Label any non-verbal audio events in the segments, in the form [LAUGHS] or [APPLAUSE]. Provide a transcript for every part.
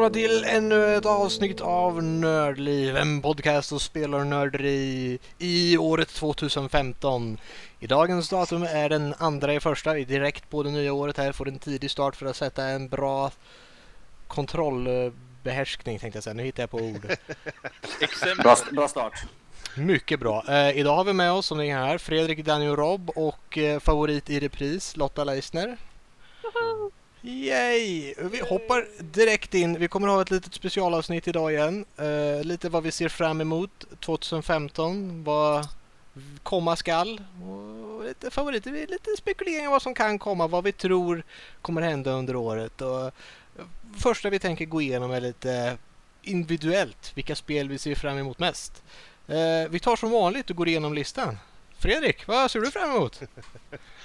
välkomna till ännu ett avsnitt av Nördliv, en podcast och spelarnörderi i året 2015. I dagens datum är den andra i första, direkt på det nya året här, får en tidig start för att sätta en bra kontrollbehärskning tänkte jag säga, nu hittar jag på ord. [LAUGHS] Bra, bra start. Mycket bra. Eh, idag har vi med oss som ni här Fredrik, Daniel Robb och eh, favorit i repris Lotta Leisner. Yay! Vi hoppar direkt in. Vi kommer ha ett litet specialavsnitt idag igen. Uh, lite vad vi ser fram emot 2015. Vad komma skall. Och lite favoriter. Lite spekuleringar vad som kan komma. Vad vi tror kommer hända under året. Och första vi tänker gå igenom är lite individuellt. Vilka spel vi ser fram emot mest. Uh, vi tar som vanligt och går igenom listan. Fredrik, vad ser du fram emot? [LAUGHS]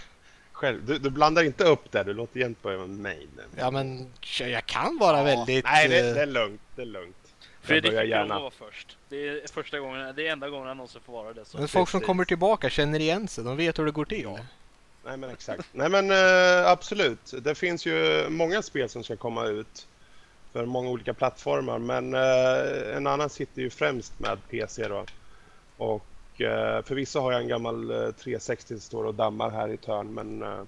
Själv. Du, du blandar inte upp där, du låter igen på mig. Ja, men jag kan vara Ja, väldigt... Nej, det, eh, det är lugnt. Det är lugnt. Fredrik börjar fick gärna. lov först. Det är första gången, det är enda gången han någonsin får vara det. Så. Men folk som Precis. kommer tillbaka känner igen sig. De vet hur det går till. Ja. Nej men exakt. Nej men eh, absolut. Det finns ju många spel som ska komma ut för många olika plattformar men eh, en annan sitter ju främst med PC då. Och eh, förvisso har jag en gammal eh, 360 som står och dammar här i törn men eh,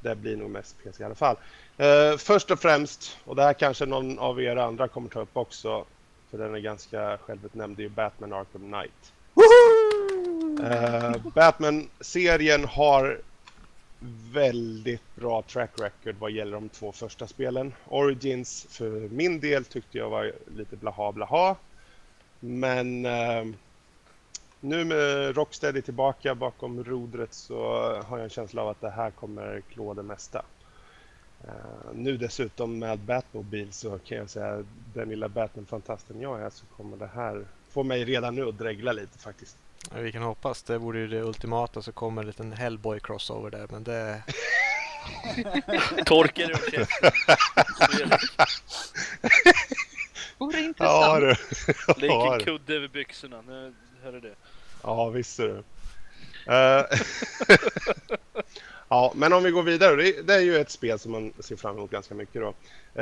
det blir nog mest PC i alla fall. Eh, först och främst, och det här kanske någon av er andra kommer ta upp också för den är ganska självutnämnd, det är ju Batman Arkham Knight. Eh, Batman-serien har väldigt bra track record vad gäller de två första spelen. Origins för min del tyckte jag var lite blaha blaha. Men eh, nu med Rocksteady tillbaka bakom rodret så har jag en känsla av att det här kommer klå det mesta. Eh, nu dessutom med Batmobile så kan jag säga den lilla Batman-fantasten jag är så kommer det här få mig redan nu att dregla lite faktiskt. Ja, vi kan hoppas. Det vore ju det ultimata så kommer en liten Hellboy crossover där. Men det... [LAUGHS] Torkar ur käften. Vore Ja intressant. du. Ja, du. kudde över byxorna. Nu hör du det. Ja, visst är det. Eh, [LAUGHS] ja, men om vi går vidare. Det, det är ju ett spel som man ser fram emot ganska mycket då.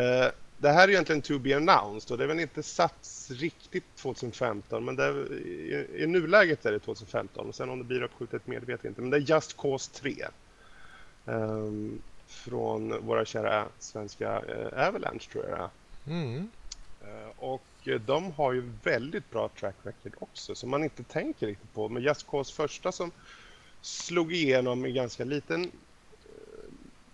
Eh, det här är ju egentligen to be announced och det är väl inte satt riktigt 2015 men det är, i, i nuläget är det 2015 och sen om det blir uppskjutet mer det vet jag inte. Men det är Just Cause 3. Ehm, från våra kära svenska eh, Avalanche tror jag. Mm. Eh, Och de har ju väldigt bra track record också som man inte tänker riktigt på. Men Just Cause första som slog igenom i ganska liten... eh,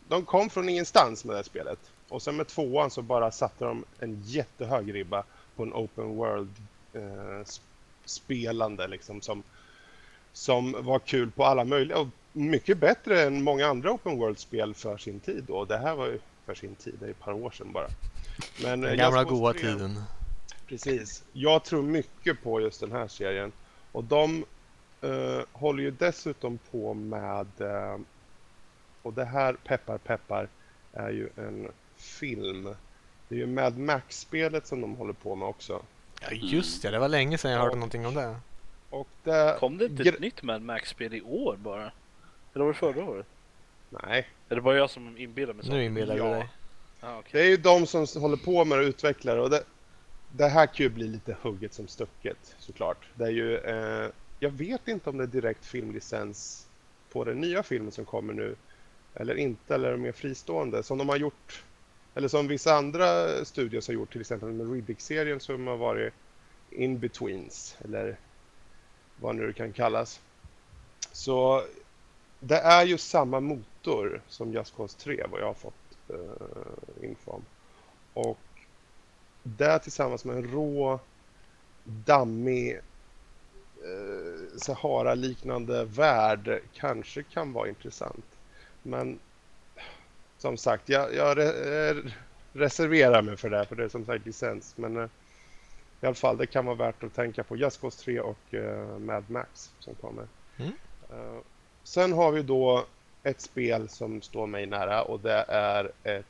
De kom från ingenstans med det här spelet. Och sen med tvåan så bara satte de en jättehög ribba på en open world eh, sp- spelande liksom som, som var kul på alla möjliga och mycket bättre än många andra open world-spel för sin tid då. Det här var ju för sin tid, det är ett par år sedan bara. Men eh, Den gamla goa 3 tiden. Precis. Jag tror mycket på just den här serien. Och de eh, håller ju dessutom på med... eh, och det här, peppar peppar, är ju en film. Det är ju Mad Max-spelet som de håller på med också. Ja, just det. Det var länge sedan jag hörde Ja. någonting om det. Och det... Kom det inte ett nytt Mad Max-spel i år bara? Eller var det förra året? Nej. Är det bara jag som inbillar mig så? Nu inbillar du Ja. dig. Ah, okej. Det är ju de som håller på med det och utvecklar och det, det här kan ju bli lite hugget som stucket såklart. Det är ju, eh, jag vet inte om det är direkt filmlicens på den nya filmen som kommer nu eller inte, eller de mer fristående som de har gjort eller som vissa andra studios har gjort till exempel med Riddick-serien som har varit in-betweens eller vad nu det kan kallas. Så det är ju samma motor som Just Cause 3 vad jag har fått eh, info om. Och det tillsammans med en rå, dammig, uh, Sahara-liknande värld kanske kan vara intressant. Men som sagt, jag, jag re, eh, reserverar mig för det, för det är som sagt licens. Men eh, i alla fall, det kan vara värt att tänka på Just Cause 3 och eh, Mad Max som kommer. Mm. Eh, sen har vi då ett spel som står mig nära och det är ett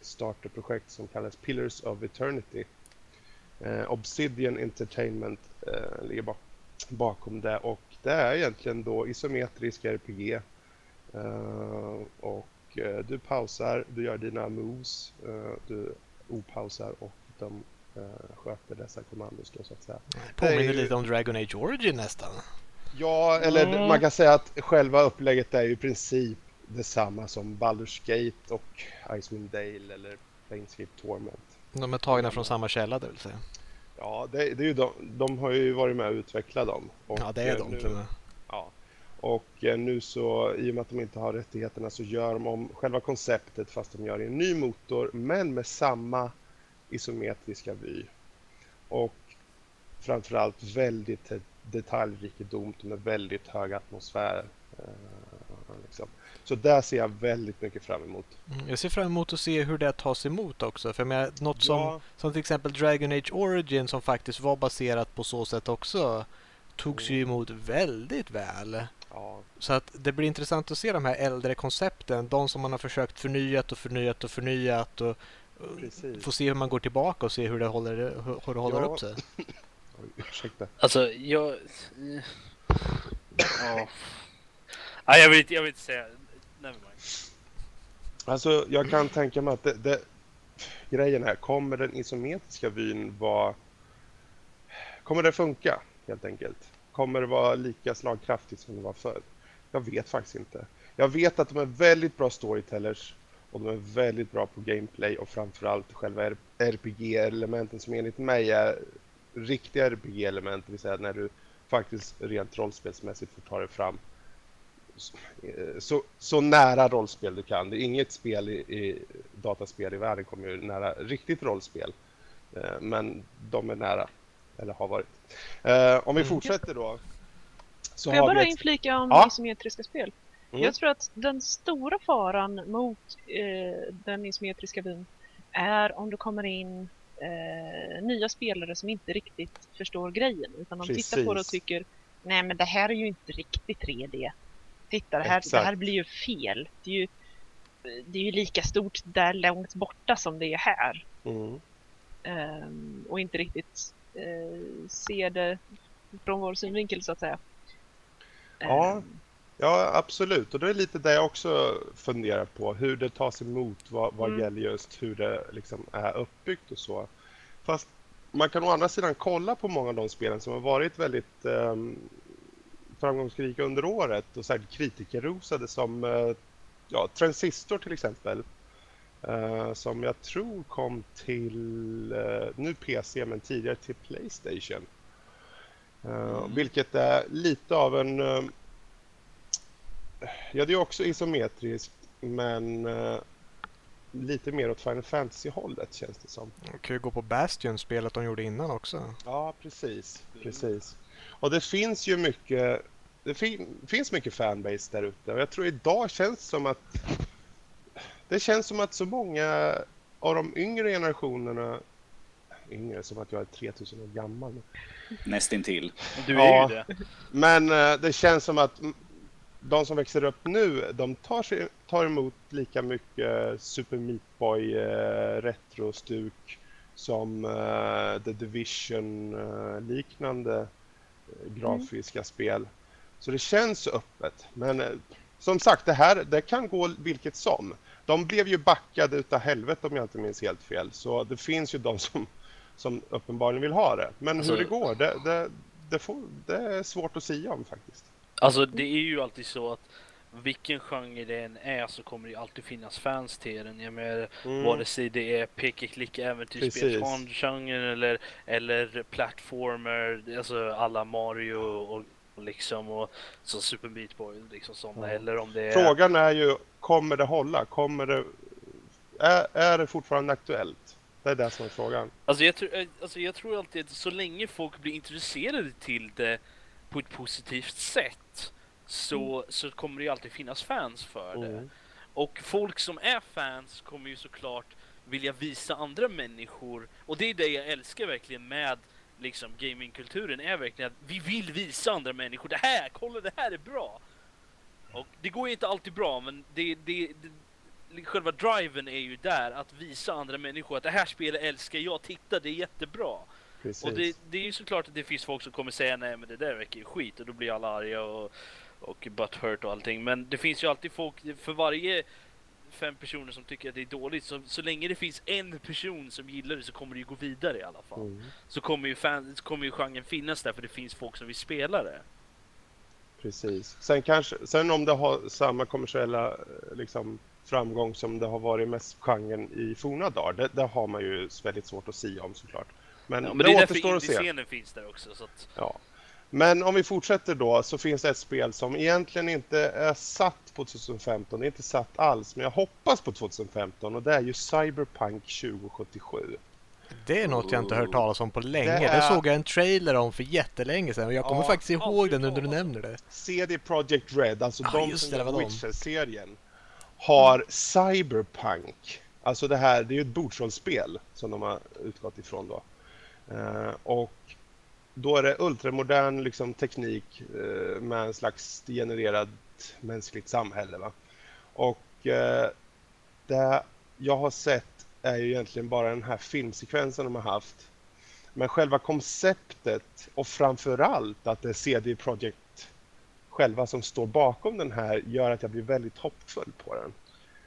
Kickstarter-projekt som kallas Pillars of Eternity. Eh, Obsidian Entertainment eh, ligger bak bakom det och det är egentligen då isometrisk RPG. Eh, och eh, du pausar, du gör dina moves, eh, du opausar och de uh, sköter dessa kommandos då så att säga. Påminner ju... lite om Dragon Age Origin nästan. Ja, eller mm. man kan säga att själva upplägget är ju i princip detsamma som Baldur's Gate och Icewind Dale eller Planescape Torment. De är tagna från samma källa det vill säga. Ja, det, det är ju de, de har ju varit med och utvecklat dem. Och ja, det är de. Nu, ja, och eh, nu så, i och med att de inte har rättigheterna så gör de om själva konceptet fast de gör i en ny motor men med samma isometriska vy. Och framförallt väldigt detaljrikedomt med väldigt hög atmosfär. Liksom. Så där ser jag väldigt mycket fram emot. Mm, jag ser fram emot att se hur det tas emot också. För jag något som, ja. som till exempel Dragon Age Origin som faktiskt var baserat på så sätt också togs mm. ju emot väldigt väl. Ja. Så att det blir intressant att se de här äldre koncepten. De som man har försökt förnyat och förnyat och förnyat. Och, Precis. Få se hur man går tillbaka och se hur det håller, hur det håller ja. upp sig. [LAUGHS] Ursäkta. Alltså, jag... Ja. Nej, jag vill inte, jag vill inte säga. Nevermind. Alltså, jag kan tänka mig att det, det, grejen är, kommer den isometriska vyn vara... Kommer det funka, helt enkelt? Kommer det vara lika slagkraftigt som det var förr? Jag vet faktiskt inte. Jag vet att de är väldigt bra storytellers och de är väldigt bra på gameplay och framförallt själva RPG-elementen som enligt mig är riktiga RPG-element, det vill säga när du faktiskt rent rollspelsmässigt får ta dig fram så, så nära rollspel du kan. Det är inget spel i, i dataspel i världen kommer ju nära riktigt rollspel. Eh, men de är nära, eller har varit. Eh, om vi mm. fortsätter då. Så Får jag bara ett... inflika om ja. isometriska spel? Mm. Jag tror att den stora faran mot eh, den isometriska byn är om det kommer in eh, nya spelare som inte riktigt förstår grejen utan de Precis. tittar på det och tycker nej men det här är ju inte riktigt 3D. Titta, det här, det här blir ju fel. Det är ju, det är ju lika stort där långt borta som det är här. Mm. Um, och inte riktigt uh, ser det från vår synvinkel så att säga. Ja, um, ja absolut. Och det är lite det jag också funderar på. Hur det tas emot vad, vad mm. gäller just hur det liksom är uppbyggt och så. Fast man kan å andra sidan kolla på många av de spelen som har varit väldigt um, framgångsrika under året och särskilt kritikerrosade som uh, ja, Transistor till exempel. Uh, som jag tror kom till, uh, nu PC men tidigare till Playstation. Mm. Vilket är lite av en... ja, det är också isometriskt men lite mer åt Final Fantasy-hållet känns det som. Man kan ju gå på Bastion-spelet de gjorde innan också. Ja, precis. precis. Och det finns ju mycket det fin finns mycket fanbase där ute och jag tror idag känns som att det känns som att så många av de yngre generationerna yngre som att jag är 3000 år gammal. Nästintill. Du är ja, ju det. Men uh, det känns som att de som växer upp nu, de tar, sig, tar emot lika mycket Super Meat Boy uh, retro-stuk som uh, The Division-liknande grafiska mm. spel. Så det känns öppet. Men eh, som sagt, det här det kan gå vilket som. De blev ju backade utav helvete om jag inte minns helt fel. Så det finns ju de som, som uppenbarligen vill ha det. Men alltså, hur det går, det, det, det, får, det är svårt att säga om faktiskt. Alltså det är ju alltid så att vilken genre det än är så kommer det alltid finnas fans till den. Jag menar, mm. vare sig det är peka klicka äventyrsspel, genren eller, eller plattformer, alltså alla Mario och liksom och så Super Meat Boy liksom sådana mm. eller om det är... Frågan är ju, kommer det hålla? Kommer det... Är, är det fortfarande aktuellt? Det är det som är frågan. Alltså jag, tror, alltså jag tror alltid att så länge folk blir intresserade till det på ett positivt sätt så, mm. så kommer det ju alltid finnas fans för det. Mm. Och folk som är fans kommer ju såklart vilja visa andra människor och det är det jag älskar verkligen med liksom gamingkulturen är verkligen att vi vill visa andra människor det här, kolla det här är bra. Och det går ju inte alltid bra men det, det, det själva driven är ju där att visa andra människor att det här spelet älskar jag, titta det är jättebra. Precis. Och det, det är ju såklart att det finns folk som kommer säga nej men det där verkar ju skit och då blir alla arga och, och butthurt och allting. Men det finns ju alltid folk, för varje fem personer som tycker att det är dåligt, så, så länge det finns en person som gillar det så kommer det ju gå vidare i alla fall. Mm. Så kommer ju, fan, så kommer ju genren finnas där för det finns folk som vill spela det. Precis. Sen, kanske, sen om det har samma kommersiella eh, liksom, framgång som det har varit med genren i forna dagar, det, det har man ju väldigt svårt att säga om såklart. Men, ja, men det, det är därför indiescenen finns där också. Så att... Ja. Men om vi fortsätter då så finns det ett spel som egentligen inte är satt på 2015. Det är inte satt alls, men jag hoppas på 2015 och det är ju Cyberpunk 2077. Det är något jag inte hört talas om på länge. Det, är... det såg jag en trailer om för jättelänge sedan och jag kommer ja, faktiskt ihåg den när du nämner det. CD Projekt Red, alltså ah, de som gör Witcher-serien, har Cyberpunk. Alltså det här, det är ju ett bordsrollspel som de har utgått ifrån då. Uh, och då är det ultramodern liksom, teknik uh, med en slags genererad mänskligt samhälle. Va? Och uh, det jag har sett är ju egentligen bara den här filmsekvensen de har haft. Men själva konceptet och framförallt att det är CD Projekt själva som står bakom den här gör att jag blir väldigt hoppfull på den.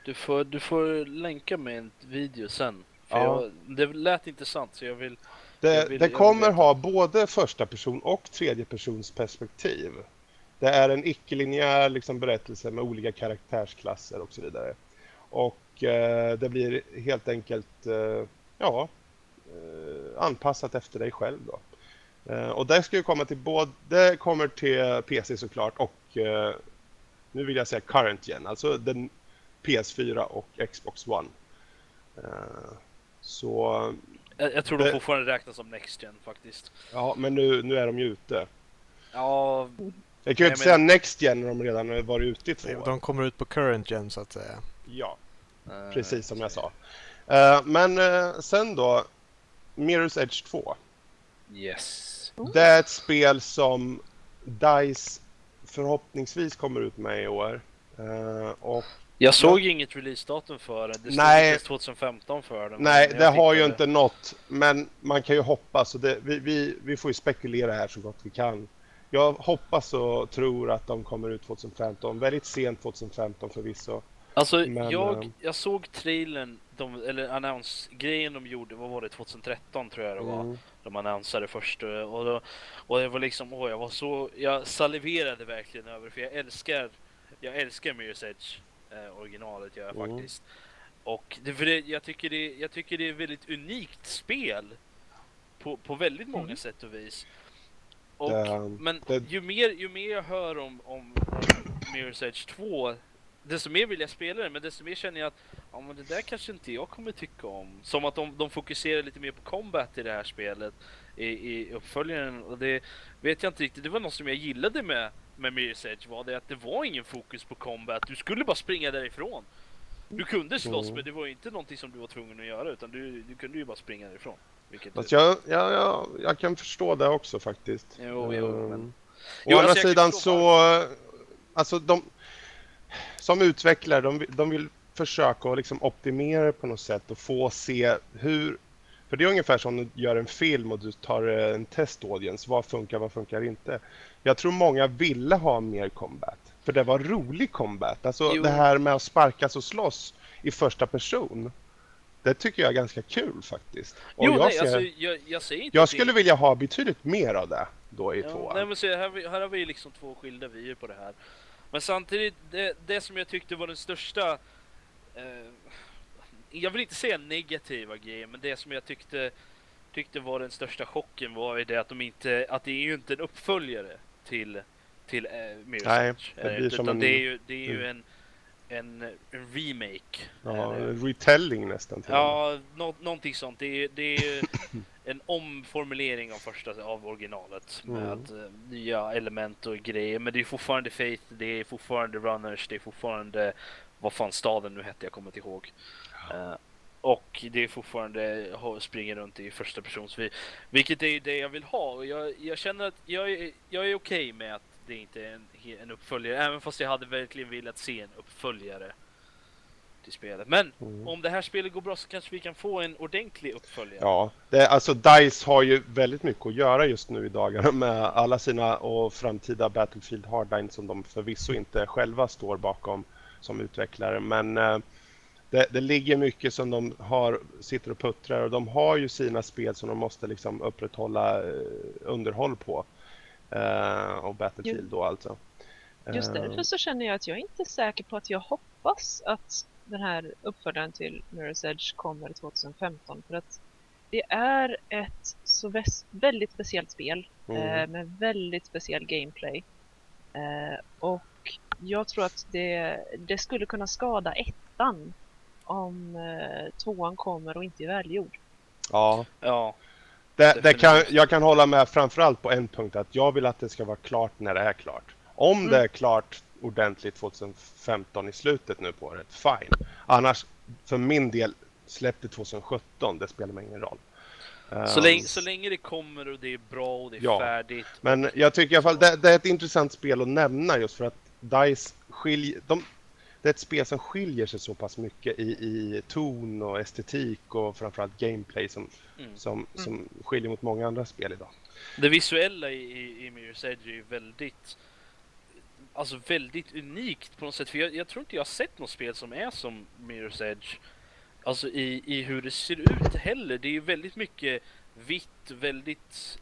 Du får, du får länka med en video sen. För ja. jag, det lät intressant så jag vill... Det, vill, det kommer ha både första person och tredje persons perspektiv. Det är en icke-linjär liksom, berättelse med olika karaktärsklasser och så vidare. Och eh, det blir helt enkelt eh, ja, eh, anpassat efter dig själv. Då. Eh, och det ska ju komma till både, det kommer till PC såklart och eh, nu vill jag säga current gen, alltså den PS4 och Xbox One. Eh, så... Jag, jag tror det... de fortfarande räknas som Next Gen faktiskt. Ja, men nu, nu är de ju ute. Ja... Jag kan ju inte men... säga Next Gen när de redan har varit ute i två år. De kommer ut på Current Gen så att säga. Ja, uh, precis som jag sa. Uh, men uh, sen då, Mirror's Edge 2. Yes. Det är ett spel som DICE förhoppningsvis kommer ut med i år. och jag såg ja. inget releasedatum för det. Det stod Nej. 2015 för det. Nej, det har ju inte nått. Men man kan ju hoppas. Och det, vi, vi, vi får ju spekulera här så gott vi kan. Jag hoppas och tror att de kommer ut 2015. Väldigt sent 2015 förvisso. Alltså, men, jag, äh... jag såg trailern, de, eller announce-grejen de gjorde, vad var det, 2013 tror jag det var. Mm. De annonsade först och, då, och det var liksom, åh, jag var så, jag saliverade verkligen över för jag älskar, jag älskar Mirror's Edge eh, originalet gör jag mm. faktiskt. Och det, för det, jag, tycker det, jag tycker det är ett väldigt unikt spel på, på väldigt många mm. sätt och vis. Och, det, men det... Ju, mer, ju mer jag hör om, om Mirror's Edge 2 desto mer vill jag spela det, men desto mer känner jag att ja, men det där kanske inte jag kommer tycka om. Som att de, de fokuserar lite mer på combat i det här spelet i, i uppföljaren och det vet jag inte riktigt. Det var något som jag gillade med med Mirror's Edge var det att det var ingen fokus på combat. Du skulle bara springa därifrån. Du kunde slåss mm. men det var inte någonting som du var tvungen att göra utan du, du kunde ju bara springa därifrån. Fast jag, ja, ja, jag kan förstå det också faktiskt. Jo, jo, men... Å andra alltså, sidan så, alltså de, som utvecklare, de, de vill försöka att liksom optimera på något sätt och få se hur för det är ungefär som du gör en film och du tar en testaudience. Vad funkar, vad funkar inte? Jag tror många ville ha mer combat. För det var rolig combat. Alltså jo. det här med att sparkas och slåss i första person. Det tycker jag är ganska kul faktiskt. Och jo, jag, nej, ser, alltså, jag, jag, inte jag skulle det. vilja ha betydligt mer av det då i ja, tvåan. Nej men se, här, här har vi liksom två skilda vyer på det här. Men samtidigt, det, det som jag tyckte var den största eh, jag vill inte säga negativa grejer, men det som jag tyckte tyckte var den största chocken var ju det att de inte, att det är ju inte en uppföljare till, till äh, Mirror's Nej, det blir som en... det är ju, det är ju en, en, en remake. Ja, en retelling nästan. Till ja, no, någonting sånt. Det är, det är ju [LAUGHS] en omformulering av första av originalet med mm. uh, nya element och grejer. Men det är fortfarande Faith, det är fortfarande Runners, det är fortfarande vad fan staden nu hette, jag kommer inte ihåg. Uh, och det är fortfarande springer runt i första persons Vilket är det jag vill ha. Och jag, jag känner att jag är, jag är okej okay med att det inte är en, en uppföljare. Även fast jag hade verkligen velat se en uppföljare till spelet. Men mm. om det här spelet går bra så kanske vi kan få en ordentlig uppföljare. Ja, det, alltså DICE har ju väldigt mycket att göra just nu i dagarna med alla sina och framtida Battlefield Hardline som de förvisso inte själva står bakom som utvecklare. Men eh, det, det, ligger mycket som de har, sitter och puttrar och de har ju sina spel som de måste liksom upprätthålla uh, underhåll på. Uh, och Battlefield då alltså. Just därför så känner jag att jag inte är säker på att jag hoppas att den här uppföljaren till Mirror's Edge kommer 2015 för att det är ett så väldigt speciellt spel mm. eh, med väldigt speciell gameplay. Eh, och jag tror att det, det skulle kunna skada ettan om eh, tvåan kommer och inte är välgjord. Ja. ja. Det, det kan, jag kan hålla med framförallt på en punkt att jag vill att det ska vara klart när det är klart. Om mm. det är klart ordentligt 2015 i slutet nu på året, fine. Annars, för min del, släpp det 2017, det spelar mig ingen roll. Så länge, ehm. så länge det kommer och det är bra och det är ja. färdigt. Men jag tycker i alla fall det, det, är ett intressant spel att nämna just för att DICE skiljer... De, det är ett spel som skiljer sig så pass mycket i, i ton och estetik och framförallt gameplay som, mm. som, mm. som skiljer mot många andra spel idag. Det visuella i, i, i Mirror's Edge är ju väldigt alltså väldigt unikt på något sätt. För jag, jag, tror inte jag har sett något spel som är som Mirror's Edge. Alltså i, i hur det ser ut heller. Det är ju väldigt mycket vitt, väldigt,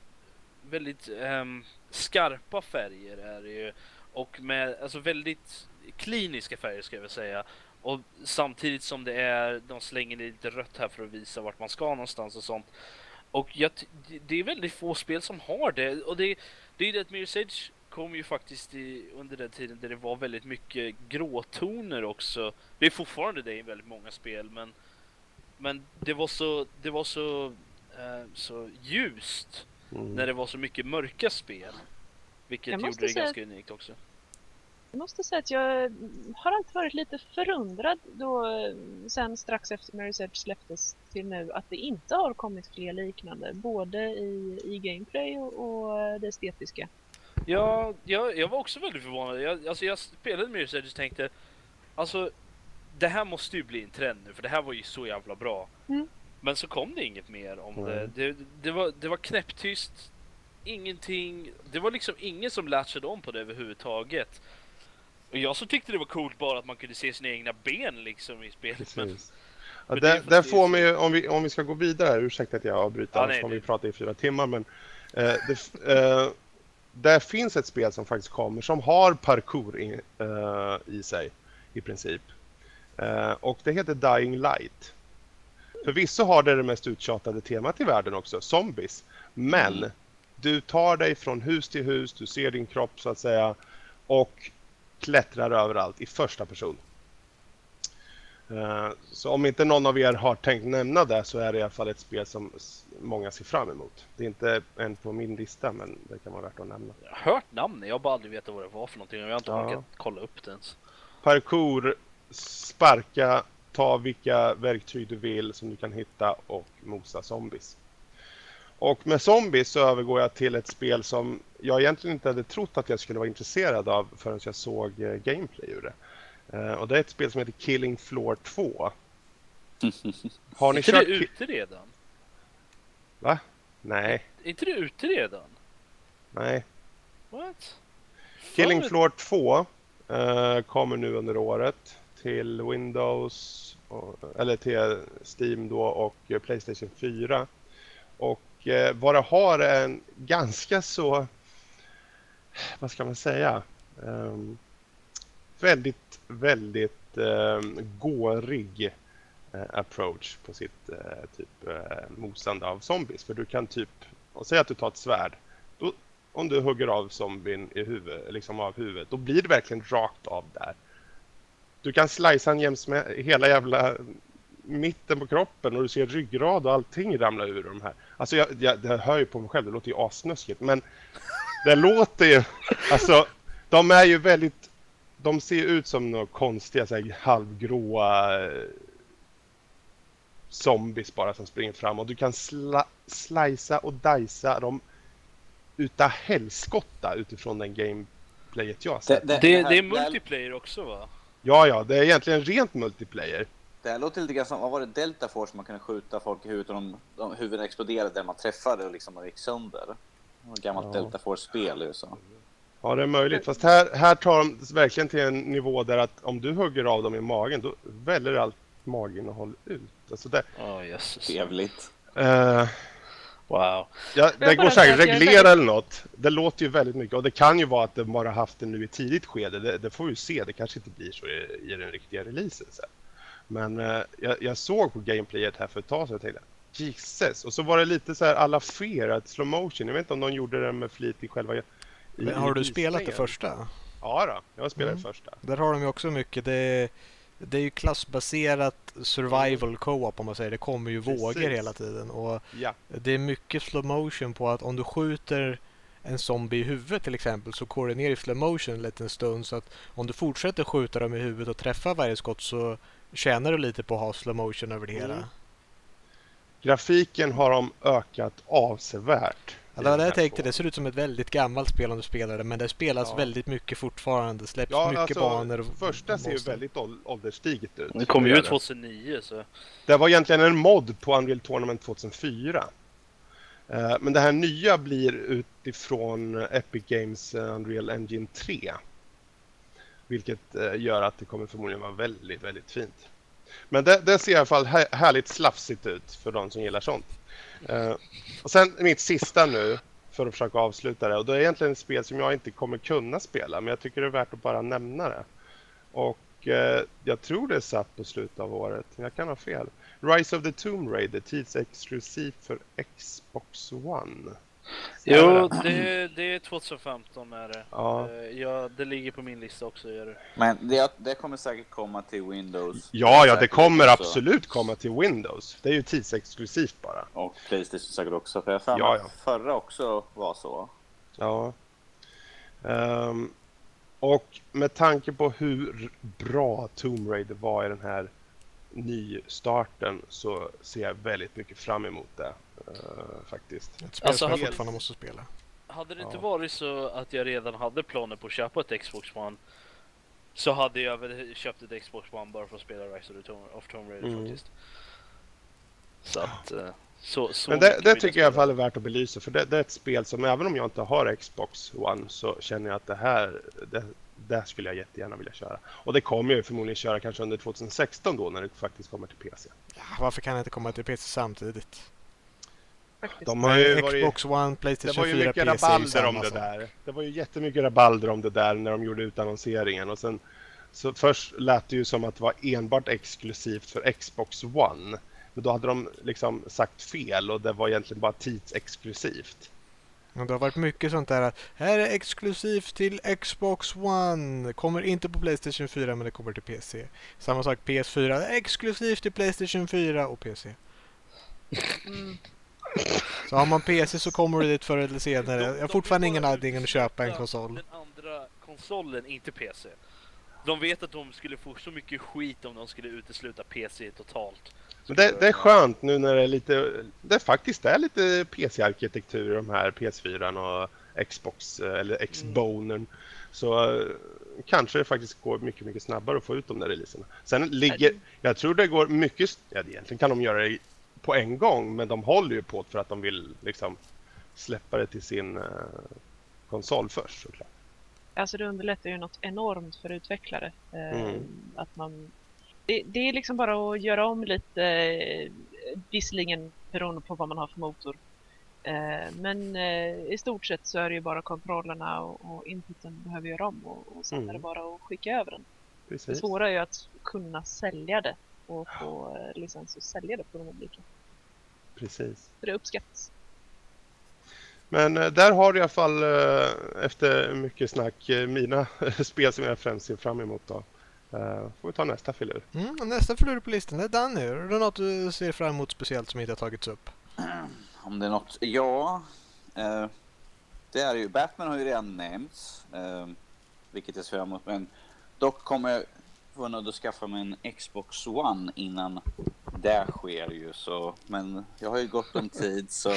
väldigt um, skarpa färger är det ju. Och med, alltså väldigt kliniska färger ska jag väl säga. Och samtidigt som det är, de slänger lite rött här för att visa vart man ska någonstans och sånt. Och jag, det är väldigt få spel som har det. Och det, det är ju det att Mirror's Edge kom ju faktiskt i, under den tiden där det var väldigt mycket gråtoner också. Det är fortfarande det i väldigt många spel, men, men det var så, det var så, eh, så ljust mm. när det var så mycket mörka spel. Vilket gjorde det ganska unikt också. Jag måste säga att jag har alltid varit lite förundrad då sen strax efter Mary's Edge släpptes till nu att det inte har kommit fler liknande både i, i gameplay och, och det estetiska. Ja, jag, jag var också väldigt förvånad. Jag, alltså jag spelade Mirror's Edge och tänkte, alltså det här måste ju bli en trend nu för det här var ju så jävla bra. Mm. Men så kom det inget mer om mm. det. det. Det var, det var knäpptyst, ingenting. Det var liksom ingen som latchade om på det överhuvudtaget. Och jag så tyckte det var coolt bara att man kunde se sina egna ben liksom i spelet. Men, ja, där, där får man ju, om vi, om vi ska gå vidare här, ursäkta att jag avbryter, ja, annars kommer vi prata i fyra timmar, men eh, det, eh, det finns ett spel som faktiskt kommer som har parkour i, uh, i sig i princip. Uh, och det heter Dying Light. Förvisso har det det mest uttjatade temat i världen också, zombies. Men mm. du tar dig från hus till hus, du ser din kropp så att säga och klättrar överallt i första person. Uh, så om inte någon av er har tänkt nämna det så är det i alla fall ett spel som många ser fram emot. Det är inte en på min lista, men det kan vara värt att nämna. Jag har hört namnet, jag har bara aldrig vetat vad det var för någonting jag har inte ja. orkat kolla upp det ens. Parkour, sparka, ta vilka verktyg du vill som du kan hitta och mosa zombies. Och med zombies så övergår jag till ett spel som jag egentligen inte hade trott att jag skulle vara intresserad av förrän jag såg eh, gameplay ur det. Uh, och det är ett spel som heter Killing Floor 2. [LAUGHS] Har ni är kört... det ute redan? Va? Nej. Är inte det ute redan? Nej. What? Killing Floor 2 uh, kommer nu under året till Windows, och, eller till Steam då och Playstation 4. Och Eh, vad det har är en ganska så, vad ska man säga, um, väldigt, väldigt um, gårig uh, approach på sitt uh, typ uh, mosande av zombies. För du kan typ, och säg att du tar ett svärd. Då, om du hugger av zombien i huvudet, liksom av huvudet, då blir det verkligen rakt av där. Du kan slicea en jäms med hela jävla mitten på kroppen och du ser ryggrad och allting ramla ur de här. Alltså jag, jag, det hör ju på mig själv, det låter ju asnöskigt men det låter ju, alltså de är ju väldigt, de ser ut som några konstiga så här, halvgråa zombies bara som springer fram och du kan sla slicea och dicea dem utav helskotta utifrån den gameplayet jag sett. Det, det, det, det, är multiplayer också va? Ja, ja, det är egentligen rent multiplayer. Det här låter lite grann som, vad var det, Delta Force man kunde skjuta folk i huvudet och de, de huvuden exploderade där man träffade och liksom gick sönder. Ett gammalt ja. Delta Force-spel i USA. Ja, det är möjligt. Fast här, här tar de verkligen till en nivå där att om du hugger av dem i magen, då väller allt maginnehåll ut. Alltså det... Oh, jösses. Trevligt. Uh, wow. Ja, det går säkert att reglera eller något. Det låter ju väldigt mycket och det kan ju vara att de bara haft det nu i tidigt skede. Det, det får vi se. Det kanske inte blir så i, i den riktiga releasen sen. Men uh, jag, jag, såg på gameplayet här för ett tag sedan och tänkte Jesus. Och så var det lite så här alla fear att slow motion. Jag vet inte om de gjorde det med flit i själva... I, Men har du spelat det första? Ja då, jag spelat mm. det första. Där har de ju också mycket. Det, det är ju klassbaserat survival co-op om man säger. Det kommer ju Precis. vågor hela tiden. Och ja. Det är mycket slow motion på att om du skjuter en zombie i huvudet till exempel så går det ner i slow motion en liten stund. Så att om du fortsätter skjuta dem i huvudet och träffa varje skott så tjänar du lite på att ha slow motion över det hela. Mm. Grafiken har de ökat avsevärt. Ja, det var det jag tänkte. Det ser ut som ett väldigt gammalt spel om du spelar det. Men det spelas ja. väldigt mycket fortfarande. Det släpps ja, mycket alltså, banor. Och första ser ju väldigt ålderstiget ut. Det kom ju ut 2009 så. Det var egentligen en mod på Unreal Tournament 2004. Eh, men det här nya blir utifrån Epic Games eh, Unreal Engine 3. Vilket eh, gör att det kommer förmodligen vara väldigt, väldigt fint. Men det, det ser i alla fall härligt slafsigt ut för de som gillar sånt. Uh, och sen mitt sista nu för att försöka avsluta det. Och det är egentligen ett spel som jag inte kommer kunna spela, men jag tycker det är värt att bara nämna det. Och uh, jag tror det är satt på slutet av året, men jag kan ha fel. Rise of the Tomb Raider, tidsexklusivt för Xbox One. Jo, det, det är 2015 är det. Ja. Eh, ja, det ligger på min lista också. Gör det. Men det, det kommer säkert komma till Windows. Ja, ja, det kommer också. absolut komma till Windows. Det är ju tidsexklusivt bara. Och Playstation säkert också. För jag för ja, ja. förra också var så. Ja. Um, och med tanke på hur bra Tomb Raider var i den här nystarten så ser jag väldigt mycket fram emot det. Uh, faktiskt. Ett spel alltså, som jag fortfarande måste spela. Hade det inte varit så att jag redan hade planer på att köpa ett Xbox One så hade jag väl köpt ett Xbox One bara för att spela Rise of, Tomb, of Tomb Raider mm. faktiskt. Så att... Uh, så, så Men det, det tycker jag i alla fall är värt att belysa för det, det, är ett spel som även om jag inte har Xbox One så känner jag att det här det, det skulle jag jättegärna vilja köra. Och det kommer jag förmodligen köra kanske under 2016 då när det faktiskt kommer till PC. Ja, varför kan det inte komma till PC samtidigt? De har ju Xbox varit, One, Playstation 4, PC. Det var ju mycket rabalder om det där. Det var ju jättemycket rabalder om det där när de gjorde utannonseringen. Och sen, så först lät det ju som att det var enbart exklusivt för Xbox One. Men då hade de liksom sagt fel och det var egentligen bara tidsexklusivt. Och det har varit mycket sånt där att här är exklusivt till Xbox One. Kommer inte på Playstation 4 men det kommer till PC. Samma sak PS4. Exklusivt till Playstation 4 och PC. Mm. Så har man PC så kommer det dit förr eller senare. Jag har fortfarande ingen anledning att köpa en konsol. Den andra konsolen, inte PC. De vet att de skulle få så mycket skit om de skulle utesluta PC totalt. Men det, det, är skönt nu när det är lite, det faktiskt är lite PC-arkitektur i de här PS4 och Xbox eller Xbonen. Mm. Så uh, kanske det faktiskt går mycket, mycket snabbare att få ut de där releaserna. Sen ligger, jag tror det går mycket, ja egentligen kan de göra det på en gång, men de håller ju på för att de vill liksom släppa det till sin uh, konsol först såklart. Alltså det underlättar ju något enormt för utvecklare. Uh, mm. Att man det, det, är liksom bara att göra om lite, eh, visserligen beroende på vad man har för motor. Eh, men eh, i stort sett så är det ju bara kontrollerna och, och inputen behöver göra om och, och sen mm. är det mm. bara att skicka över den. Precis. Det svåra är ju att kunna sälja det och få licens att sälja det på de olika. Precis. För det uppskattas. Men där har du i alla fall efter mycket snack mina [LAUGHS] spel som jag främst ser fram emot. Då. Får vi ta nästa filur. Mm, nästa filur på listan det är Danny. Är det något du ser fram emot speciellt som inte har tagits upp? [CLEARS THROAT] Om det är något? Ja. Det är ju Batman har ju redan nämnts. Vilket jag ser fram emot. Men dock kommer vara nöjd att skaffa mig en Xbox One innan det sker ju. Så, men jag har ju gott om tid så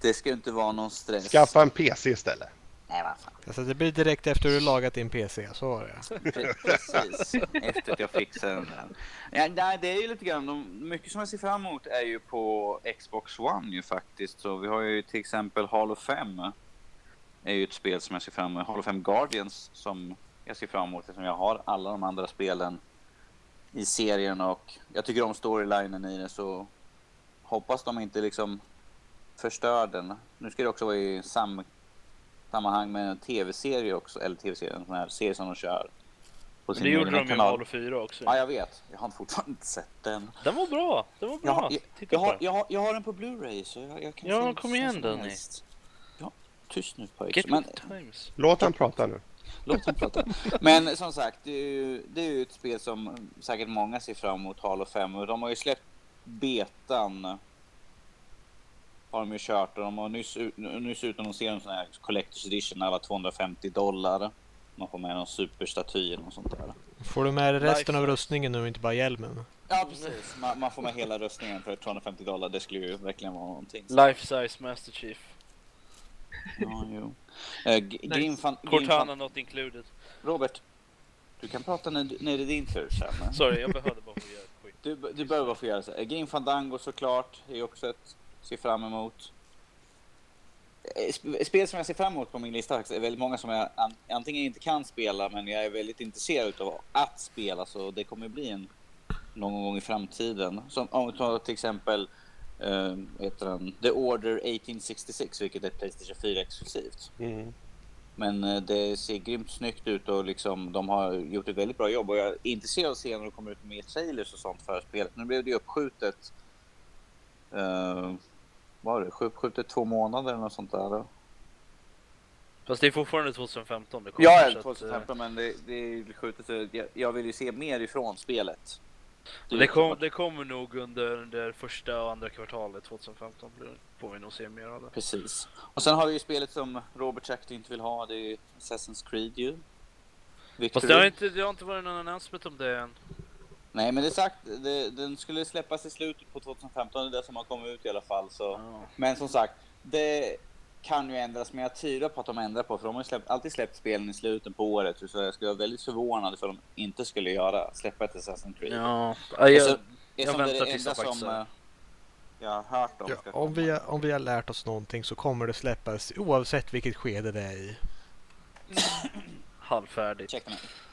det ska ju inte vara någon stress. Skaffa en PC istället. Nej, vad fan. Alltså det blir direkt efter du lagat din PC, så var det. Precis, efter att jag fixade den. Ja, nej, det är ju lite grann, de, mycket som jag ser fram emot är ju på Xbox One ju faktiskt. Så vi har ju till exempel Halo 5. är ju ett spel som jag ser fram emot. Halo 5 Guardians som jag ser fram emot eftersom jag har alla de andra spelen i serien och jag tycker om storylinen i det så hoppas de inte liksom förstör den. Nu ska det också vara i sam sammanhang med en tv-serie också, eller tv-serie, en sån här serie som de kör. På sin det gjorde de ju med Halo 4 också. Ja, jag vet. Jag har fortfarande inte sett den. Den var bra. Den var bra. Jag har, jag, jag har, jag har, jag har den på Blu-ray så jag, jag kan Ja, kom igen Danny. Ja, tyst nu pojk. Men... Times. Låt han prata nu. Låt han prata. Men som sagt, det är, ju, det är ju ett spel som säkert många ser fram emot, Halo 5. Och de har ju släppt betan har de ju kört och de har nyss, nyss utannonserat en sån här Collector's Edition alla 250 dollar. Man får med någon superstaty eller något sånt där. Får du med resten Life. av rustningen nu, inte bara hjälmen? Ja, precis. Man, man, får med hela rustningen för 250 dollar. Det skulle ju verkligen vara någonting. Life size Master Chief. Ja, jo. Uh, Grim fan, Cortana not included. Robert, du kan prata när, när det är din tur sen. Sorry, jag behövde bara få göra skit. Du, du behöver bara få göra så. Grim Fandango såklart, är också ett ser fram emot. Eh, spel som jag ser fram emot på min lista är väldigt många som jag antingen inte kan spela men jag är väldigt intresserad av att spela så det kommer bli en någon gång i framtiden. Som om vi tar till exempel uh, heter den, The Order 1866 vilket är Playstation 4 exklusivt. Mm. Men uh, det ser grymt snyggt ut och liksom, de har gjort ett väldigt bra jobb och jag är intresserad av att se när det kommer ut mer trailers och sånt för spelet. Nu blev det ju uppskjutet uh, var det, skjutit två månader eller något sånt där. Fast det är fortfarande 2015 det kommer. Ja, 2015 att, men det, det är skjutet. Jag, jag vill ju se mer ifrån spelet. Det, kom, det kommer nog under, under första och andra kvartalet 2015 får vi nog se mer av det. Precis. Och sen har vi ju spelet som Robert säkert inte vill ha, det är Assassin's Creed ju. Fast det har, inte, det har inte varit någon announcement om det än. Nej, men det är sagt, det, den skulle släppas i slutet på 2015, det är det som har kommit ut i alla fall. Så. Oh. Men som sagt, det kan ju ändras, men jag tvivlar på att de ändrar på för de har släppt, alltid släppt spelen i slutet på året. Så jag skulle vara väldigt förvånad för de inte skulle göra, släppa ett Assassin's Creed. Ja, jag, jag, jag väntar tills de faktiskt som, jag har hört om. Ja, om, vi, om vi har lärt oss någonting så kommer det släppas oavsett vilket skede det är i. halvfärdigt.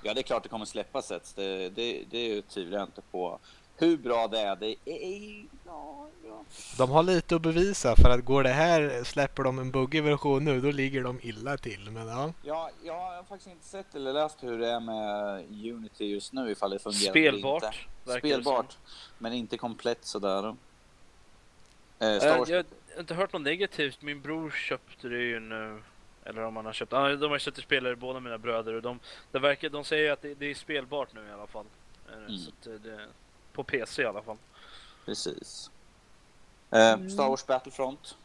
Ja, det är klart det kommer släppas ett. Det, det, det tvivlar jag inte på. Hur bra det är, det är... Ja, ja. De har lite att bevisa för att går det här, släpper de en buggig version nu, då ligger de illa till. Men ja. ja, jag har faktiskt inte sett eller läst hur det är med Unity just nu, ifall det fungerar Spelbart. Inte. Spelbart, men inte komplett sådär. Eh, äh, jag har inte hört något negativt. Min bror köpte det ju nu eller om man har köpt, ah, de har köpt spelare båda mina bröder och de, det verkar, de säger att det, det är spelbart nu i alla fall. Eh, mm. Så det, på PC i alla fall. Precis. Eh, mm. Star Wars Battlefront.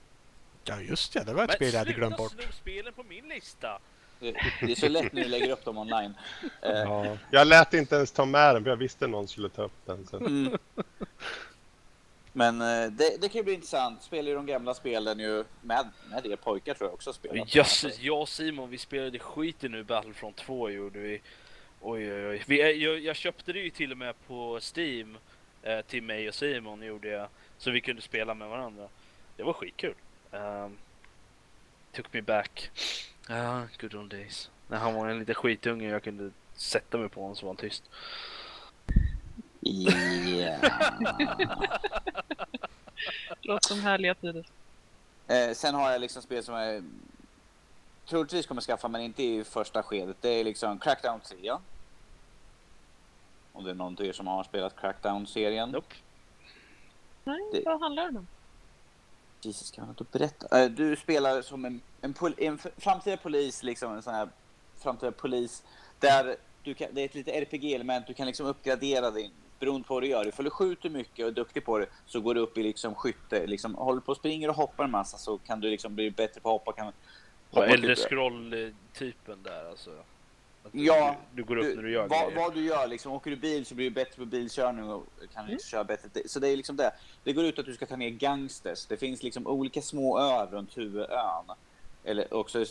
Ja just det, det var ett Men spel jag hade glömt bort. Men spelen på min lista! Det, det är så lätt när du lägger upp dem online. Eh. Ja, jag lät inte ens ta med den för jag visste någon skulle ta upp den. Så. Mm. Men eh, det, det kan ju bli intressant. Spelar ju de gamla spelen ju med, med er pojkar tror jag också spelat. Jösses, jag och Simon vi spelade skit i nu Battlefront 2 gjorde vi. Oj oj oj. Vi, jag, jag, köpte det ju till och med på Steam eh, till mig och Simon gjorde jag. Så vi kunde spela med varandra. Det var skitkul. Um, took me back. Uh, good old days. När han var en liten skitunge jag kunde sätta mig på honom så var han tyst. Yeah. [LAUGHS] Låter som härliga tider. Eh, sen har jag liksom spel som jag troligtvis kommer skaffa men inte i första skedet. Det är liksom Crackdown 3. Om det är någon av er som har spelat Crackdown-serien. Nope. Nej, det... vad handlar det om? Jesus, kan jag inte berätta? Eh, du spelar som en, en, pol en framtida polis, liksom en sån här framtida polis där du kan, det är ett litet RPG-element, du kan liksom uppgradera din beroende på vad du gör. Ifall du skjuter mycket och är duktig på det så går du upp i liksom skytte. Liksom, håller på och springer och hoppar en massa så kan du liksom bli bättre på att hoppa. Kan hoppa äldre scroll-typen där alltså? Du, ja, du, går upp du, när du gör vad, grejer. vad du gör liksom. Åker du bil så blir du bättre på bilkörning och kan mm. köra bättre. Så det är liksom det. Det går ut att du ska ta ner gangsters. Det finns liksom olika små öar runt huvudön. Eller också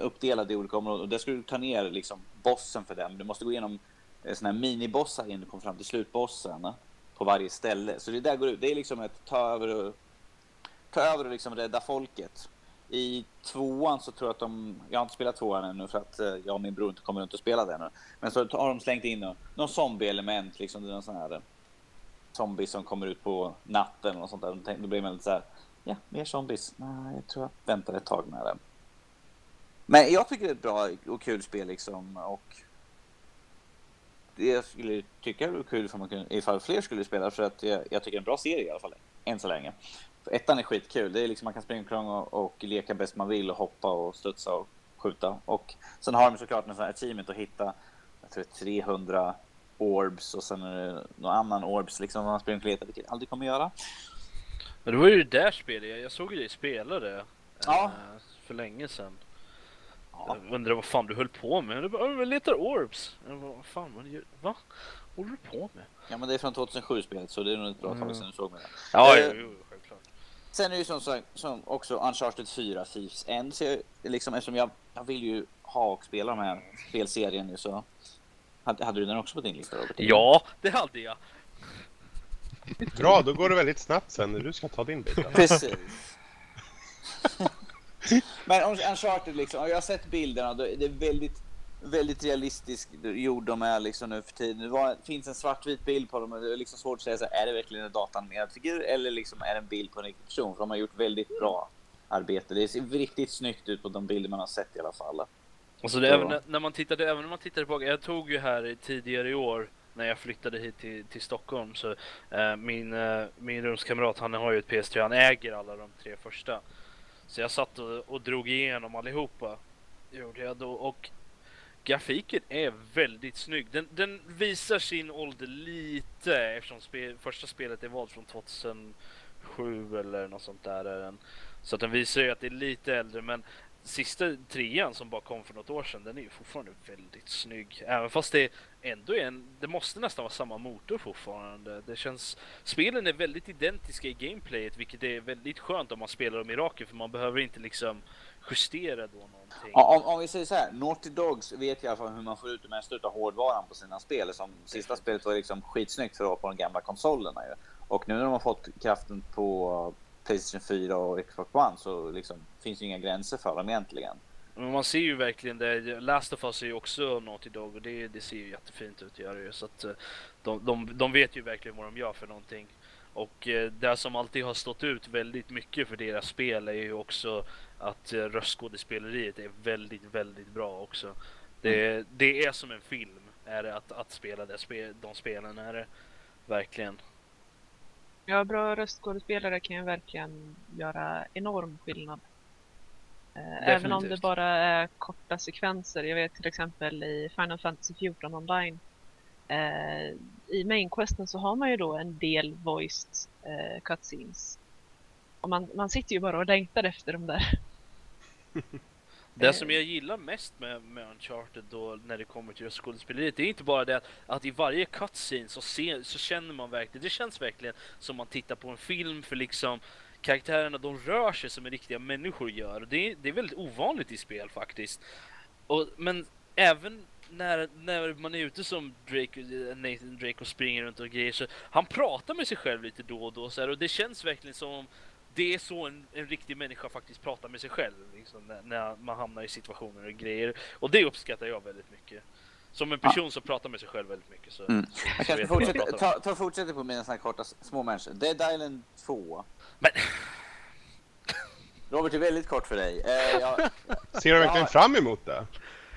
uppdelade i olika områden. Och där ska du ta ner liksom bossen för dem. Du måste gå igenom Eh, såna här minibossar innan du kommer fram till slutbossen på varje ställe. Så det där går ut. Det är liksom ett ta över och, ta över och liksom rädda folket i tvåan så tror jag att de, jag har inte spelat tvåan ännu för att eh, jag och min bror inte kommer runt och spela den. Men så har de slängt in någon zombie-element, liksom någon sån här eh, zombie som kommer ut på natten och sånt där. Då blir man lite så här, ja, mer zombies. Nej, jag tror jag väntar ett tag med det. Men jag tycker det är ett bra och kul spel liksom och det jag skulle tycka var kul ifall, man kunde, ifall fler skulle spela för att jag, jag tycker det är en bra serie i alla fall, än så länge. Ettan är skitkul, det är liksom man kan springa omkring och, och leka bäst man vill och hoppa och studsa och skjuta. Och sen har de såklart en sån här achievement att hitta, jag tror 300 orbs och sen är det någon annan orbs liksom man springer och letar, vilket jag aldrig kommer göra. Men det var ju det där spelet, jag såg ju dig spela det ja. äh, för länge sedan. Ja. Jag undrar vad fan du höll på med. Du bara, jag letar orbs. Jag bara, vad fan, vad, vad håller du på med? Ja, men det är från 2007-spelet så det är nog ett bra tag mm. sedan du såg mig. Ja, eh, jo, jo. Sen är det ju som, som också Uncharted 4, Thieves End. Så jag, liksom, eftersom jag, jag vill ju ha och spela de här spelserien nu så hade, hade du den också på din lista Robert? Ja, det hade jag. Bra, då går det väldigt snabbt sen när du ska ta din bit. Precis. [LAUGHS] Men om Uncharted liksom, jag har sett bilderna, det är väldigt, väldigt realistiskt gjord de är liksom nu för tiden. Det finns en svartvit bild på dem och det är liksom svårt att säga så här, är det verkligen en datanimerad figur eller liksom är det en bild på en riktig person? För de har gjort väldigt bra arbete. Det ser riktigt snyggt ut på de bilder man har sett i alla fall. Alltså det, även när man tittade, även när man tittade på, jag tog ju här tidigare i år när jag flyttade hit till, till Stockholm så eh, min, eh, min rumskamrat han har ju ett PS3, han äger alla de tre första. Så jag satt och, och drog igenom allihopa. Gjorde jag då och grafiken är väldigt snygg. Den, den visar sin ålder lite eftersom spe, första spelet är valt från 2007 eller något sånt där. Är den. Så att den visar ju att det är lite äldre men sista trean som bara kom för något år sedan, den är ju fortfarande väldigt snygg. Även fast det ändå är en, det måste nästan vara samma motor fortfarande. Det känns, spelen är väldigt identiska i gameplayet, vilket är väldigt skönt om man spelar dem i raken, för man behöver inte liksom justera då någonting. Om, om vi säger så här, Naughty Dogs vet i alla fall hur man får ut det mesta av hårdvaran på sina spel. Som sista spelet var liksom skitsnyggt för att vara på de gamla konsolerna ju. Och nu när de har fått kraften på Playstation 4 och Xbox One så liksom finns ju inga gränser för dem egentligen. Men man ser ju verkligen det. Last of Us är ju också Naughty Dog och det, det ser ju jättefint ut gör det Så att eh, de, de, de vet ju verkligen vad de gör för någonting. Och eh, det som alltid har stått ut väldigt mycket för deras spel är ju också att eh, röstskådespeleriet är väldigt, väldigt bra också. Det, mm. det är som en film, är det att, att spela det, de spelen är det verkligen. Ja, bra röstskådespelare kan ju verkligen göra enorm skillnad. Eh, även om det bara är korta sekvenser. Jag vet till exempel i Final Fantasy 14 online. Eh, I mainquesten så har man ju då en del voiced eh, cutscenes. Och man, man sitter ju bara och längtar efter dem där. [LAUGHS] Det som jag gillar mest med, med Uncharted då när det kommer till skådespeleriet, det är inte bara det att, att i varje cutscene så, se, så känner man verkligen, det känns verkligen som man tittar på en film för liksom karaktärerna de rör sig som riktiga människor gör. Och det, är, det är väldigt ovanligt i spel faktiskt. Och, men även när, när man är ute som Drake, Nathan Drake och springer runt och grejer så han pratar med sig själv lite då och då så här, och det känns verkligen som det är så en, en riktig människa faktiskt pratar med sig själv liksom, när, när, man hamnar i situationer och grejer. Och det uppskattar jag väldigt mycket. Som en person ja. som pratar med sig själv väldigt mycket. Så, mm. Jag kanske fortsätter, ta, ta fortsätter på mina sådana korta små människor. Dead Island 2. Men... Robert, det är väldigt kort för dig. Eh, jag, [LAUGHS] Ser du verkligen ja, fram emot det?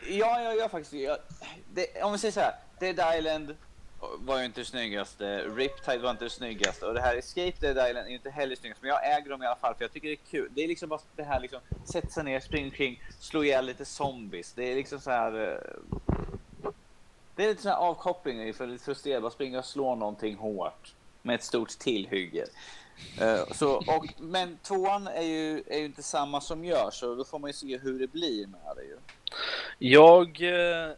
Ja, jag gör faktiskt jag, det. Om vi säger så här. Dead Island var ju inte det snyggaste. Riptide var inte det snyggaste. Och det här Escape Dead Island är inte heller snyggast. Men jag äger dem i alla fall för jag tycker det är kul. Det är liksom bara det här liksom, sätta sig ner, springa omkring, slå ihjäl lite zombies. Det är liksom så här... Eh, det är lite sån här avkoppling för lite frustrerad. Bara springa och slå någonting hårt med ett stort tillhygge. Uh, så, och, men tvåan är ju, är ju inte samma som görs, så då får man ju se hur det blir med det ju. Jag eh,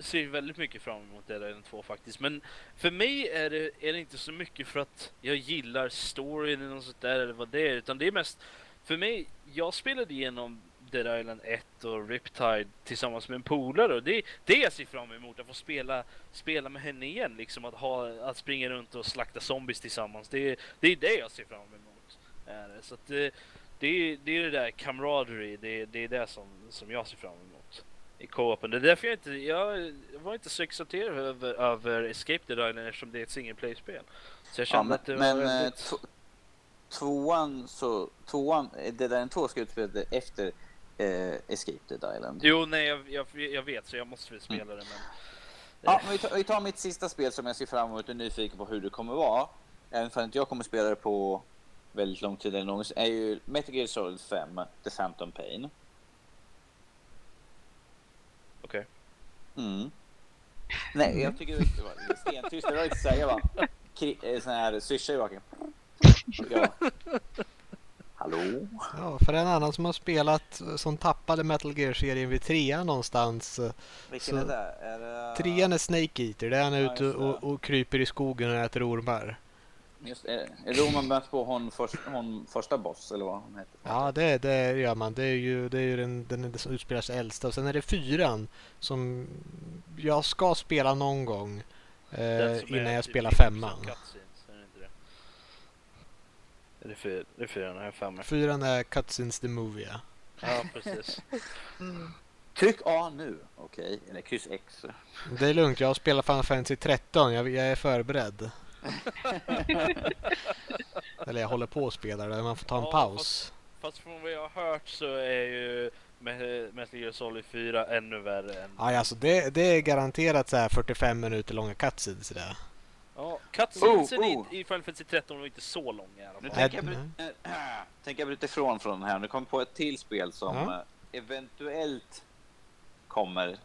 ser väldigt mycket fram emot Dead Island 2 faktiskt. Men för mig är det, är det inte så mycket för att jag gillar storyn eller något sånt där eller vad det är. Utan det är mest för mig, jag spelade igenom Dead Island 1 och Riptide tillsammans med en polare och det, det jag ser fram emot att få spela, spela med henne igen liksom att ha, att springa runt och slakta zombies tillsammans det, det är det jag ser fram emot. Så att, eh, det är, det är det där camaraderie, det, det är det som, som jag ser fram emot i co-open. Det är därför jag inte, jag var inte så exalterad över, över Escape the Island eftersom det är ett single play-spel. Så jag kände ja, men, att det men, var Men eh, tvåan så, tvåan, det där en två ska utspela efter eh, Escape the Island. Jo, nej, jag, jag, jag, vet så jag måste väl spela mm. det, men... Ja, vi tar, vi tar mitt sista spel som jag ser fram emot och är nyfiken på hur det kommer vara. Även om inte jag kommer spela det på väldigt lång tid eller någonsin, är ju Metal Gear Solid 5, The Phantom Pain. Okej. Okay. Mm. Nej, jag tycker det var stentyst. Det var inte säga va. Eh, sån här syrsa i baken. Ja. Hallå? Ja, för en annan som har spelat som tappade Metal Gear-serien vid trean någonstans. Vilken är det? Är det... Trean är Snake Eater, där han är ja, ute och, och, kryper i skogen och äter ormar. Just, är, är det då man möter på hon, först, hon första boss eller vad hon heter? Ja, det, det gör man. Det är ju, det är ju den, den som utspelar sig äldsta. Och sen är det fyran som jag ska spela någon gång eh, innan jag typ spelar femman. Det är, fyr, det är fyran, jag har för Fyran är Cutscenes the Movie, ja. Ja, precis. [LAUGHS] mm. Tryck A nu, okej. Okay. Eller kryss X. Det är lugnt, jag har spelat Final Fantasy 13. Jag, jag är förberedd. [LAUGHS] Eller jag håller på att spela det, man får ta en ja, paus. Fast, fast från vad jag har hört så är ju Metal Gear Solid 4 ännu värre än... Ja, alltså det, det är garanterat så här 45 minuter långa cutscenes där. Ja, cutscenesen oh, oh. i Final Fantasy 13 var inte så långa i alla fall. Nu tänker jag, bryta, äh, [CLEARS THROAT] tänker jag bryta ifrån från den här. Nu kommer på ett till spel som. Eh, eventuellt kommer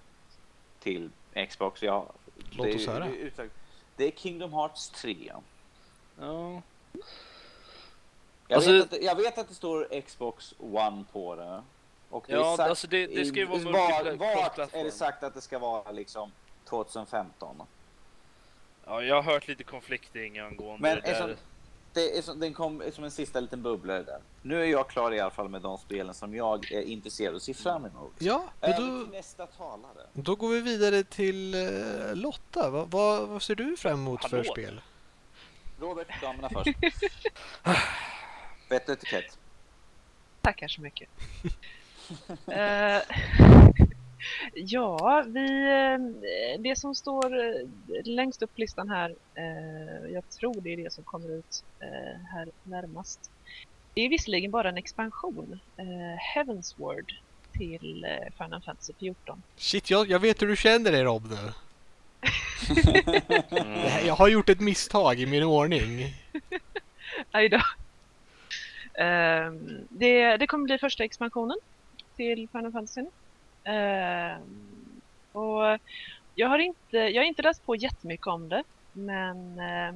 till Xbox. Ja, Låt oss höra. Det är Kingdom Hearts 3. Ja. Jag, alltså, vet att, jag vet att det står Xbox One på det. Och det ja, sagt, alltså det, det ska ju vara multiplattform. Vart är det sagt att det ska vara liksom 2015? Ja, jag har hört lite konflikting angående Men det där. Det är som, den kom som en sista liten bubblare där. Nu är jag klar i alla fall med de spelen som jag är intresserad och ser fram emot. Ja, men då, nästa talare. Då går vi vidare till uh, Lotta. Va, va, vad ser du fram emot Hallå. för spel? Robert, damerna först. Vett etikett. Tackar så mycket. uh, [LAUGHS] Ja, vi, eh, det som står eh, längst upp på listan här, eh, jag tror det är det som kommer ut här närmast. Det är visserligen bara en expansion, Heavensward till Final Fantasy 14. Shit, jag, jag vet hur du känner dig Rob nu. [LAUGHS] [LAUGHS] jag har gjort ett misstag i min ordning. [LAUGHS] Aj då. Ehm, det, det kommer bli första expansionen till Final Fantasy. Ehm, och jag har, inte, jag har inte läst på jättemycket om det, men eh,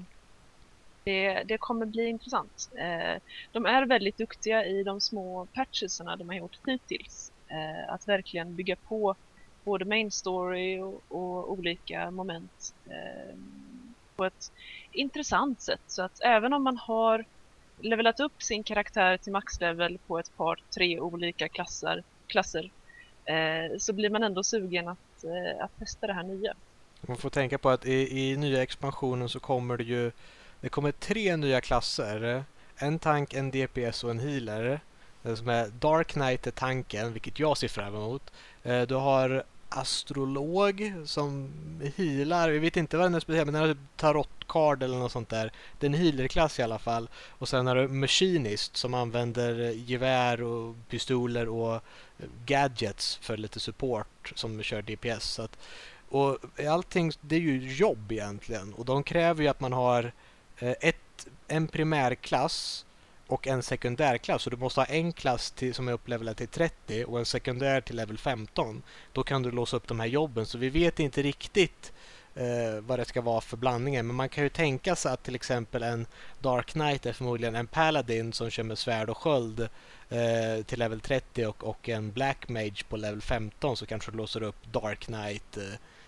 det, det, kommer bli intressant. Eh, de är väldigt duktiga i de små patchesarna de har gjort hittills. Eh, att verkligen bygga på både main story och, och olika moment ehm, på ett intressant sätt. Så att även om man har levelat upp sin karaktär till maxlevel på ett par, tre olika klasser, klasser Eh, så blir man ändå sugen att, eh, att testa det här nya. Man får tänka på att i, i nya expansionen så kommer det ju det kommer tre nya klasser. En tank, en DPS och en healer. Den som är Dark Knight är tanken, vilket jag ser fram emot. Eh, du har astrolog som healar. Vi vet inte vad den är speciell, men den har typ tarotcard eller något sånt där. Det är en healerklass i alla fall. Och sen har du machinist som använder gevär och pistoler och gadgets för lite support som kör DPS. Så att, och allting, det är ju jobb egentligen och de kräver ju att man har eh, ett, en primärklass och en sekundärklass. Så du måste ha en klass till, som är upplevlad till 30 och en sekundär till level 15. Då kan du låsa upp de här jobben. Så vi vet inte riktigt eh, vad det ska vara för blandningar. Men man kan ju tänka sig att till exempel en Dark Knight är förmodligen en Paladin som kör med svärd och sköld eh, till level 30 och, och en Black Mage på level 15 så kanske du låser upp Dark Knight eh,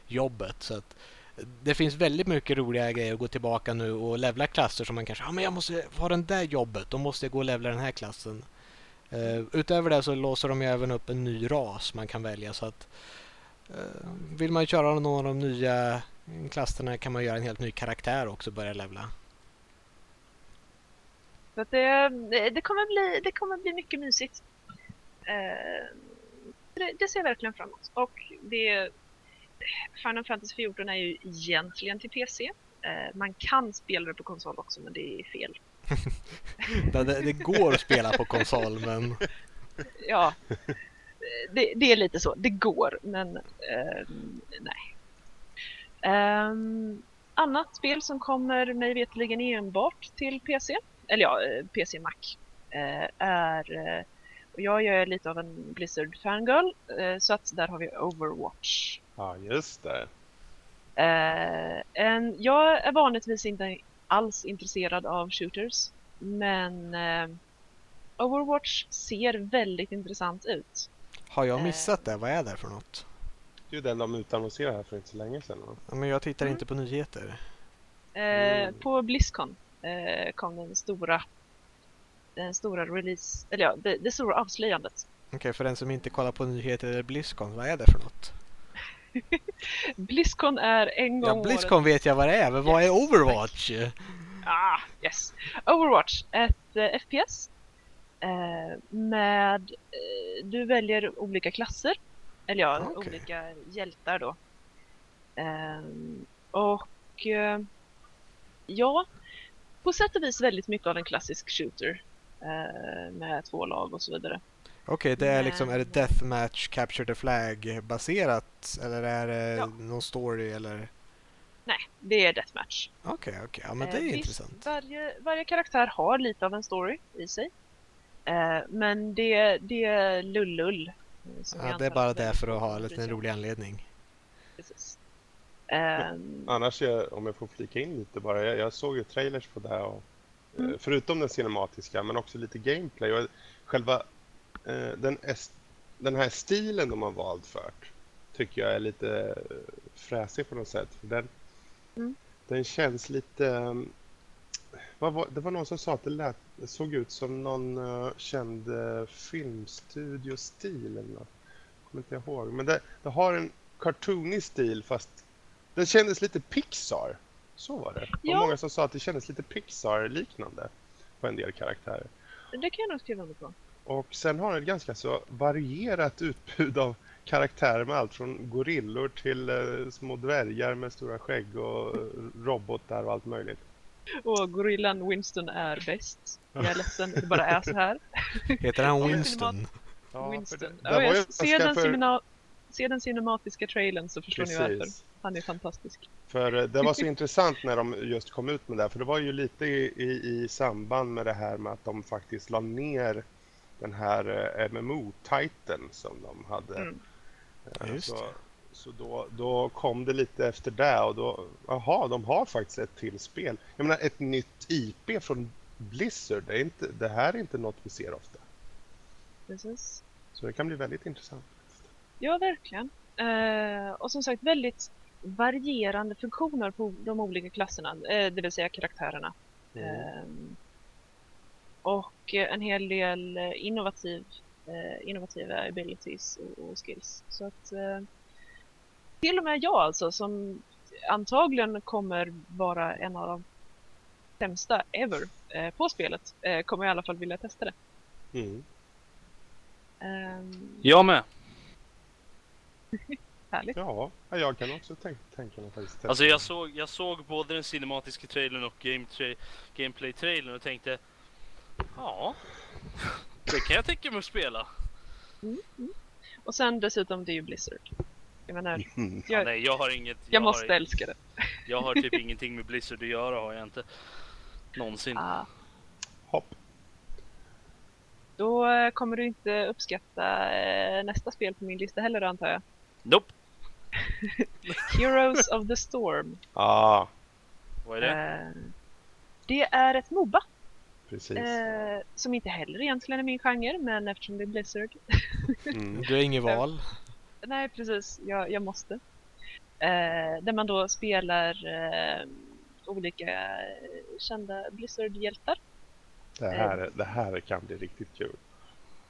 jobbet. Så att, det finns väldigt mycket roliga grejer att gå tillbaka nu och levla klasser som man kanske, ja ah, men jag måste ha den där jobbet, då måste jag gå och levla den här klassen. Uh, utöver det så låser de ju även upp en ny ras man kan välja så att uh, vill man köra någon av de nya klasserna kan man göra en helt ny karaktär också och börja levla. Så att det, det, kommer bli, det kommer bli mycket mysigt. Uh, det, det ser jag verkligen fram emot. Och det, Final Fantasy 14 är ju egentligen till PC. Eh, man kan spela det på konsol också, men det är fel. [LAUGHS] det, det, går att spela på konsol, men... Ja, det, det, är lite så. Det går, men eh, nej. Um, annat spel som kommer mig veterligen enbart till PC, eller ja, eh, PC Mac, uh, är och jag är lite av en Blizzard fangirl, uh, så att där har vi Overwatch. Ja, just det. En, jag är vanligtvis inte alls intresserad av shooters, men Overwatch ser väldigt intressant ut. Har jag missat det? Vad är det för något? Det är ju den de utannonserade här för inte så länge sedan. Ja, men jag tittar mm. inte på nyheter. Eh, mm. På Blizzcon eh, kom den stora, den stora release, eller ja, det, det stora avslöjandet. Okej, okay, för den som inte kollar på nyheter eller Blizzcon, vad är det för något? Blizzcon är en gång Ja, Blizzcon året... vet jag vad det är, men vad är Overwatch? Ah, yes. Overwatch, ett eh, FPS eh, med, eh, du väljer olika klasser eller ja, okay. olika hjältar då. Um, och uh, ja, på sätt och vis väldigt mycket av en klassisk shooter uh, med två lag och så vidare. Okej, okay, det är liksom, är det Deathmatch Capture the Flag baserat eller är det ja. någon story eller? Nej, det är Deathmatch. Okej, okay, okej, okay. ja men det är uh, intressant. Varje, varje karaktär har lite av en story i sig. men det, det är lullull Ja, det är bara det för att ha en liten rolig anledning. Precis. Um... Annars, jag, om jag får flika in lite bara. Jag, jag såg ju trailers på det här. Och, eh, mm. Förutom den cinematiska, men också lite gameplay. Och själva eh, den, den här stilen de har valt för tycker jag är lite eh, fräsig på något sätt. För den, mm. den känns lite... Um, var, det var någon som sa att det, lät, det såg ut som någon uh, känd uh, filmstudiostil eller något. Jag kommer inte ihåg. Men det, det har en cartoonig stil fast den kändes lite Pixar. Så var det. Ja. Och många som sa att det kändes lite Pixar-liknande på en del karaktärer. Det kan jag nog skriva under på. Och sen har den ett ganska så varierat utbud av karaktärer med allt från gorillor till uh, små dvärgar med stora skägg och robotar och allt möjligt. Och gorillan Winston är bäst. Jag är ledsen, det bara är så här. [LAUGHS] Heter han Winston? Ja, Winston. Det, det ja, se, den för... se den cinematiska trailern så förstår Precis. ni varför. Han är fantastisk. För eh, det var så [LAUGHS] intressant när de just kom ut med det. För det var ju lite i, i, i samband med det här med att de faktiskt la ner den här eh, MMO-titeln som de hade. Mm. Ja, just så, så då, då kom det lite efter det och då, jaha, de har faktiskt ett till spel. Jag menar ett nytt IP från Blizzard, det, är inte, det här är inte något vi ser ofta. Precis. Så det kan bli väldigt intressant. Ja, verkligen. Eh, och som sagt väldigt varierande funktioner på de olika klasserna, eh, det vill säga karaktärerna. Mm. Eh, och en hel del innovativ, eh, innovativa abilities och, och skills. Så att eh, till och med jag alltså som antagligen kommer vara en av de sämsta ever eh, på spelet eh, kommer i alla fall vilja testa det. Mm. Um... Jag med. [LAUGHS] Härligt. Ja, jag kan också tänka, tänka mig faktiskt. Alltså jag såg, jag såg både den cinematiska trailern och game tra gameplay-trailern och tänkte ja, det kan jag tänka mig att spela. Mm, mm. Och sen dessutom det är ju Blizzard. Jag menar, [LAUGHS] jag, ja, nej, jag har inget. Jag, jag måste har, älska det. [LAUGHS] Jag har typ ingenting med Blizzard att göra har jag inte. Någonsin. Ah. Hopp. Då eh, kommer du inte uppskatta eh, nästa spel på min lista heller antar jag. Nope. [LAUGHS] Heroes of the Storm. Ah. Vad är det? Eh, det är ett Moba. Precis. som inte heller egentligen är min genre, men eftersom det är Blizzard. mm, [LAUGHS] du har inget val. Nej, precis. Jag, jag måste. Eh, där man då spelar eh, olika kända Blizzard-hjältar. Det här, eh. det här kan bli riktigt kul.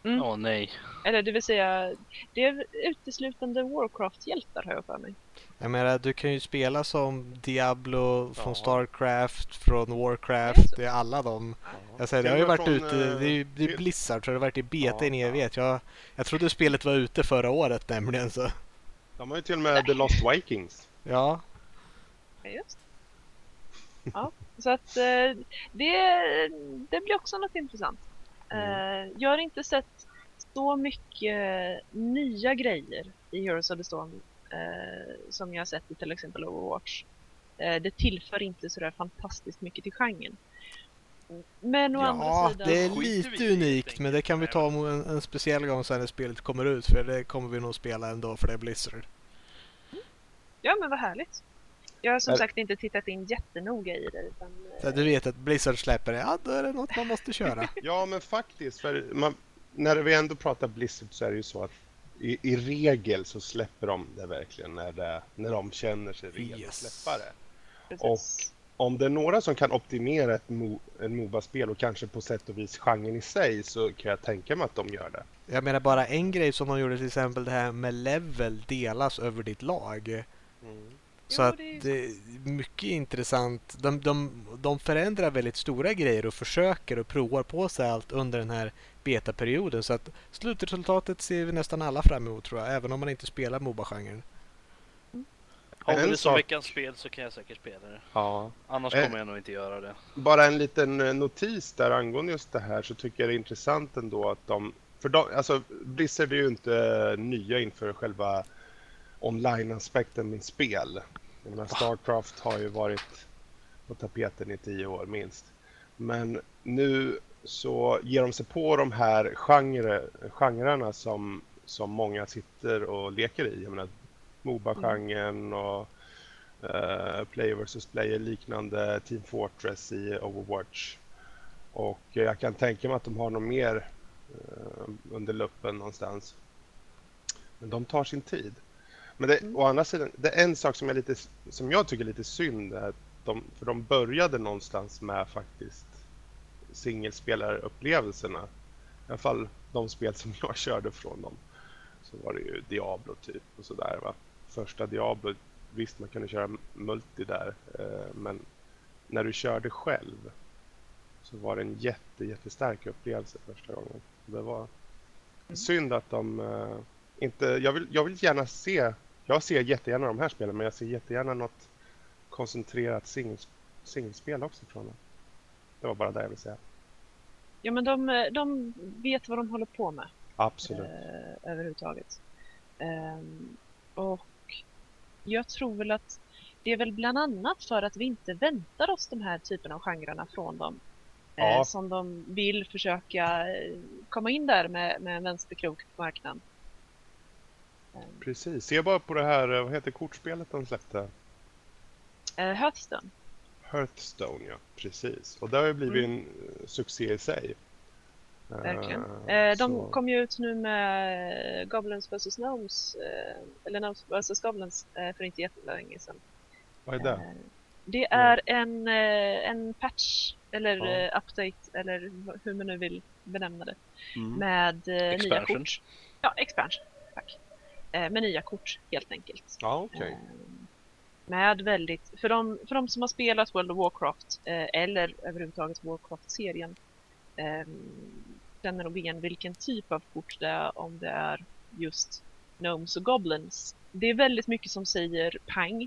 Mm. Åh nej. Eller det vill säga, det är uteslutande Warcraft-hjältar har jag för mig. Jag menar, du kan ju spela som Diablo från Starcraft, från Warcraft, det är alla de. Jag säger, det har ju varit från, ute, det är, det är Blizzard, så det har varit i beta i en evighet. Jag, jag trodde spelet var ute förra året nämligen så. De har ju till och med The Lost Vikings. Ja. Ja, just Ja, så att eh, det, det blir också något intressant. Mm. Eh, jag har inte sett så mycket nya grejer i Heroes of the Storm eh, som jag har sett i till exempel Overwatch. Eh, det tillför inte sådär fantastiskt mycket till genren. Men å ja, andra sidan... det är lite unikt men det kan vi ta en, en speciell gång sen när spelet kommer ut för det kommer vi nog spela ändå för det är Blizzard. Ja men vad härligt. Jag har som är... sagt inte tittat in jättenoga i det. Utan, så du vet att Blizzard släpper det, ja då är det något man måste köra. [LAUGHS] ja men faktiskt, för man, när vi ändå pratar Blizzard så är det ju så att i, i regel så släpper de det verkligen när, det, när de känner sig redo yes. att släppa det. Precis. Och om det är några som kan optimera ett Mo, en Moba-spel och kanske på sätt och vis genren i sig så kan jag tänka mig att de gör det. Jag menar bara en grej som de gjorde till exempel det här med level delas över ditt lag. Mm. Så jo, att det är mycket intressant. De, de, de förändrar väldigt stora grejer och försöker och provar på sig allt under den här betaperioden. Så att slutresultatet ser vi nästan alla fram emot tror jag, även om man inte spelar Moba-genren. Har vi det som veckans spel så kan jag säkert spela det. Ja. Annars kommer jag nog inte göra det. Bara en liten eh, notis där angående just det här så tycker jag det är intressant ändå att de... För de, alltså Blizzard är ju inte nya inför själva online-aspekten med spel. Jag menar, Starcraft har ju varit på tapeten i tio år minst. Men nu så ger de sig på de här genre, genrerna som, som många sitter och leker i. Jag menar, Moba-genren och uh, Player vs Player liknande Team Fortress i Overwatch. Och jag kan tänka mig att de har något mer uh, under luppen någonstans. Men de tar sin tid. Men det, mm. å andra sidan, det är en sak som, är lite, som jag tycker är lite synd. Är att de, för de började någonstans med faktiskt singelspelarupplevelserna. I alla fall de spel som [LAUGHS] jag körde från dem. Så var det ju Diablo typ och sådär va. Första Diablo, visst man kunde köra multi där. Eh, men när du körde själv så var det en jätte, jättestark upplevelse första gången. Det var mm. synd att de eh, inte... Jag vill, jag vill gärna se... Jag ser jättegärna de här spelen men jag ser jättegärna något koncentrerat singelspel också från dem. Det var bara det jag ville säga. Ja, men de, de vet vad de håller på med. Absolut. Eh, överhuvudtaget. Eh, och jag tror väl att det är väl bland annat för att vi inte väntar oss de här typerna av genrerna från dem. Eh, ja. som de vill försöka eh, komma in där med, med en vänsterkrok på marknaden. Precis. Se bara på det här, eh, vad heter kortspelet de släppte? Uh, Hearthstone. Hearthstone, ja. Precis. Och det har ju blivit mm. en eh, succé i sig. Verkligen. Uh, de så... kom ju ut nu med Goblins vs. Gnomes, uh, eller Gnomes vs. Goblins, uh, för inte jättelänge sedan. Vad är det? det är en, en patch, eller ja. update, eller hur man nu vill benämna det, mm. med nya kort. Ja, expansion. Tack. Med nya kort, helt enkelt. Ja, okej. Okay med väldigt, för de, för de som har spelat World of Warcraft eh, eller överhuvudtaget Warcraft-serien eh, känner nog igen vilken typ av kort det är om det är just Gnomes och Goblins. Det är väldigt mycket som säger pang.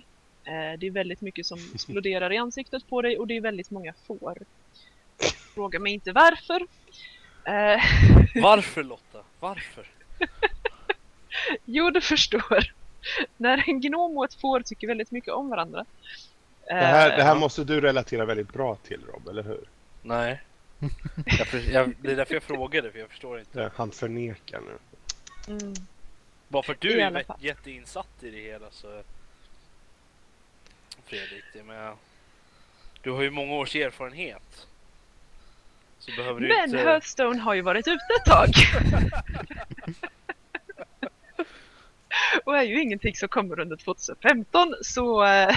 Eh, det är väldigt mycket som [LAUGHS] exploderar i ansiktet på dig och det är väldigt många får. Fråga mig inte varför. Eh, [LAUGHS] varför Lotta? Varför? [LAUGHS] jo, du förstår. när en gnom och ett får tycker väldigt mycket om varandra. Det här, det här eh, måste du relatera väldigt bra till Rob, eller hur? Nej. Jag, jag, det är därför jag frågade, för jag förstår inte. Ja, han förnekar nu. Mm. Bara för att du är jätteinsatt i det hela så... Fredrik, det med... Du har ju många års erfarenhet. Så behöver du Men inte... Hearthstone har ju varit ute ett tag. [LAUGHS] [LAUGHS] och är ju ingenting som kommer under 2015 så eh,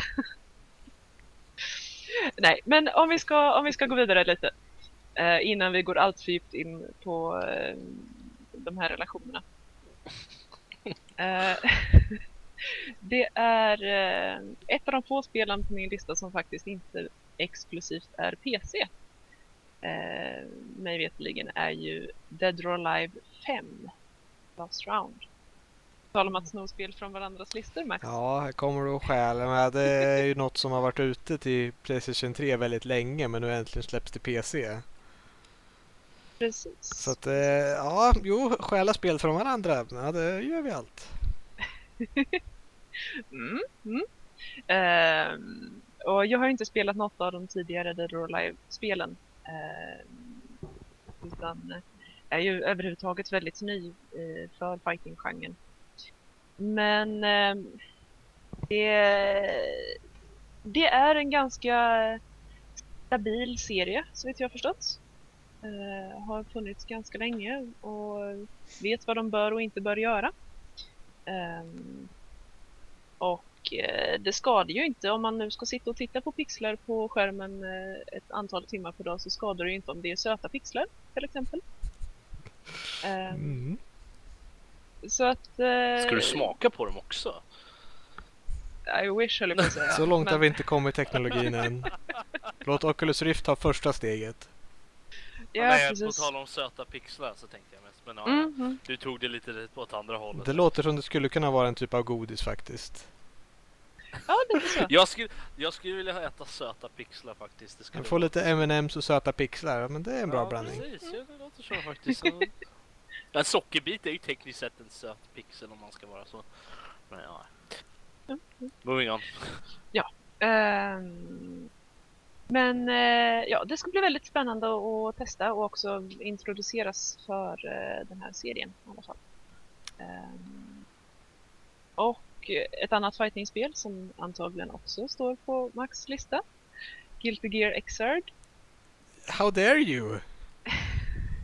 [LAUGHS] nej men om vi ska om vi ska gå vidare lite eh, innan vi går allt för djupt in på eh, de här relationerna. [LAUGHS] Eh, [LAUGHS] det är eh, ett av de få spelen på min lista som faktiskt inte exklusivt är PC. Eh, mig veterligen är ju Dead or Alive 5 Last Round. Tala om att sno spel från varandras listor Max. Ja, här kommer du och stjäl. Men det är ju något som har varit ute till Playstation 3 väldigt länge men nu äntligen släpps till PC. Precis. Så att, eh, ja, jo, stjäla spel från varandra. Ja, det gör vi allt. [LAUGHS] mm, mm. Uh, och jag har inte spelat något av de tidigare Dead or Alive-spelen. Uh, utan är ju överhuvudtaget väldigt ny uh, för fighting-genren. Men eh, det, det är en ganska stabil serie, så vet jag förstått. Eh, har funnits ganska länge och vet vad de bör och inte bör göra. Ehm, eh, och det skadar ju inte om man nu ska sitta och titta på pixlar på skärmen eh, ett antal timmar per dag så skadar det ju inte om det är söta pixlar till exempel. Ehm, mm. Så att... Ska du smaka på dem också? I wish höll jag på att säga. [LAUGHS] Så långt men... har vi inte kommit teknologin än. [LAUGHS] Låt Oculus Rift ta första steget. Ja, Nej, precis. På tal om söta pixlar så tänkte jag mest. Men ja, mm -hmm. du tog det lite åt andra hållet. Det låter som det skulle kunna vara en typ av godis faktiskt. Ja, lite så. jag, skulle, jag skulle vilja äta söta pixlar faktiskt. Det skulle Få lite M&M's och söta pixlar. Men det är en bra ja, blandning. Precis, ja, det låter så faktiskt. [LAUGHS] en sockerbit är ju tekniskt sett en söt pixel om man ska vara så. Men ja. Mm. Moving on. Ja. Um, men eh, ja, det ska bli väldigt spännande att testa och också introduceras för eh, den här serien i alla fall. Um, och ett annat fightingspel som antagligen också står på Max lista. Guilty Gear Xrd. How dare you?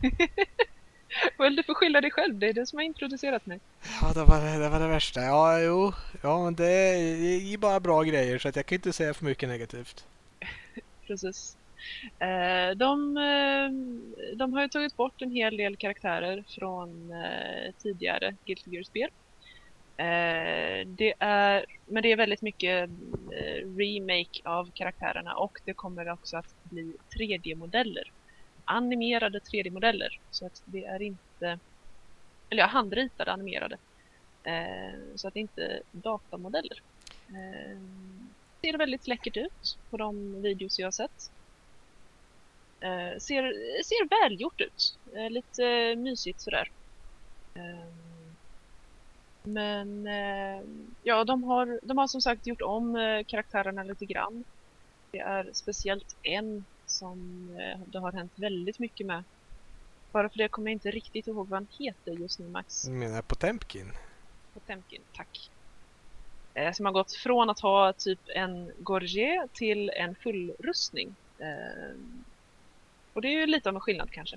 [LAUGHS] [LAUGHS] Well, du får skylla dig själv. Det är det som har introducerat mig. Ja, det var det, var det värsta. Ja, jo. Ja, men det är bara bra grejer så att jag kan inte säga för mycket negativt [LAUGHS] precis. Eh, de, eh, de har ju tagit bort en hel del karaktärer från eh, tidigare Guilty Gear-spel. Det är, men det är väldigt mycket remake av karaktärerna och det kommer också att bli 3D-modeller. Animerade 3D-modeller. Så att det är inte, eller ja, handritade animerade. Eh, så att det inte är datamodeller eh, ser väldigt läckert ut på de videos jag har sett. Eh, ser, ser välgjort ut. Eh, lite mysigt sådär. Eh, men eh, ja, de har, de har som sagt gjort om eh, karaktärerna lite grann. Det är speciellt en som det har hänt väldigt mycket med. Bara för det kommer jag inte riktigt ihåg vad han heter just nu Max. Du menar Potemkin? Potemkin, tack. Eh, som har gått från att ha typ en Gorget till en fullrustning. Eh, och det är ju lite av en skillnad kanske.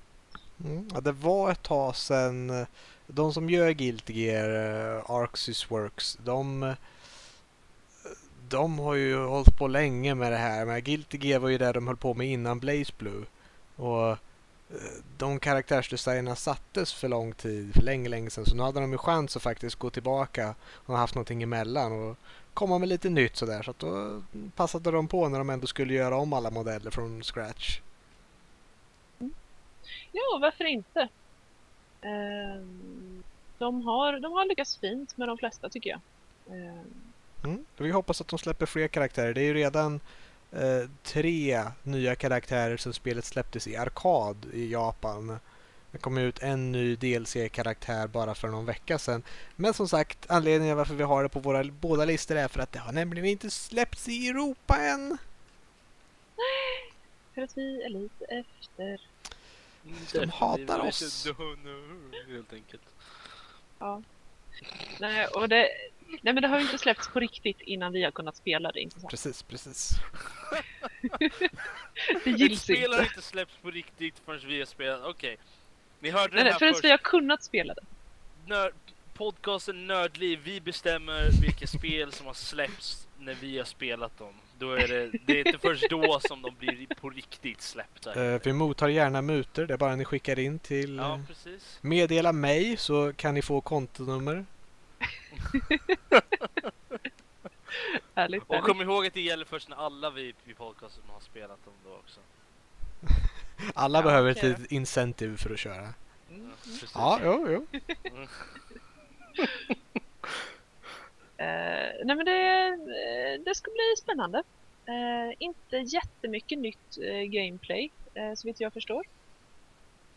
Mm, ja, det var ett tag sedan eh, de som gör Guilty Gear, Arxis Works, de, de har ju hållit på länge med det här. Men Guilty Gear var ju det de höll på med innan Blaze Blue. Och eh, de karaktärsdesignerna sattes för lång tid, för länge, länge sedan. Så nu hade de ju chans att faktiskt gå tillbaka och haft någonting emellan och komma med lite nytt sådär. Så att då passade de på när de ändå skulle göra om alla modeller från scratch. Mm. Ja, varför inte? Ehm, de, har, de har lyckats fint med de flesta tycker jag. Ehm, Mm. Vi hoppas att de släpper fler karaktärer. Det är ju redan Eh, tre nya karaktärer som spelet släpptes i arkad i Japan. Det kom ut en ny DLC-karaktär bara för någon vecka sedan. Men som sagt, anledningen varför vi har det på våra båda listor är för att det har nämligen inte släppts i Europa än. Nej, för att vi är lite efter. De hatar oss. Helt enkelt. Ja. Nej, och det, Nej men det har ju inte släppts på riktigt innan vi har kunnat spela det, inte sant? Precis, precis. [LAUGHS] det gills inte. Spelar inte släppts på riktigt förrän vi har spelat, okej. Okay. Ni hörde nej, det här förrän först. vi har kunnat spela det. När podcasten Nördliv, vi bestämmer vilka spel som har släppts när vi har spelat dem. Då är det, det är inte först då som de blir på riktigt släppta. Uh, vi mottar gärna mutor, det är bara ni skickar in till... Ja, precis. Meddela mig så kan ni få kontonummer. [LAUGHS] ärligt, Och kom ihåg att det gäller först när alla vi i podcasten har spelat dem då också. [LAUGHS] alla ja, behöver okay. ett incentive för att köra. Mm. Ja, jo, jo. Mm. [LAUGHS] Uh, nej men det, uh, det ska bli spännande. Uh, inte jättemycket nytt gameplay, uh, så vitt jag förstår.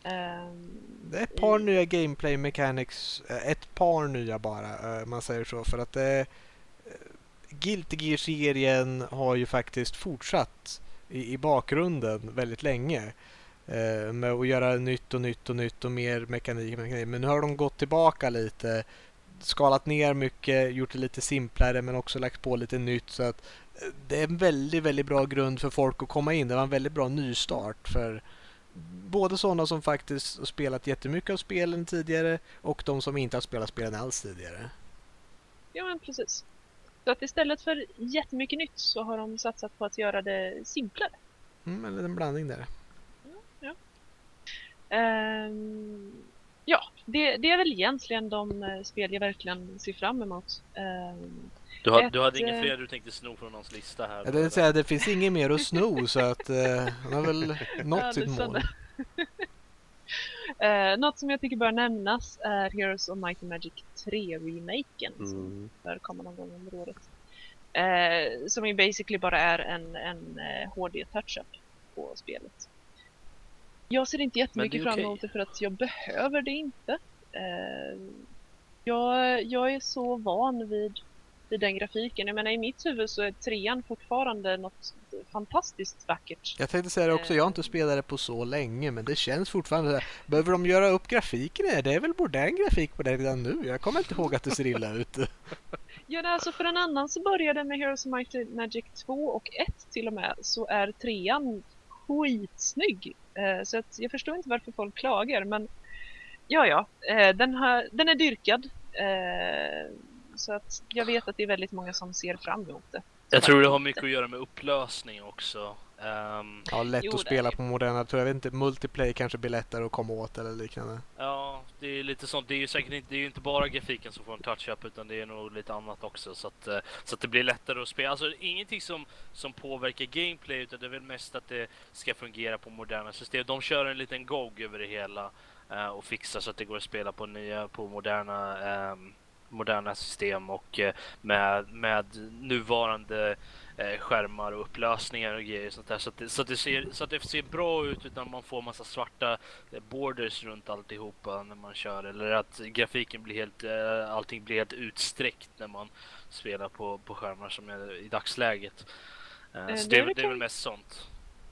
är ett par nya gameplay mechanics, ett par nya bara, man säger så. För att det, Guilty Gear-serien har ju faktiskt fortsatt i, i bakgrunden väldigt länge med att göra nytt och nytt och nytt och mer mekanik, mekanik. Men nu har de gått tillbaka lite skalat ner mycket, gjort det lite simplare men också lagt på lite nytt. Så att eh, det är en väldigt, väldigt bra grund för folk att komma in. Det var en väldigt bra nystart för både sådana som faktiskt har spelat jättemycket av spelen tidigare och de som inte har spelat spelen alls tidigare. Ja, men precis. Så att istället för jättemycket nytt så har de satsat på att göra det simplare. Mm, eller en blandning där. Ja. ja. Um, ja, det, det, är väl egentligen de uh, spel jag verkligen ser fram emot. Uh, du, har, ett, du hade inga eh, fler du tänkte sno från någons lista här? Jag vill säga, det finns inget mer att sno så att uh, han har väl nått sitt mål. Uh, [LAUGHS] något som jag tycker bör nämnas är Heroes of Might and Magic 3-remaken mm. som bör komma någon gång under året. Uh, som ju basically bara är en, en uh, HD-touch-up på spelet. Jag ser inte jättemycket fram emot det för att jag behöver det inte. Eh, jag, jag är så van vid, vid den grafiken. Jag menar i mitt huvud så är trean fortfarande något fantastiskt vackert. Jag tänkte säga det också, jag har inte spelat det på så länge men det känns fortfarande Behöver de göra upp grafiken? Det är väl modern grafik på det redan nu? Jag kommer inte ihåg att det ser illa ut. [LAUGHS] Ja, alltså för en annan så började med Heroes of Might Magic 2 och 1 till och med så är trean skitsnygg. Eh, så att jag förstår inte varför folk klagar, men ja, ja, eh, den, har, den är dyrkad. Eh, så att jag vet att det är väldigt många som ser fram emot det. Jag tror det har mycket att göra med upplösning också. Um, ja, lätt jo, att spela på moderna tror jag vet inte, multiplayer kanske blir lättare att komma åt eller liknande. Ja, det är lite sånt. Det är ju säkert inte, det är inte bara grafiken som får en touch-up utan det är nog lite annat också så att, eh, så att det blir lättare att spela. Alltså ingenting som, som påverkar gameplay utan det är väl mest att det ska fungera på moderna system. De kör en liten GOG över det hela uh, och fixar så att det går att spela på nya, på moderna um, moderna system och uh, med, med nuvarande Eh, skärmar och upplösningar och grejer sånt där. Så att, det, så, att det ser, så att det ser bra ut utan man får massa svarta eh, borders runt alltihopa när man kör. Eller att grafiken blir helt, eh, allting blir helt utsträckt när man spelar på, på skärmar som är i dagsläget. Så det, det är väl mest sånt.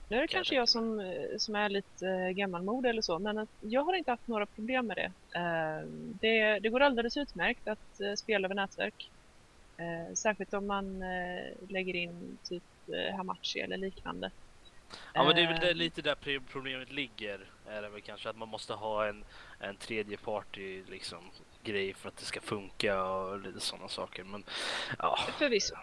Nu är det kanske jag som, som är lite gammalmod eller så, men jag har inte haft några problem med det. Det, det går alldeles utmärkt att spela över nätverk. Eh, särskilt om man eh, lägger in typ eh, Hamachi eller liknande. Ja men det är väl det, lite där problemet ligger. Är det väl kanske att man måste ha en, en tredje party liksom grej för att det ska funka och lite sådana saker. Men ja. Förvisso.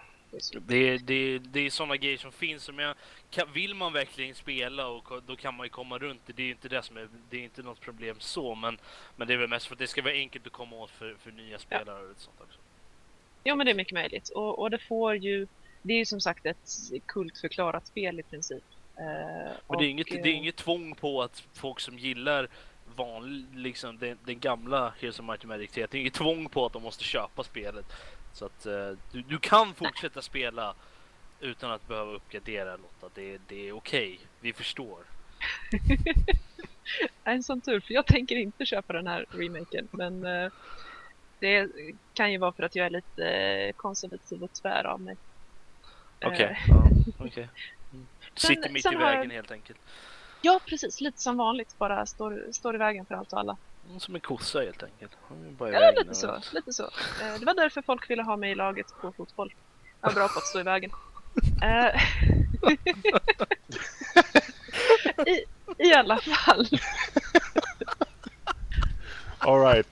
Det, det, det är sådana grejer som finns som jag kan, vill man verkligen spela och då kan man ju komma runt det. Det är inte det som är, det är inte något problem så men, men det är väl mest för att det ska vara enkelt att komma åt för, för nya spelare ja. och sånt också. Ja, men det är mycket möjligt. Och, och det får ju... Det är ju som sagt ett kultförklarat spel i princip. Men och, det, är inget, det är inget tvång på att folk som gillar vanlig, liksom den, den gamla Heroes of Might Magic 3, det är inget tvång på att de måste köpa spelet. Så att uh, du, du kan fortsätta spela utan att behöva uppgradera Lotta. Det, det är okej. Okay. Vi förstår. [LAUGHS] en sån tur, för jag tänker inte köpa den här remaken. Men uh, det kan ju vara för att jag är lite eh, konservativ och tvär av mig. Okej. Okay. [LAUGHS] Ja, okay. Mm. Sitter mitt i vägen har... helt enkelt. Ja, precis. Lite som vanligt. Bara står, står i vägen för allt och alla. Som en kossa helt enkelt. ja, lite så, lite så. Eh, det var därför folk ville ha mig i laget på fotboll. Jag var bra på att stå i vägen. [LAUGHS] I, I alla fall. All right.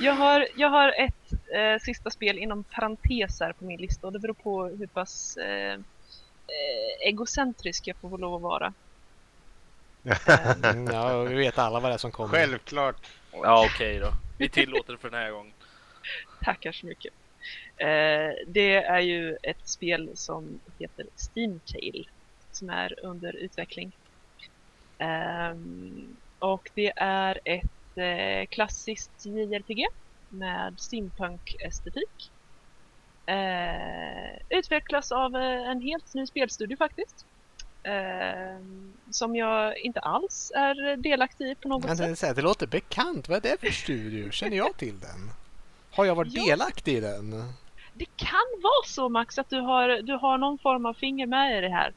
jag, har, jag har ett eh, sista spel inom parenteser på min lista och det beror på hur pass eh, eh egocentrisk jag får lov att vara. Mm, ja, vi vet alla vad det är som kommer. Självklart. Ja, okej okay då. Vi tillåter det för den här gången. Tackar så mycket. Eh, det är ju ett spel som heter Steamtail som är under utveckling. Eh, och det är ett eh, klassiskt JRPG med steampunk-estetik. Eh, utvecklas av en helt ny spelstudio faktiskt. Eh, som jag inte alls är delaktig i på något jag sätt. Säga, det låter bekant. Vad är det för studio? Känner jag till den? Har jag varit ja. delaktig i den? Det kan vara så Max att du har, du har någon form av finger med i det här.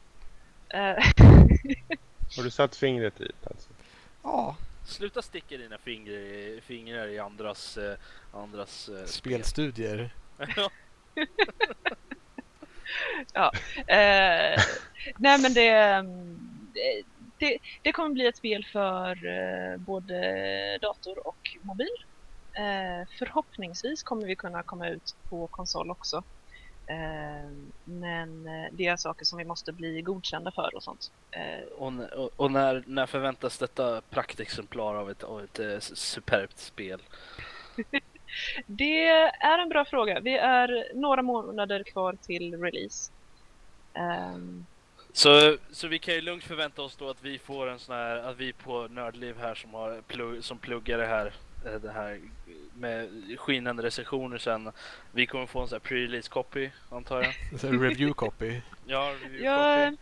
Eh. [LAUGHS] har du satt fingret dit alltså? Ja. Sluta sticka dina fingrar, fingrar i andras, eh, andras eh, spelstudier. [LAUGHS] [LAUGHS] [LAUGHS] ja. Eh, nej men det, det, det kommer bli ett spel för eh, både dator och mobil. Eh, förhoppningsvis kommer vi kunna komma ut på konsol också. Eh, men eh, det är saker som vi måste bli godkända för och sånt. Eh, och, och, och, när, när förväntas detta praktexemplar av ett, av ett superbt spel? [LAUGHS] det är en bra fråga. Vi är några månader kvar till release. Um, så, så vi kan ju lugnt förvänta oss då att vi får en sån här, att vi på Nördliv här som, har plugg, som pluggar det här, eh, det här med skinande recensioner sen. Vi kommer få en sån här pre-release copy antar jag. Review copy. [LAUGHS] ja, review jag, copy.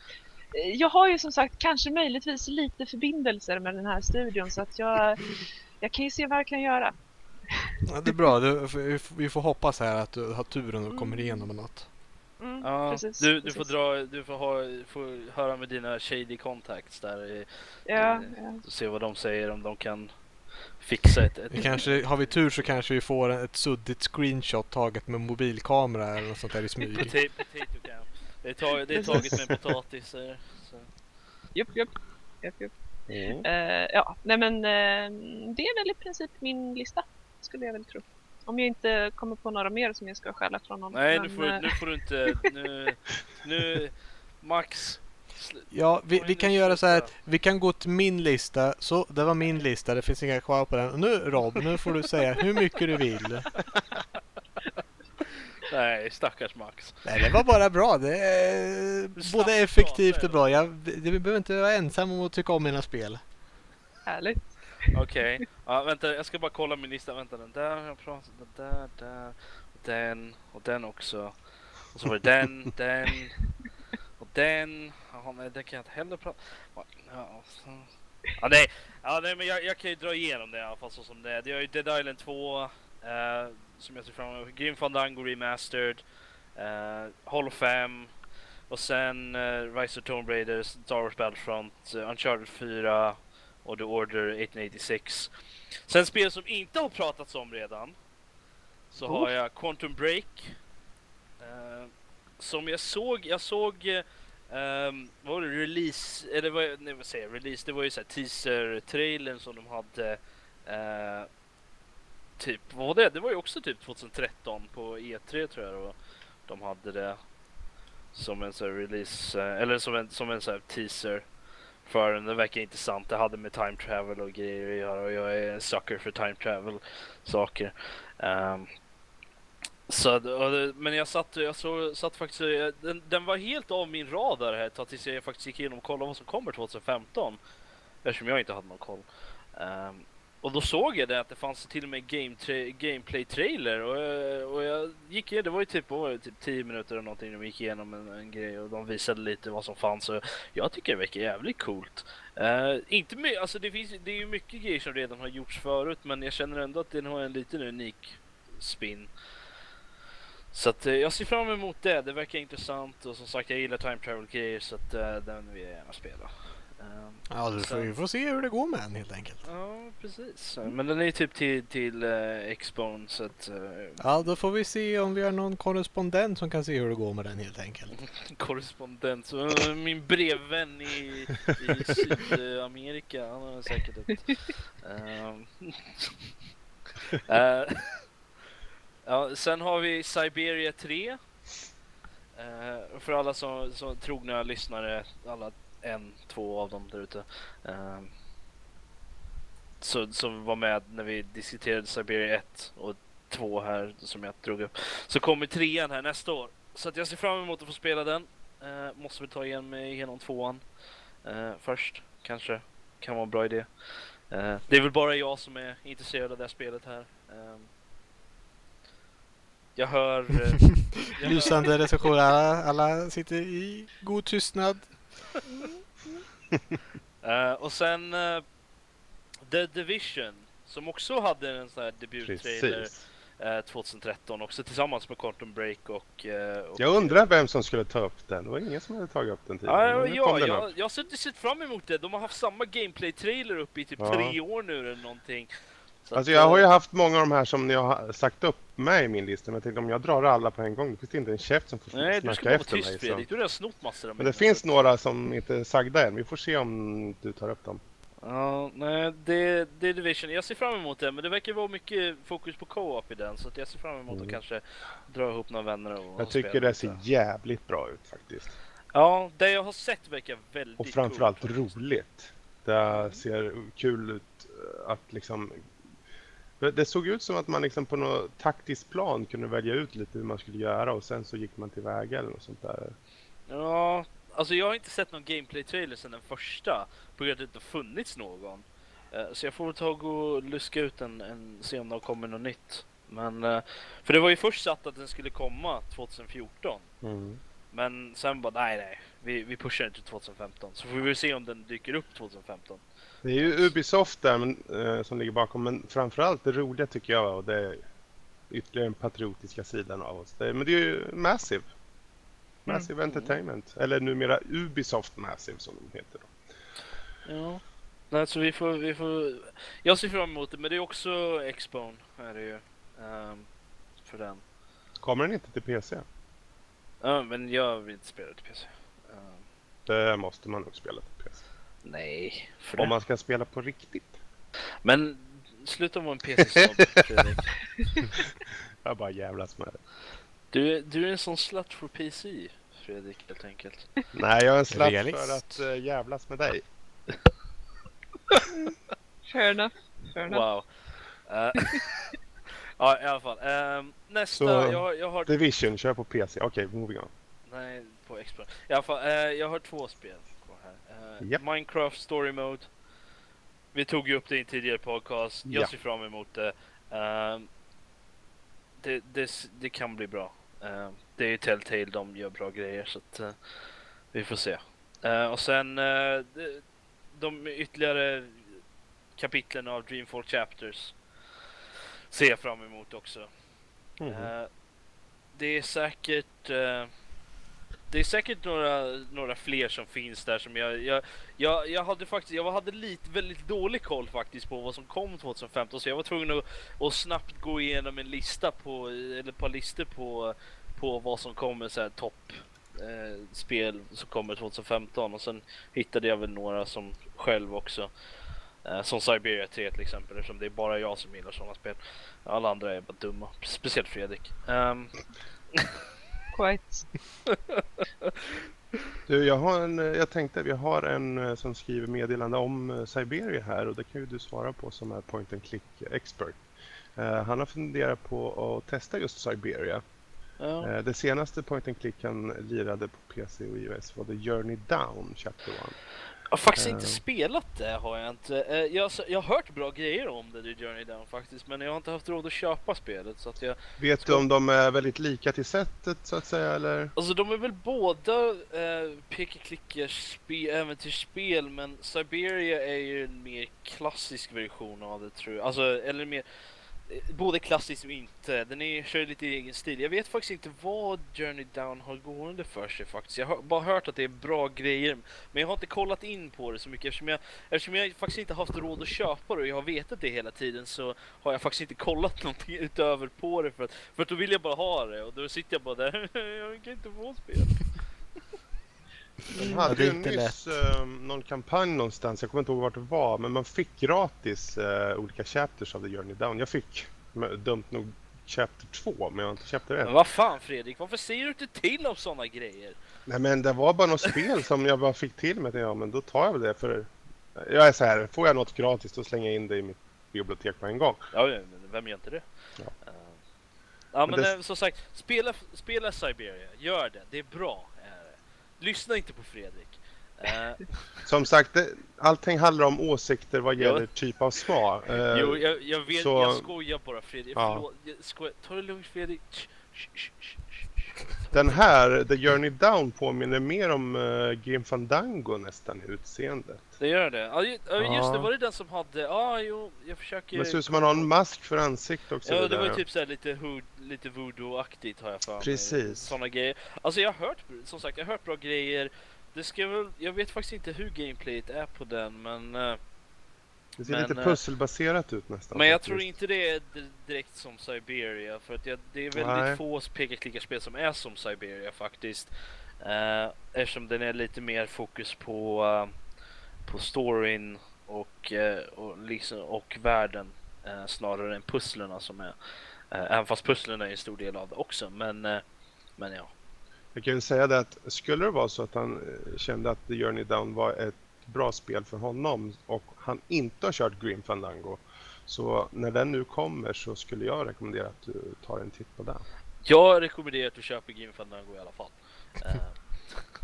Jag har ju som sagt kanske möjligtvis lite förbindelser med den här studion så att jag, jag kan ju se vad jag kan göra. Ja, det är bra. Du, vi får hoppas här att du har turen och kommer mm. igenom med något. Mm, ja, precis, du, du precis. får dra, du får, ha, får höra med dina shady contacts där. Ja, i, ja. Se vad de säger om de kan fixa ett... ett... Kanske, har vi tur så kanske vi får ett suddigt screenshot taget med mobilkamera eller något sånt där i smyg. Det är, tag, det är taget med potatis. Japp, japp. japp, japp. Mm. Uh, ja, nej men uh, det är väl i princip min lista skulle jag väl tro. Om jag inte kommer på några mer som jag ska stjäla från någon. Nej, men, nu, får, uh... nu får du inte... Nu, [LAUGHS] nu Max, Ja, vi, vi kan göra så här att vi kan gå till min lista. Så, det var min lista. Det finns inga kvar på den. Och nu Rob, nu får du säga hur mycket du vill. [LAUGHS] Nej, stackars Max. Nej, det var bara bra. Det är både effektivt och bra. Jag, det, vi behöver inte vara ensam om att tycka om mina spel. Härligt. Okej. Okay. Ja, vänta, jag ska bara kolla min lista. Vänta, den där har jag pratat den där, där, och den och den också. Och så var det den, [LAUGHS] den, och den. Jaha, nej, det kan jag inte heller prata ja, ja, nej, ja, nej, men jag, jag, kan ju dra igenom det i alla fall så som det är. Det är ju Dead Island 2, eh, som jag ser fram emot. Grim Fandango Remastered, eh, Hall 5, och sen eh, Rise of Tomb Raider, Star Wars Battlefront, uh, Uncharted 4 och The Order 1886. Sen spel som inte har pratats om redan, så oh. har jag Quantum Break. Uh, som jag såg, jag såg Um, vad var det? Release, eller vad, nej, vad säger jag? Release, det var ju såhär teaser-trailern som de hade uh, Typ, vad var det? Det var ju också typ 2013 på E3 tror jag då. De hade det som en sån release, uh, eller som en, som en sån här teaser för den. Det verkar intressant. Det hade med time travel och grejer att göra och jag är en sucker för time travel saker. Um, så, men jag satt, jag såg, satt faktiskt, den, den, var helt av min radar här tills jag faktiskt gick igenom och kollade vad som kommer 2015. Eftersom jag inte hade någon koll. Um, och då såg jag det att det fanns till och med game tra gameplay trailer och, eh, och jag gick det var ju typ, var det, typ 10 minuter eller någonting de gick igenom en, en, grej och de visade lite vad som fanns och jag tycker det verkar jävligt coolt. Uh, inte med, alltså det finns, det är ju mycket grejer som redan har gjorts förut men jag känner ändå att den har en liten unik spin. Så att uh, jag ser fram emot det. Det verkar intressant och som sagt jag gillar time travel grejer så att uh, den vill jag gärna spela. Um, ja, du får, vi får se hur det går med den helt enkelt. Ja, precis. Men den är ju typ till, till uh, Xbone så att... Uh, ja, då får vi se om vi har någon korrespondent som kan se hur det går med den helt enkelt. [LAUGHS] korrespondent? Så, min brevvän i, i [LAUGHS] Sydamerika, han har säkert ett... Uh, [LAUGHS] ja, sen har vi Siberia 3. Uh, eh, för alla som, som trogna lyssnare, alla en, två av dem där ute. Uh, så, som var med när vi diskuterade Siberia 1 och 2 här som jag drog upp. Så kommer trean här nästa år. Så att jag ser fram emot att få spela den. Uh, måste väl ta igen mig igenom tvåan uh, först. Kanske kan vara en bra idé. Uh, det är väl bara jag som är intresserad av det här spelet här. Uh, jag hör... jag [LAUGHS] Lysande recensioner. Alla, alla sitter i god tystnad. [LAUGHS] [LAUGHS] och sen The Division som också hade en sån här debuttrailer. 2013 eh, också tillsammans med Quantum Break och, och... Jag undrar vem som skulle ta upp den. Det var ingen som hade tagit upp den tidigare. Ja, ja jag, jag har suttit sett fram emot det. De har haft samma gameplay-trailer uppe i typ tre år nu eller någonting. Så alltså jag har ju eh, haft många av de här som ni har sagt upp med i min lista. Men jag tänkte om jag drar alla på en gång, det finns inte en käft som får Nej, snacka efter mig. Nej, du ska vara tyst Fredrik. Du har snott massor av Men det finns några som inte är sagda än. Vi får se om du tar upp dem. Ja, nej, det, det är Division. Jag ser fram emot det, men det verkar vara mycket fokus på co-op i den, så jag ser fram emot mm. att kanske dra ihop några vänner och Jag tycker det ser jävligt bra ut faktiskt. Ja, det jag har sett verkar väldigt Och framförallt cool, roligt. Det ser kul ut eh, att liksom det såg ut som att man liksom på något taktiskt plan kunde välja ut lite hur man skulle göra och sen så gick man tillväga eller något sånt där. Ja, Alltså jag har inte sett någon gameplay-trailer sedan den första på grund av att det inte funnits någon. Uh, så jag får väl ta och gå och luska ut en, en se om det kommer något nytt. Men, uh, för det var ju först satt att den skulle komma 2014. Mm. Men sen bara nej nej, vi, vi pushar inte 2015. Så får vi se om den dyker upp 2015. Det är ju Ubisoft där men, uh, som ligger bakom, men framförallt det roliga tycker jag och det är ytterligare den patriotiska sidan av oss. Det, men det är ju Massive. Massive mm. Entertainment. Eller numera Ubisoft Massive som de heter. Då. Ja. Nej, så vi får, vi får... Jag ser fram emot det, men det är också Xbone. Är det ju. Um, för den. Kommer den inte till PC? Ja, men jag vill inte spela till PC. Um, det måste man nog spela till PC. Nej. För Om det. man ska spela på riktigt. Men sluta vara en PC-snobb, [LAUGHS] Fredrik. jag bara jävlas med det. Du, du är en sån slut för PC, Fredrik, helt enkelt. Nej, jag är en slut för att uh, jävlas med dig. [LAUGHS] Fair enough. Fair enough. Wow. Uh, [LAUGHS] ja, i alla fall. Um, nästa, Så, jag, jag har... Division, kör på PC. Okej, okay, moving on. Nej, på Xbox. I alla fall, uh, jag har två spel. Uh, yep. Minecraft Story Mode. Vi tog ju upp det i en tidigare podcast. Jag ja. ser fram emot det. Uh, det, det, det kan bli bra. Uh, det är ju Telltale, de gör bra grejer så att uh, vi får se. Uh, och sen de, de ytterligare kapitlen av Dreamfall Chapters ser jag fram emot också. Mm. det är säkert det är säkert några, några fler som finns där som jag, jag, jag, jag hade faktiskt, jag hade lite, väldigt dålig koll faktiskt på vad som kom 2015 så jag var tvungen att, att snabbt gå igenom en lista på, eller ett par listor på, på vad som kommer så här topp eh, spel som kommer 2015 och sen hittade jag väl några som själv också. Eh, som Siberia 3 till exempel eftersom det är bara jag som gillar sådana spel. Alla andra är bara dumma, speciellt Fredrik. Um, [LAUGHS] Quite. [LAUGHS] Du, jag, har en, jag tänkte, vi har en eh, som skriver meddelande om eh, Siberia här och det kan ju du svara på som är point and click expert. Uh, han har funderat på att testa just Siberia. Ja. Uh, det senaste point and click han lirade på PC och iOS var The Journey Down Chapter 1. Jag har faktiskt inte spelat det har jag inte. Eh, jag, jag har hört bra grejer om det, The Journey Down faktiskt, men jag har inte haft råd att köpa spelet så att jag... Vet ska... du om de är väldigt lika till sättet så att säga eller? Alltså de är väl båda eh, peka-klicka äventyrsspel men Siberia är ju en mer klassisk version av det tror jag. Alltså, eller mer både klassisk och inte. Den är, kör lite i egen stil. Jag vet faktiskt inte vad Journey Down har gående för sig faktiskt. Jag har bara hört att det är bra grejer. Men jag har inte kollat in på det så mycket eftersom jag, eftersom jag faktiskt inte haft råd att köpa det och jag har vetat det hela tiden så har jag faktiskt inte kollat [LAUGHS] någonting utöver på det för att, för att då vill jag bara ha det och då sitter jag bara där. [LAUGHS] jag kan inte få spelet. De hade ju nyss uh, någon kampanj någonstans, jag kommer inte ihåg vart det var, men man fick gratis uh, olika chapters av The Journey Down. Jag fick dumt nog Chapter 2, men jag har inte Chapter 1. Men vad fan Fredrik, varför säger du inte till om sådana grejer? Nej men det var bara något spel som jag bara fick till mig. Ja men då tar jag väl det för... Jag är så här, får jag något gratis då slänger jag in det i mitt bibliotek på en gång. Ja, vem gör inte det? Ja, uh, ja men, men det... Eh, som sagt, spela, spela Siberia, gör det, det är bra. Lyssna inte på Fredrik. Uh, [LAUGHS] Som sagt, det, allting handlar om åsikter vad gäller jo. typ av smak. Uh, jo, jag, jag vet, så... jag skojar bara Fredrik. Ja. Förlåt, jag skojar. Ta det lugnt Fredrik. Den här, The Journey Down, påminner mer om uh, Grim Fandango nästan i utseendet. Det gör det. Ja, just det, var det den som hade... Ja, ah, jo, jag försöker... Det ser ut som man har en mask för ansikte också. Ja, det, det var typ såhär lite, hood, lite voodoo-aktigt har jag för mig. Precis. Sådana grejer. Alltså jag har hört, som sagt, jag har hört bra grejer. Det ska väl, jag vet faktiskt inte hur gameplayet är på den men... Uh, det ser men, lite eh, pusselbaserat ut nästan. Men jag faktiskt. tror inte det är direkt som Siberia för att jag, det är väldigt Nej. få peka-klicka-spel som är som Siberia faktiskt. Uh, eftersom den är lite mer fokus på, uh, på storyn och, uh, och, liksom, och världen snarare än pusslerna som är. även fast pusslen är en stor del av det också men, men ja. Jag kan ju säga det att skulle det vara så att han eh, kände att The Journey Down var ett bra spel för honom och han inte har kört Green Fandango så när den nu kommer så skulle jag rekommendera att du tar en titt på den. Jag rekommenderar att du köper Green Fandango i alla fall. Eh.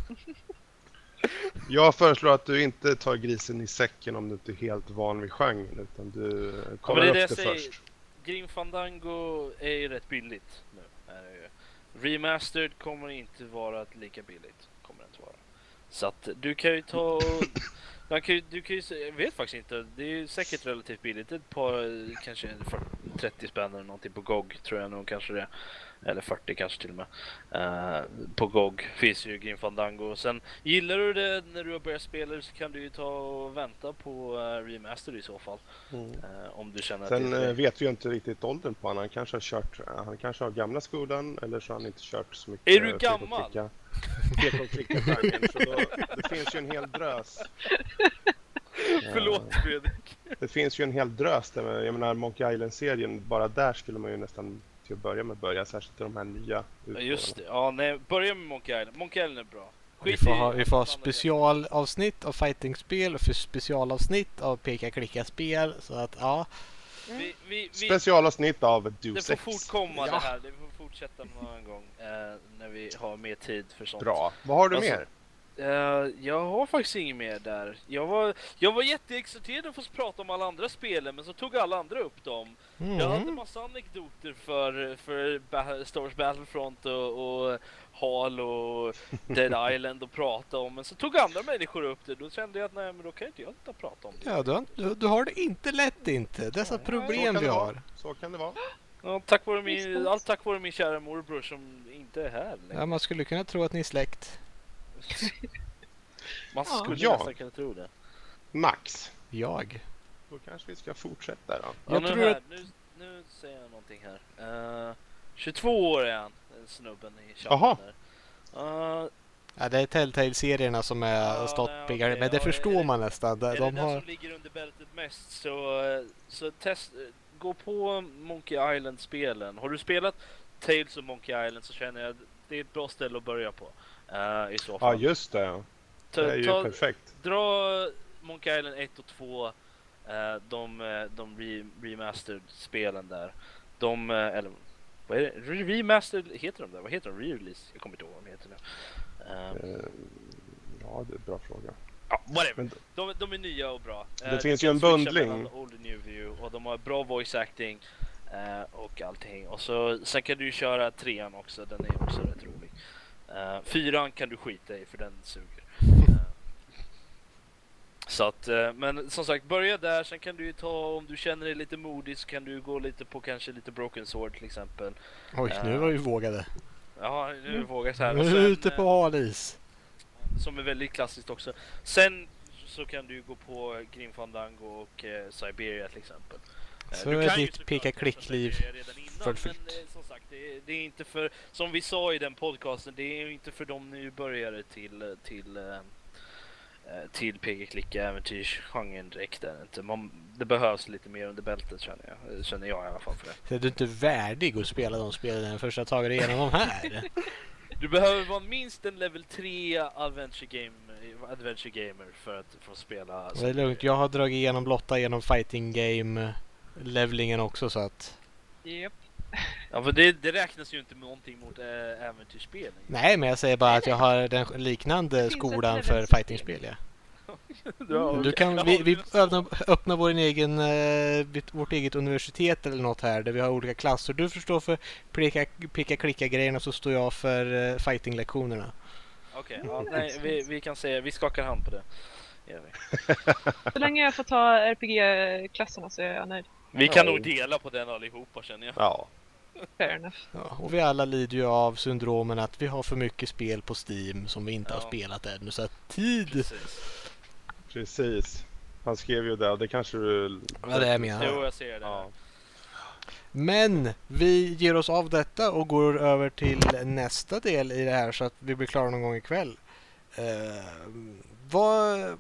[LAUGHS] jag föreslår att du inte tar grisen i säcken om du inte är helt van vid genren utan du kollar ja, det upp det, det först. Grim Fandango är ju rätt billigt nu. Remastered kommer inte vara lika billigt. Kommer det inte vara. Så att du kan ju ta och... Man kan ju, du kan ju, jag vet faktiskt inte. Det är ju säkert relativt billigt. Ett par, eh, kanske 40.. 30 spänn eller någonting på GOG tror jag nog kanske det eller 40 kanske till och med. Uh, på GOG finns ju Grim Fandango. Sen gillar du det när du har börjat spela så kan du ju ta och vänta på uh, Remaster i så fall. Mm. Uh, om du känner Sen att det... vet vi ju inte riktigt åldern på honom. Han kanske har kört, han kanske har gamla skolan eller så har han inte kört så mycket. Är du gammal? så då, det finns ju en hel drös. [LAUGHS] [LAUGHS] Förlåt Fredrik. Det finns ju en hel drös där, jag menar Monkey Island-serien, bara där skulle man ju nästan till att börja med börja, särskilt de här nya Ja just det, ja nej, börja med Monkey Island. Monkey Island är bra. Skit vi får ha, vi får ha specialavsnitt av fightingspel och för specialavsnitt av peka-klicka-spel. Så att ja. Vi, vi, vi, specialavsnitt av Do Det får fort komma ja. det här. Det får fortsätta någon gång eh, när vi har mer tid för sånt. Bra. Vad har du alltså, mer? Uh, jag har faktiskt inget mer där. Jag var, jag var jätteexalterad att få prata om alla andra spelen, men så tog alla andra upp dem. Mm. Jag hade massa anekdoter för, för Star Wars Battlefront och, och Hal och Dead [LAUGHS] Island att prata om, men så tog andra människor upp det. Då kände jag att nej, men då kan inte jag inte prata om det. Ja, du, du, du har det inte lätt inte. Dessa nej, problem vi har. Så kan det vara. Ja, tack vare min, allt tack vare min kära morbror som inte är här längre. Ja, man skulle kunna tro att ni är släkt. Man skulle ja. nästan kunna tro det. Max. Jag. Då kanske vi ska fortsätta då. Ja, jag nu, tror här, att... nu, nu säger jag någonting här. Uh, eh, 22 år är han, den snubben i chatten Jaha. Uh, ja, det är Telltale-serierna som är stått nej, okay, men det ja, förstår det, man nästan. De, är de det har... som ligger under bältet mest så, så test, gå på Monkey Island-spelen. Har du spelat Tales of Monkey Island så känner jag att det är ett bra ställe att börja på. Uh, I så fall. Ja, just det. Ta, det är ju ta, perfekt. Dra Monkey Island 1 och 2. Uh, eh, de eh, de re remastered-spelen där. De, eller vad är det? Remastered, heter de där? Vad heter de? Re-release? Jag kommer inte ihåg vad de heter nu. Uh, ja, det är en bra fråga. Ja, whatever. De, de är nya och bra. Det finns ju en bundling. Old and New View, och de har bra voice acting och allting. Och så, sen kan du ju köra trean också, den är också rätt rolig. Uh, fyran kan du skita i för den suger. Uh, [LAUGHS] så att, uh, men som sagt, börja där. Sen kan du ju ta, om du känner dig lite modig så kan du gå lite på kanske lite Broken Sword till exempel. Oj, nu var vi vågade. Ja, nu är vi vågat här. Nu är vi ute på halis. Som är väldigt klassiskt också. Sen så kan du gå på Grim Fandango och Siberia till exempel. Så är ditt. Men som sagt, det, det, är inte för, som vi sa i den podcasten, det är inte för de nybörjare till, till Eh, till PG-klicka äventyrsgenren direkt. Är inte. Man, det behövs lite mer under bältet känner jag. Eh, känner jag i alla fall för det. Så är du inte värdig att spela de spelen den första taget igenom de här? [LAUGHS] du behöver vara minst en level 3 adventure, game, adventure gamer för att få spela. Det är lugnt, jag har dragit igenom blotta genom fighting game levelingen också så att... Yep. Ja, för det, det, räknas ju inte med någonting mot äh, äventyrsspel. Nej, men jag säger bara att jag har den liknande skolan för fightingspel. Ja. [LAUGHS] Du kan, vi, vi öppnar, öppnar vår egen, äh, vårt eget universitet eller något här där vi har olika klasser. Du förstår för peka, peka klicka grejerna så står jag för äh, fighting-lektionerna. Okej, okay, ja, vi, vi kan säga vi skakar hand på det. Så länge jag får ta RPG-klasserna så är jag nöjd. Vi kan nog dela på den allihopa känner jag. Ja. Fair enough. Ja, och vi alla lider ju av syndromen att vi har för mycket spel på Steam som vi inte ja. har spelat ännu. Så att tid! Precis. Precis. Han skrev ju det och det kanske du... Ja, det är menar. Jo, jag ser det. Ja. Men vi ger oss av detta och går över till nästa del i det här så att vi blir klara någon gång ikväll. Uh, vad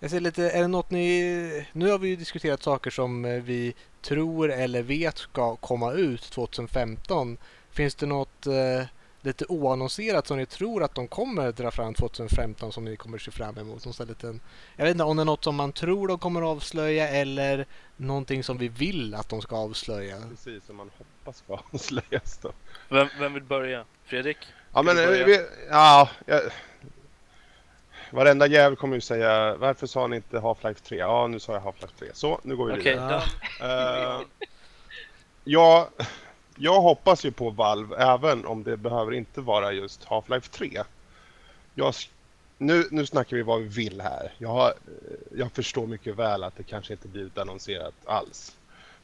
jag ser lite, är det något ni... Nu har vi ju diskuterat saker som eh, vi tror eller vet ska komma ut 2015. Finns det något eh, lite oannonserat som ni tror att de kommer dra fram 2015 som ni kommer se fram emot? Någon liten, jag vet inte om det är något som man tror de kommer avslöja eller någonting som vi vill att de ska avslöja. Precis, som man hoppas ska [LAUGHS] avslöjas då. Vem, vem vill börja? Fredrik? Ja, men eh, vi, ja, jag, Varenda jävel kommer ju säga varför sa ni inte Half-Life 3? Ja, nu sa jag Half-Life 3. Så, nu går vi okay, vidare. Uh, ja, jag hoppas ju på Valve även om det behöver inte vara just Half-Life 3. Jag, nu, nu snackar vi vad vi vill här. Jag, jag förstår mycket väl att det kanske inte blir utannonserat alls.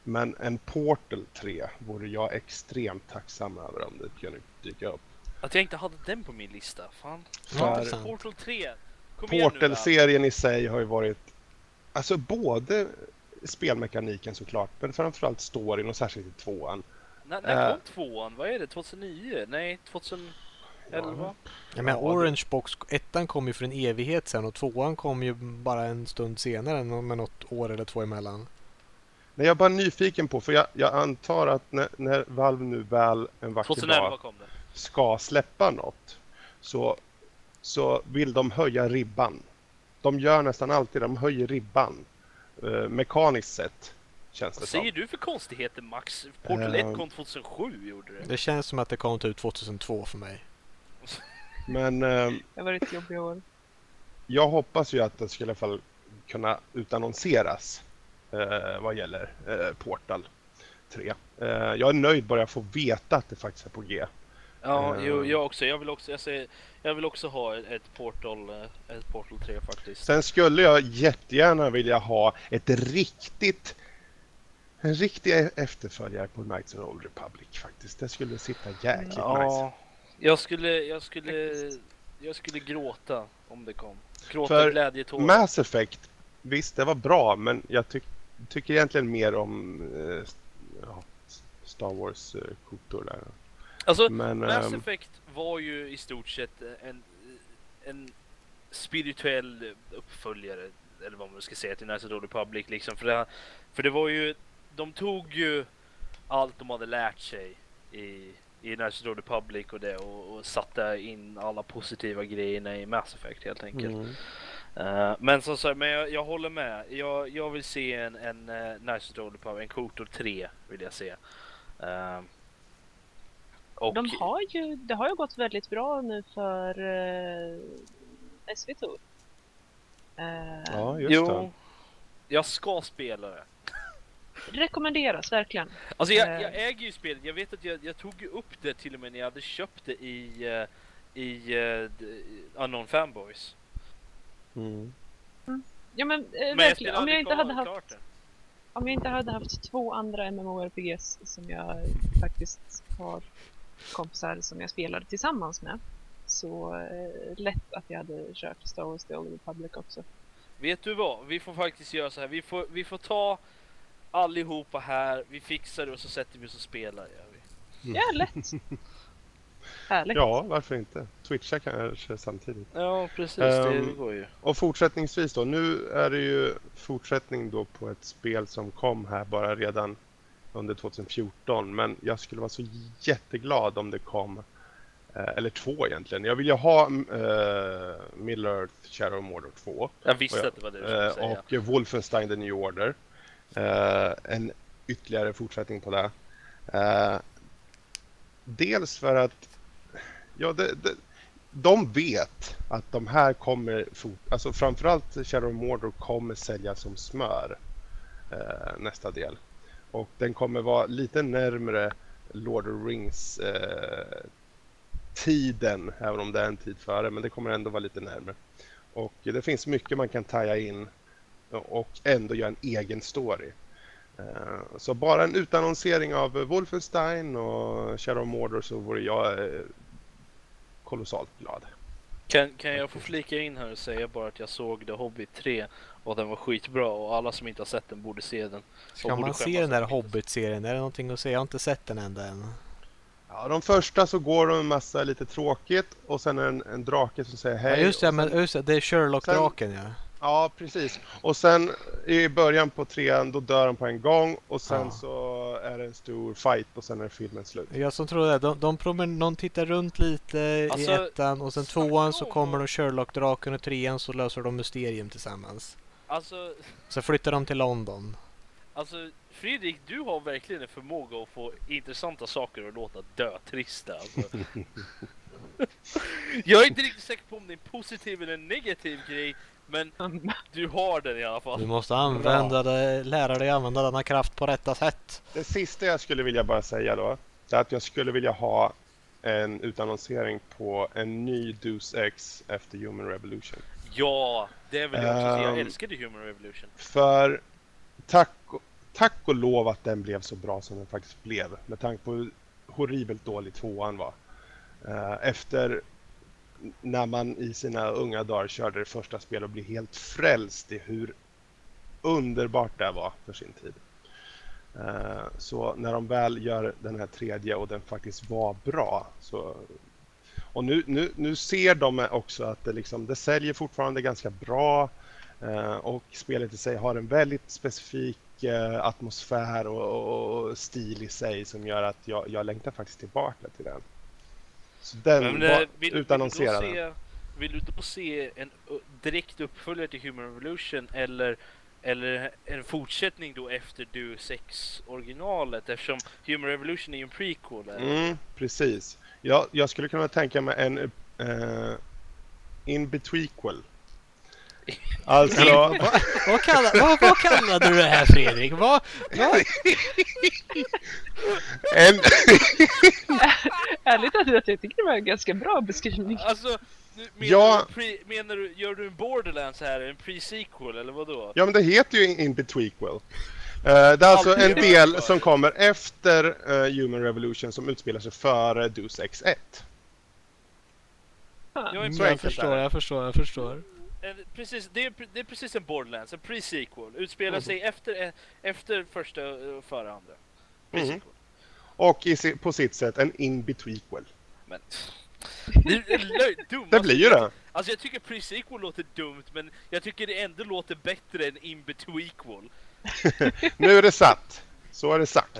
Men en Portal 3 vore jag extremt tacksam över om det kunde dyka upp. Att jag inte hade den på min lista, fan. För... Portal 3, Portal-serien i sig har ju varit, alltså både spelmekaniken såklart, men framförallt storyn och särskilt i tvåan. N när kom uh, tvåan? Vad är det? 2009? Nej, 2011? Ja. ja men Orange Box, ettan kom ju för en evighet sen och tvåan kom ju bara en stund senare med något år eller två emellan. Nej, jag är bara nyfiken på, för jag, jag antar att när, när Valve nu väl en vacker 2011 dag ska släppa något så så vill de höja ribban. De gör nästan alltid de höjer ribban. Eh, mekaniskt sett. Känns det Vad säger du för konstigheter Max? Portal 1 uh, kom 2007 gjorde det. Det känns som att det kom ut 2002 för mig. [LAUGHS] Men... Eh, det var ett jobbigt år. Jag hoppas ju att det skulle i alla fall kunna utannonseras eh, vad gäller eh, Portal 3. Eh, jag är nöjd bara jag får veta att det faktiskt är på G. Ja, uh, jo, jag också. Jag vill också, jag, säger, jag vill också ha ett Portal, eh, ett Portal 3 faktiskt. Sen skulle jag jättegärna vilja ha ett riktigt en riktig efterföljare på Knights of the Old Republic faktiskt. Det skulle sitta jäkligt ja, nice. Jag skulle, jag skulle, jag skulle gråta om det kom. Gråta För glädjetår. Mass Effect, visst det var bra men jag tyck, tycker egentligen mer om eh, Star Wars eh, där. Alltså, Men, Mass um... Effect var ju i stort sett en, en spirituell uppföljare, eller vad man ska säga, till Knights of the Republic liksom. För det, för det var ju, de tog ju allt de hade lärt sig i, i Knights of the Republic och det och, och satte in alla positiva grejerna i Mass Effect helt enkelt. Mm. Uh, men som sagt, men jag, jag, håller med. Jag, jag vill se en, en uh, Knights of the Republic, en KOTOR 3 vill jag se. Uh, och... De har ju, det har ju gått väldigt bra nu för eh, SV Tour. Uh, ja, just jo, det. Jag ska spela det. Rekommenderas verkligen. Alltså jag, jag äger ju spelet. Jag vet att jag, jag tog upp det till och med när jag hade köpt det i, uh, i uh, Unknown Fanboys. Mm. Mm. Ja men, uh, verkligen. Om jag inte hade haft om jag inte hade haft två andra MMORPGs som jag faktiskt har kompisar som jag spelade tillsammans med. Så eh, lätt att jag hade kört Star Wars The Old Republic också. Vet du vad? Vi får faktiskt göra så här. Vi får, vi får ta allihopa här, vi fixar det och så sätter vi oss och spelar. Gör vi. Mm. Ja, lätt. [LAUGHS] Härligt. Ja, varför inte? Twitcha kanske samtidigt. Ja, precis. Um, det ehm, går ju. Och fortsättningsvis då. Nu är det ju fortsättning då på ett spel som kom här bara redan under 2014. Men jag skulle vara så jätteglad om det kom eh, eller två egentligen. Jag vill ju ha uh, Middle Earth Shadow of Mordor 2. Jag visste jag, att det var det du skulle uh, säga. Och Wolfenstein The New Order. Uh, en ytterligare fortsättning på det. dels för att ja, det, det, de vet att de här kommer, alltså framförallt Shadow of Mordor kommer sälja som smör eh, nästa del. Och den kommer vara lite närmre Lord of Rings eh, tiden, även om det är en tid före, men det kommer ändå vara lite närmre. Och det finns mycket man kan taja in och ändå göra en egen story. Eh, så bara en utannonsering av Wolfenstein och Shadow of Mordor så vore jag eh, kolossalt glad. Kan, kan jag få flika in här och säga bara att jag såg The Hobbit 3 och den var skitbra och alla som inte har sett den borde se den. Ska man se den där Hobbit-serien? Är det någonting att säga? Jag har inte sett den ända än. Ja, de första så går de en massa lite tråkigt och sen en, en drake som säger hej. Ja, just det, men just det, det är Sherlock-draken ja. Ja, precis. Och sen i början på trean då dör de på en gång och sen ja. så är det en stor fight och sen är filmen slut. Jag som tror det. De, de promen, någon tittar runt lite alltså, i ettan och sen tvåan så kommer de Sherlock-draken och trean så löser de mysterium tillsammans. Alltså... Så flyttar de till London. Alltså Fredrik, du har verkligen en förmåga att få intressanta saker att låta dötrista. Alltså. [LAUGHS] jag är inte riktigt säker på om det är en positiv eller en negativ grej. Men [LAUGHS] du har den i alla fall. Du måste använda det, lära dig använda denna kraft på rätta sätt. Det sista jag skulle vilja bara säga då. är att jag skulle vilja ha en utannonsering på en ny Deus Ex efter Human Revolution. Ja, det vill jag också um, säga. Jag ehm, älskade Human Revolution. För tack, tack och lov att den blev så bra som den faktiskt blev. Med tanke på hur horribelt dålig tvåan var. Uh, efter när man i sina unga dagar körde det första spelet och blev helt frälst i hur underbart det var för sin tid. Uh, så när de väl gör den här tredje och den faktiskt var bra så och nu, nu, nu ser de också att det, liksom, det säljer fortfarande ganska bra uh, och spelet i sig har en väldigt specifik uh, atmosfär och, och, och, stil i sig som gör att jag, jag längtar faktiskt tillbaka till den. Så den Men, var vill, utannonserad. Vill, vill du då se en direkt uppföljare till Human Revolution eller eller en fortsättning då efter Deus Ex originalet eftersom Human Revolution är ju en prequel. Mm, precis. Jag, jag skulle kunna tänka mig en uh, in betweequel. Alltså... [LAUGHS] vad, vad, kallar, vad, vad kallade du det här Fredrik? Vad, vad? [LAUGHS] En... [LAUGHS] Ärligt talat, jag tycker det var en ganska bra beskrivning. Alltså, menar, ja. du pre, menar du, gör du en Borderlands här, en pre-sequel eller vadå? Ja men det heter ju In Betweequel. Uh, det är alltså en del som kommer efter uh, Human Revolution som utspelar sig före Deus Ex 1. Jag, jag förstår, jag förstår, jag förstår precis, det, är, det är precis en Borderlands, en pre-sequel. Utspelar mm. sig efter, efter första och före andra. Mm. Och i, på sitt sätt en in-betweequel. Men... [LAUGHS] Det, är dumt. det blir ju det. Alltså jag tycker pre-sequel låter dumt men jag tycker det ändå låter bättre än in-betweequel. [LAUGHS] nu är det satt. Så är det sagt.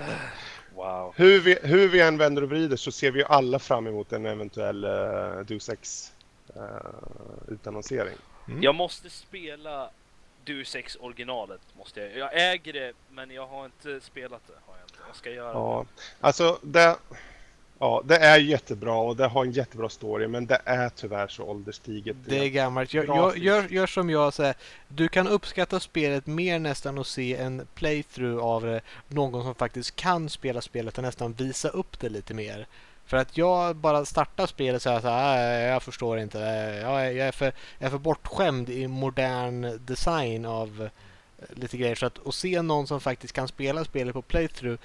Wow. Hur vi, hur vi än vänder och vrider så ser vi alla fram emot en eventuell uh, Deus Ex uh, utannonsering. Mm. Jag måste spela Deus Ex originalet. Måste jag. jag äger det, men jag har inte spelat det. Har jag, inte. jag ska göra ja. det. Alltså, det, ja, det är jättebra och det har en jättebra story, men det är tyvärr så ålderstiget. Det är gammalt. Gör, gör, gör, gör som jag säger. Du kan uppskatta spelet mer nästan och se en playthrough av någon som faktiskt kan spela spelet och nästan visa upp det lite mer. För att jag bara startar spelet så här, så här jag förstår inte. Jag är, för, jag är för bortskämd i modern design av eh, lite grejer. Så att, att se någon som faktiskt kan spela spelet på playthrough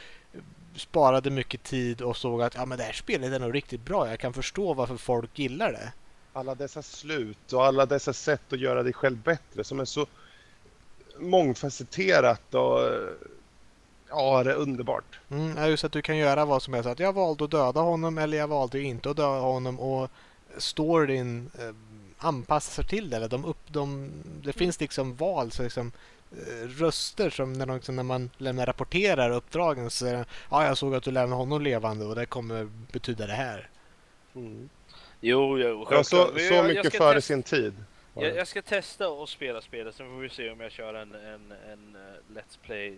sparade mycket tid och såg att ja, men det här spelet är nog riktigt bra. Jag kan förstå varför folk gillar det. Alla dessa slut och alla dessa sätt att göra dig själv bättre som är så mångfacetterat och Ja, det är underbart. Mm, just att du kan göra vad som helst. Att jag valde att döda honom eller jag valde inte att döda honom och storyn eh, anpassar sig till det. De upp, de, det finns liksom val, så liksom, röster som när, de, när man lämnar rapporterar uppdragen så säger ja, jag såg att du lämnade honom levande och det kommer betyda det här. Mm. Jo, jo. Ja, så, så jag, mycket jag före sin tid. Jag, jag, ska testa och spela spelet, sen får vi se om jag kör en, en, en uh, Let's Play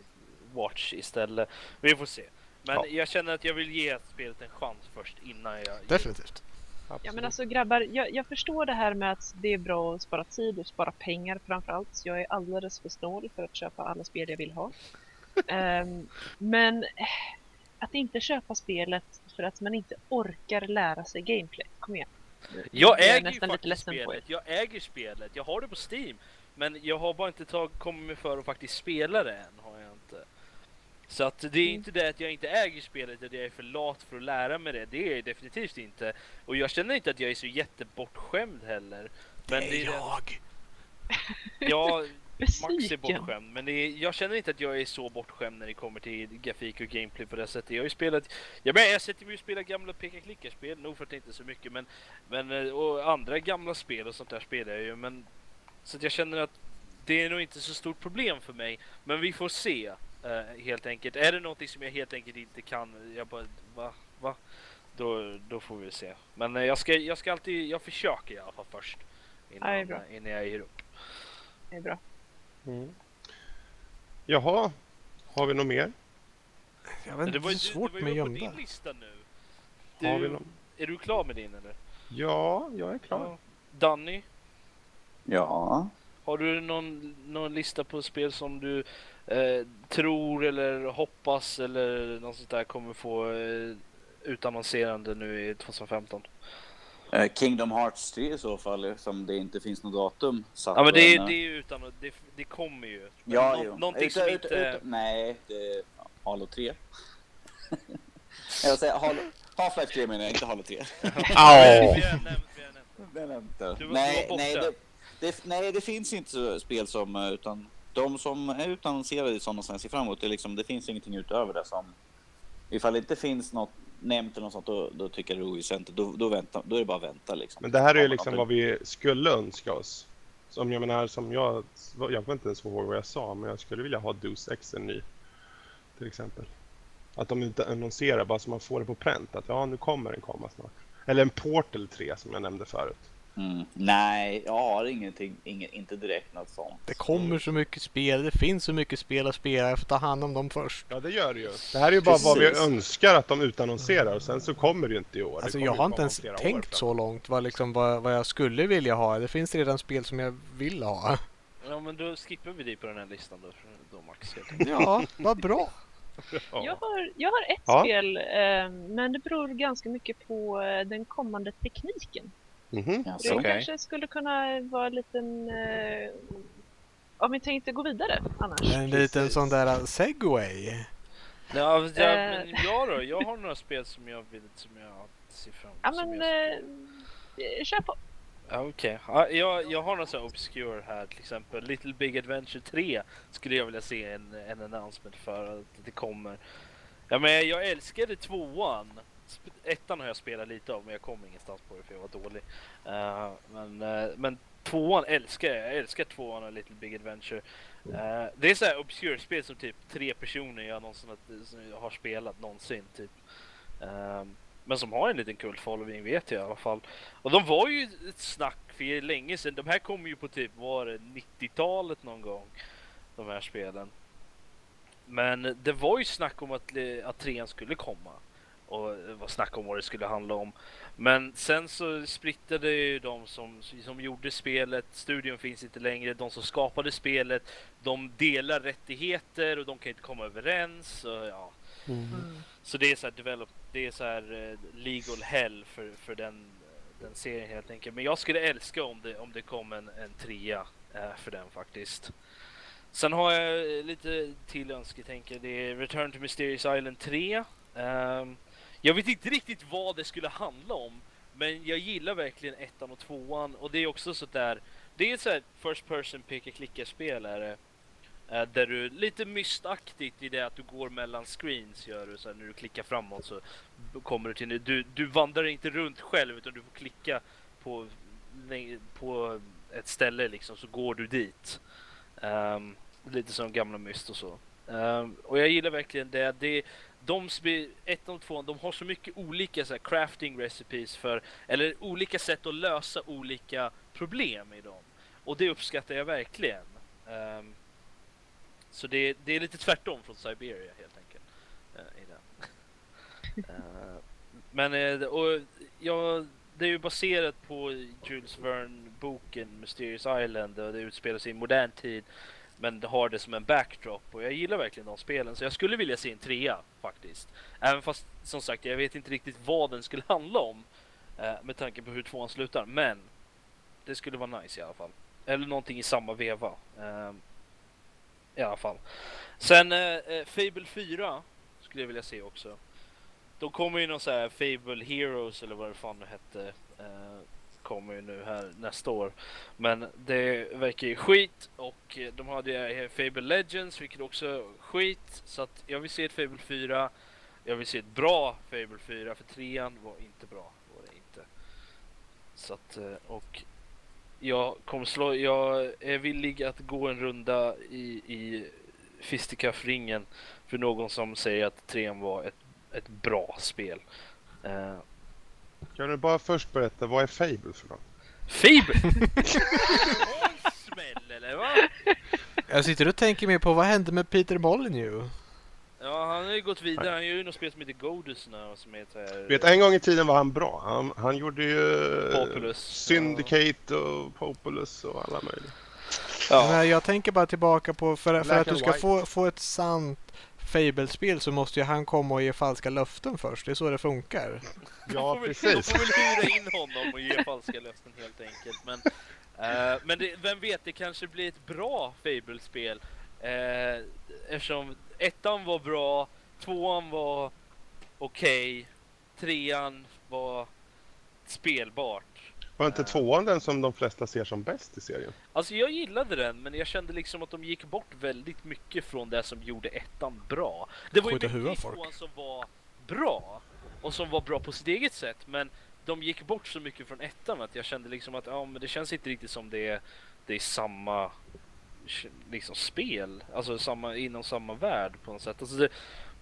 Watch istället. Vi får se. Men ja. jag känner att jag vill ge spelet en chans först innan jag... Definitivt. Absolut. Ja men alltså grabbar, jag, jag, förstår det här med att det är bra att spara tid och spara pengar framförallt. Jag är alldeles för snål för att köpa alla spel jag vill ha. um, [LAUGHS] men eh, att inte köpa spelet för att man inte orkar lära sig gameplay. Kom igen. Jag äger ju faktiskt spelet. Jag äger spelet. Jag har det på Steam. Men jag har bara inte tag, kommit mig för att faktiskt spela det än. Så att det är mm. inte det att jag inte äger spelet, att jag är för lat för att lära mig det. Det är jag definitivt inte. Och jag känner inte att jag är så jättebortskämd heller. Men det är, det är jag! [LAUGHS] Ja, Max är bortskämd. Men är, jag känner inte att jag är så bortskämd när det kommer till grafik och gameplay på det sättet. Jag har ju spelat... Jag, men, jag sätter mig och spelar gamla peka-klicka-spel, nog för att det inte är så mycket. Men, men, eh, och andra gamla spel och sånt där spelar jag ju. Men, så att jag känner att det är nog inte så stort problem för mig. Men vi får se. Uh, helt enkelt. Är det någonting som jag helt enkelt inte kan, jag bara, va? Va? Då, då får vi se. Men uh, jag, ska, jag ska alltid, jag försöker i alla fall först. Innan, ja, innan jag ger upp. Det är bra. Mm. Jaha, har vi något mer? Jag vet inte, det var, svårt med gömda. Det var ju på din lista nu. Du, har vi någon? Är du klar med din eller? Ja, jag är klar. Ja. Danny? Ja. Har du någon, någon lista på spel som du eh, tror eller hoppas eller något sånt där kommer få eh, utannonserande nu i 2015? Eh, Kingdom Hearts 3 i så fall, som det inte finns något datum satt Ja men det, är, det är utan, det, det kommer ju. Men ja, nå, jo. Någonting utan, som inte... Utan, nej, det är Halo 3. jag säger Halo, Half-Life 3 menar jag, inte Halo 3. Ja! Nej, nej, det, det, nej, det finns inte spel som, eh, utan de som är utannonserade i sådana som jag ser fram emot, det, liksom, det finns ingenting utöver det som... Ifall det inte finns något nämnt eller något sånt, då, då tycker jag det är oväsentligt. Då, då, vänta, då är det bara att vänta liksom. Men det här är ju liksom vad vi skulle önska oss. Som jag menar, som jag, jag kommer inte ens ihåg vad jag sa, men jag skulle vilja ha Deuce X en ny. Till exempel. Att de inte annonserar bara så man får det på pränt. Att ja, nu kommer den komma snart. Eller en Portal 3 som jag nämnde förut. Mm. Nej, jag har ingenting, ingen, inte direkt något sånt. Det kommer så mycket spel, det finns så mycket spel att spela, jag får ta hand om dem först. Ja, det gör det ju. Det här är ju bara Precis. vad vi önskar att de utannonserar, och sen så kommer det ju inte i år. Alltså jag har inte ens tänkt så långt vad, liksom, vad, vad jag skulle vilja ha. Det finns redan spel som jag vill ha. Ja, men då skippar vi dig på den här listan då, då Max. ja, vad bra. [LAUGHS] Ja. Jag, har, jag har ett ja. spel, eh, men det beror ganska mycket på eh, den kommande tekniken. Mm -hmm. det okay. kanske skulle kunna vara en liten... Eh, om vi tänkte gå vidare annars. En liten sån där uh, segway. Ja, jag, men jag då? Jag har några spel som jag vill som jag ser fram emot. Ja, men eh, eh, kör på. Okej, okay. jag, jag har något så obscure här till exempel. Little Big Adventure 3 skulle jag vilja se en, en announcement för att det kommer. Ja men jag älskade tvåan ettan har jag spelat lite av men jag kom ingenstans på det för jag var dålig. Uh, men, uh, men tvåan älskar jag. Jag älskar tvåan och Little Big Adventure. Uh, det är så här obscure spel som typ tre personer jag någonsin har spelat någonsin typ. men som har en liten kult following vet jag i alla fall. Och de var ju ett snack för länge sedan. De här kom ju på typ var det 90-talet någon gång. De här spelen. Men det var ju snack om att, att trean skulle komma och det var snack om vad det skulle handla om. Men sen så splittrade ju de som, som gjorde spelet, studion finns inte längre, de som skapade spelet, de delar rättigheter och de kan inte komma överens. Och, ja. Mm. Så det är så här develop, det är så här uh, legal hell för, för den, den serien helt enkelt. Men jag skulle älska om det, om det kom en, en trea uh, för den faktiskt. Sen har jag lite till önsketänker. Det är Return to Mysterious Island 3. Um, jag vet inte riktigt vad det skulle handla om. Men jag gillar verkligen ettan och tvåan. Och det är också så där. Det är ett så här first person peka klicka spel är eh, det. Där du lite mystaktigt i det att du går mellan screens gör du så här, när du klickar framåt så kommer du till du, du vandrar inte runt själv utan du får klicka på, på ett ställe liksom så går du dit. Um, lite som gamla Myst och så. Um, och jag gillar verkligen det. det de ett och två, de har så mycket olika så här, crafting recipes för, eller olika sätt att lösa olika problem i dem. Och det uppskattar jag verkligen. Um, så det, det, är lite tvärtom från Siberia helt enkelt. Uh, i den. uh, [LAUGHS] men uh, och, ja, det är ju baserat på Jules Verne-boken Mysterious Island och det utspelar sig i modern tid. Men har det som en backdrop och jag gillar verkligen de spelen så jag skulle vilja se en trea faktiskt. Även fast som sagt jag vet inte riktigt vad den skulle [LAUGHS] handla om eh, med tanke på hur tvåan slutar. Men det skulle vara nice i alla fall. Eller någonting i samma veva. Eh, I alla fall. Sen eh, eh Fable 4 skulle jag vilja se också. De kommer ju någon så här Fable Heroes eller vad det fan nu hette. Eh, kommer ju nu här nästa år. Men det verkar ju skit och de hade Fable Legends vilket också är skit. Så att jag vill se ett Fable 4. Jag vill se ett bra Fable 4 för trean var inte bra. Var det inte. Så att eh, och jag kommer slå, jag är villig att gå en runda i, i fisticuff-ringen för någon som säger att trean var ett, ett bra spel. Uh, kan du bara först berätta, vad är Fable för något? Fable? [LAUGHS] smäll eller va? Jag sitter och tänker mer på vad hände med Peter Molyneux? Ja, han har ju gått vidare. Han gör ju något spel som heter Godus nu. Som heter... Vet, en gång i tiden var han bra. Han, han gjorde ju Populous. Syndicate och Populous och alla möjliga. Ja. Men jag tänker bara tillbaka på, för, för att du ska få, få ett sant Fable-spel så måste ju han komma och ge falska löften först. Det är så det funkar. Ja, precis. De får väl hyra in honom och ge falska löften helt enkelt. Men, uh, men det, vem vet, det kanske blir ett bra Fable-spel. Uh, eftersom ettan var bra, tvåan var okej, okay, trean var spelbart. Var inte tvåan den som de flesta ser som bäst i serien? Alltså jag gillade den, men jag kände liksom att de gick bort väldigt mycket från det som gjorde ettan bra. Det var ju mycket i tvåan som var bra och som var bra på sitt eget sätt, men de gick bort så mycket från ettan att jag kände liksom att ja, men det känns inte riktigt som det är, det är samma liksom spel, alltså samma, inom samma värld på något sätt. Alltså det,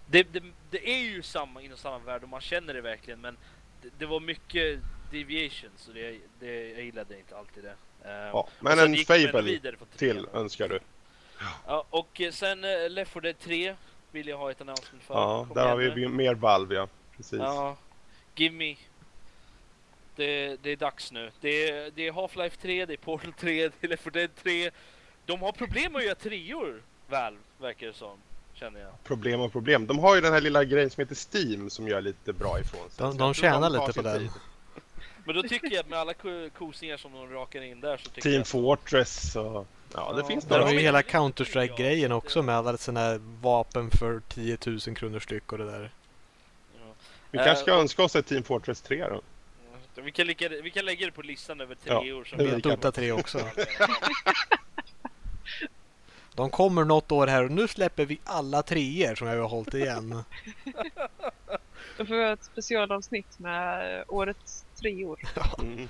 det, det, det är ju samma inom samma värld och man känner det verkligen, men det, det var mycket deviation så det, det, jag gillade inte alltid det. Um, ja, men en Fable till önskar du. Ja, och sen uh, Left 4 Dead 3 vill jag ha ett announcement för. Ja, Kom där har vi nu. mer valv ja. Precis. Ja, Gimme. Det, det är dags nu. Det är, det är Half-Life 3, det är Portal 3, [LAUGHS] det är Left 4 Dead 3. De har problem med att göra treor, Valve, verkar det som känner jag. Problem och problem. De har ju den här lilla grejen som heter Steam som gör lite bra ifrån sig. De, de tjänar lite på den. Men då tycker jag att med alla kosningar som de rakar in där så tycker Team jag Fortress och... Ja, det ja, finns där. De har ju hela Counter-Strike-grejen också med alla sådana här vapen för 10 000 kronor styck och det där. Ja. Vi kanske ska uh, önska oss ett Team Fortress 3 då. Vi kan, lägga, vi kan lägga det på listan över treor. Ja, det Dota 3 också. [LAUGHS] De kommer något år här och nu släpper vi alla treor som jag har hållit igen. Då får vi ha ett specialavsnitt med årets treor. [LAUGHS] Mm.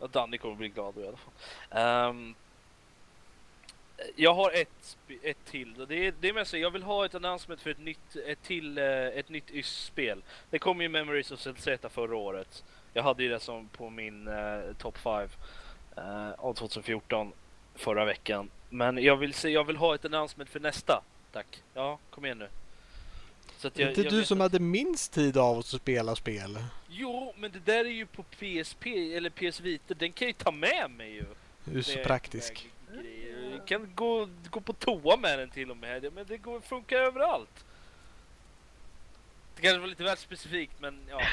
Ja, Danny kommer bli glad i alla fall. Um, jag har ett, ett till. Det är, det är mest jag vill ha ett announcement för ett nytt, ett till, eh, ett nytt YS-spel. Det kom ju Memories of Celzeta förra året. Jag hade ju det som på min uh, top 5 uh, av 2014 förra veckan. Men jag vill, se, jag vill ha ett announcement för nästa. Tack. Ja, kom igen nu. Så jag, inte jag du som hade minst tid av oss att spela spel. Jo, men det där är ju på PSP eller PS Vita. Den kan jag ju ta med mig ju. Du är så praktisk. Jag kan gå, gå på toa med den till och med. Men det går, funkar överallt. Det kanske var lite väl specifikt, men ja. [LAUGHS]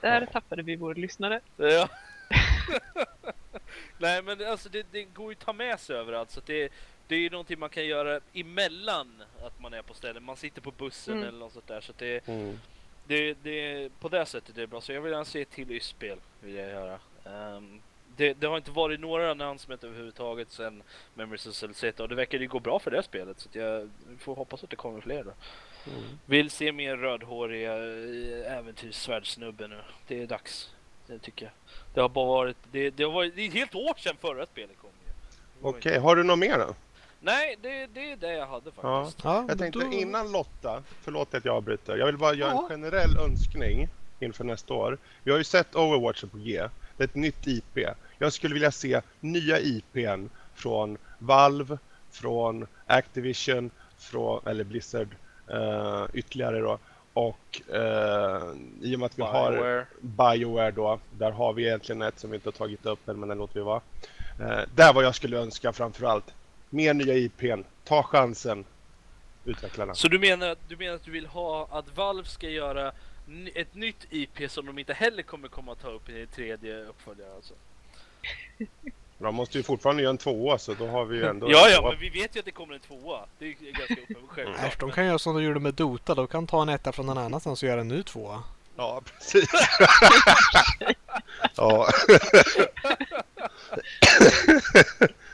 Där tappade vi vår lyssnare. Ja. [LAUGHS] Nej men alltså det, det, går ju att ta med sig överallt så det, det är ju någonting man kan göra emellan att man är på ställen. Man sitter på bussen mm. eller något sånt där så det, mm. det, det, på det sättet är det bra. Så jag vill gärna se till YS-spel vill jag göra. Um, det, det, har inte varit några announcement överhuvudtaget sen Memories of Celzeta och det verkar ju gå bra för det spelet så jag får hoppas att det kommer fler då. Mm. Vill se mer rödhåriga eh, äventyrssvärdsnubbe nu. Det är dags. Det tycker jag. Det har bara varit, det, det har varit, det är ett helt år sedan förra spelet kom. Okej, okay. har du något mer då? Nej, det, det är det jag hade faktiskt. Ja. jag tänkte då... innan Lotta, förlåt att jag avbryter. Jag vill bara göra ja. en generell önskning inför nästa år. Vi har ju sett Overwatch på G. Det är ett nytt IP. Jag skulle vilja se nya IPn från Valve, från Activision, från, eller Blizzard uh, ytterligare då. Och uh, i och med att vi Bioware. har Bioware då, där har vi egentligen ett som vi inte har tagit upp än, men den låter vi vara. Uh, där vad jag skulle önska framförallt. Mer nya IPn. Ta chansen, utvecklarna. Så du menar, du menar att du vill ha att Valve ska göra ett nytt IP som de inte heller kommer komma att ta upp i tredje uppföljare alltså? [LAUGHS] De måste ju fortfarande göra en tvåa så då har vi ju ändå... ja, ja, men vi vet ju att det kommer en tvåa. Det är ganska uppenbart. Mm. de kan göra som de gjorde med Dota. De kan ta en etta från någon annanstans och göra en ny tvåa. Ja, precis. [LAUGHS] [LAUGHS] ja.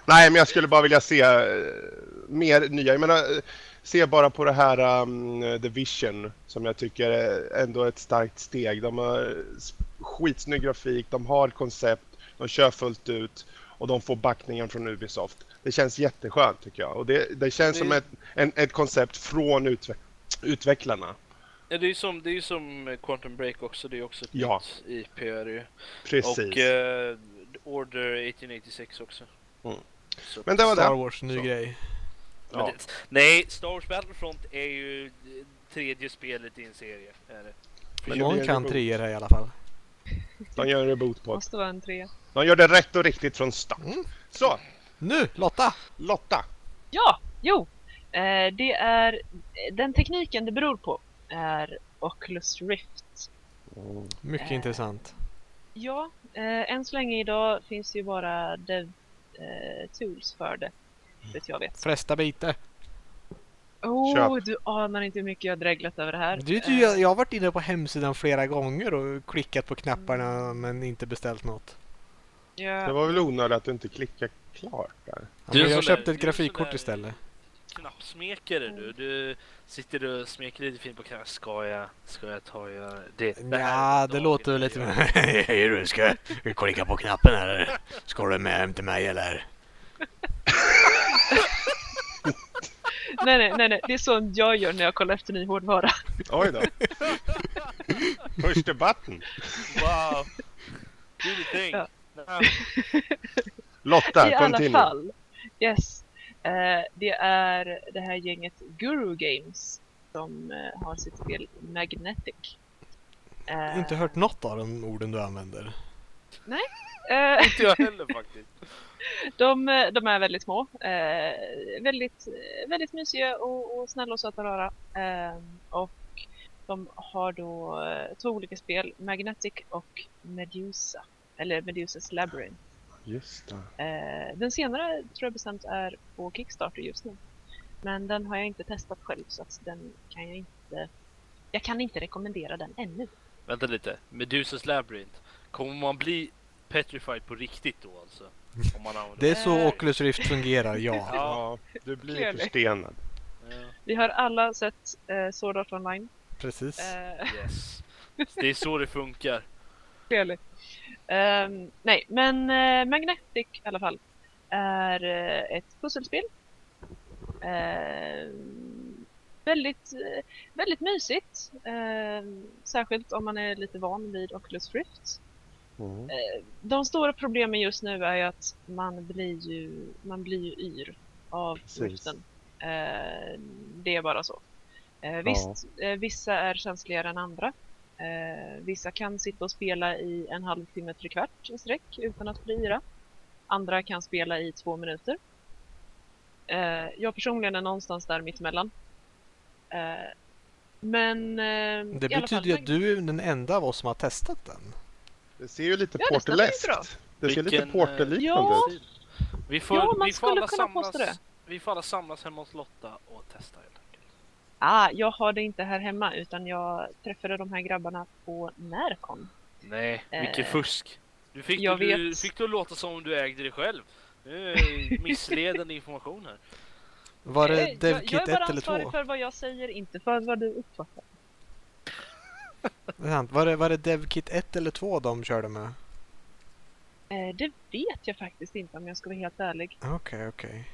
Nej, men jag skulle bara vilja se uh, mer nya. Jag menar, se bara på det här um, The Vision som jag tycker är ändå ett starkt steg. De har skitsnygg grafik, de har ett koncept, de kör fullt ut och de får backningen från Ubisoft. Det känns jätteskönt tycker jag och det, det känns det... som ett, en, ett koncept från utveck utvecklarna. Ja, det är ju som, det är som Quantum Break också, det är också ett ja. IP. Precis. Och uh, Order 1886 också. Mm. Men det var Star Wars, ny så. grej. Ja. Det, nej, Star Wars Battlefront är ju tredje spelet i en serie. Är det. Men någon kan treor här i alla fall. De gör en reboot på Måste vara en trea. De gör det rätt och riktigt från start. Mm. Så! Nu, Lotta! Lotta! Ja, jo! Eh, det är den tekniken det beror på är Oculus Rift. Mm. Mycket eh, intressant. Ja, eh, än så länge idag finns det ju bara dev eh, tools för det. Vet jag vet. Fresta bite. Oh, du anar inte hur mycket jag har dreglat över det här. Du, du, jag, jag har varit inne på hemsidan flera gånger och klickat på knapparna mm. men inte beställt något. Ja. Det var väl onödigt att du inte klickade klart där. Ja, du jag köpte ett grafikkort istället. Knappsmekare du. Du sitter och smeker lite fint på knappen. Ska jag, ska jag ta och göra det? det ja, det låter lite... [LAUGHS] Hej du, ska du klicka på knappen här? Ska du med hem till mig eller? [LAUGHS] nej, nej, nej, nej, det är sånt jag gör när jag kollar efter ny hårdvara. Oj då. Push the button. Wow. Do the thing. Ja. Lotta, I continue. alla fall. Yes. Uh, det är det här gänget Guru Games som uh, har sitt spel Magnetic. Uh, Inte hört något av de orden du använder. Nej. Inte jag heller [LAUGHS] faktiskt. De, de, är väldigt små. väldigt, väldigt mysiga och, och snälla och söta att röra. och de har då två olika spel, Magnetic och Medusa. Eller Medusas Labyrinth. Just det. Eh, den senare tror jag bestämt är på Kickstarter just nu. Men den har jag inte testat själv så att den kan jag inte... Jag kan inte rekommendera den ännu. Vänta lite. Medusas Labyrinth. Kommer man bli petrified på riktigt då alltså? det är så Oculus Rift fungerar, ja. [LAUGHS] ja, du blir förstenad. Ja. Vi har alla sett eh, Sword Art Online. Precis. Eh. Yes. Det är så det funkar. Trevligt. Um, nej, men uh, Magnetic i alla fall är uh, ett pusselspel. Uh, väldigt, väldigt mysigt. särskilt om man är lite van vid Oculus Rift. Mm. de stora problemen just nu är ju att man blir ju, man blir ju yr av Riften. det är bara så. visst, ja. vissa är känsligare än andra. Eh, vissa kan sitta och spela i en halvtimme, tre kvart i sträck utan att bli yra. Andra kan spela i två minuter. Eh, jag personligen är någonstans där mittemellan. Eh, men... Eh, det betyder ju att du är den enda av oss som har testat den. Det ser ju lite ja, porterleskt. Det, det ser lite porterliknande ja. ut. Vi får, ja, man vi får alla samlas, det. Vi får alla samlas hemma hos Lotta och testa Ah, jag har det inte här hemma utan jag träffade de här grabbarna på Närcon. Nej, vilket eh, fusk. Du fick, jag du, vet... du fick det att låta som om du ägde det själv. [LAUGHS] missledande information här. Var det DevKit 1 eller 2? Jag är bara ansvarig för vad jag säger, inte för vad du uppfattar. [LAUGHS] Var det, var det DevKit 1 eller 2 de körde med? Eh, det vet jag faktiskt inte om jag ska vara helt ärlig. Okej, okay, okej. Okay.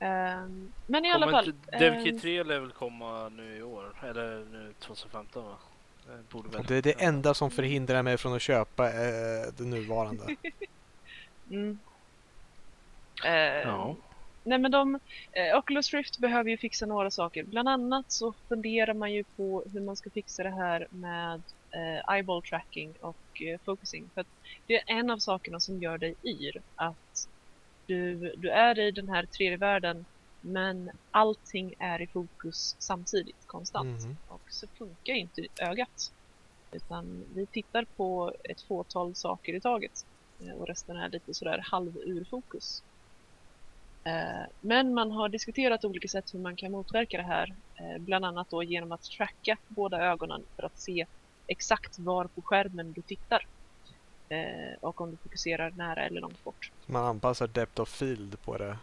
Um, men i Kommer alla fall. DevKit 3 lär väl komma nu i år? Eller nu 2015 va? Det, det är det enda som förhindrar mig från att köpa eh, det nuvarande. [LAUGHS] mm. Uh, ja. Nej men de, eh, Oculus Rift behöver ju fixa några saker. Bland annat så funderar man ju på hur man ska fixa det här med eh, eyeball tracking och eh, focusing. För att det är en av sakerna som gör dig yr. Att du, du är i den här tredje världen men allting är i fokus samtidigt, konstant. Mm. Och så funkar inte ögat. Utan vi tittar på ett fåtal saker i taget. Eh, och resten är lite sådär halv ur fokus. Eh, men man har diskuterat olika sätt hur man kan motverka det här. Eh, bland annat då genom att tracka båda ögonen för att se exakt var på skärmen du tittar. Eh, och om du fokuserar nära eller långt bort. Man anpassar depth of field på det.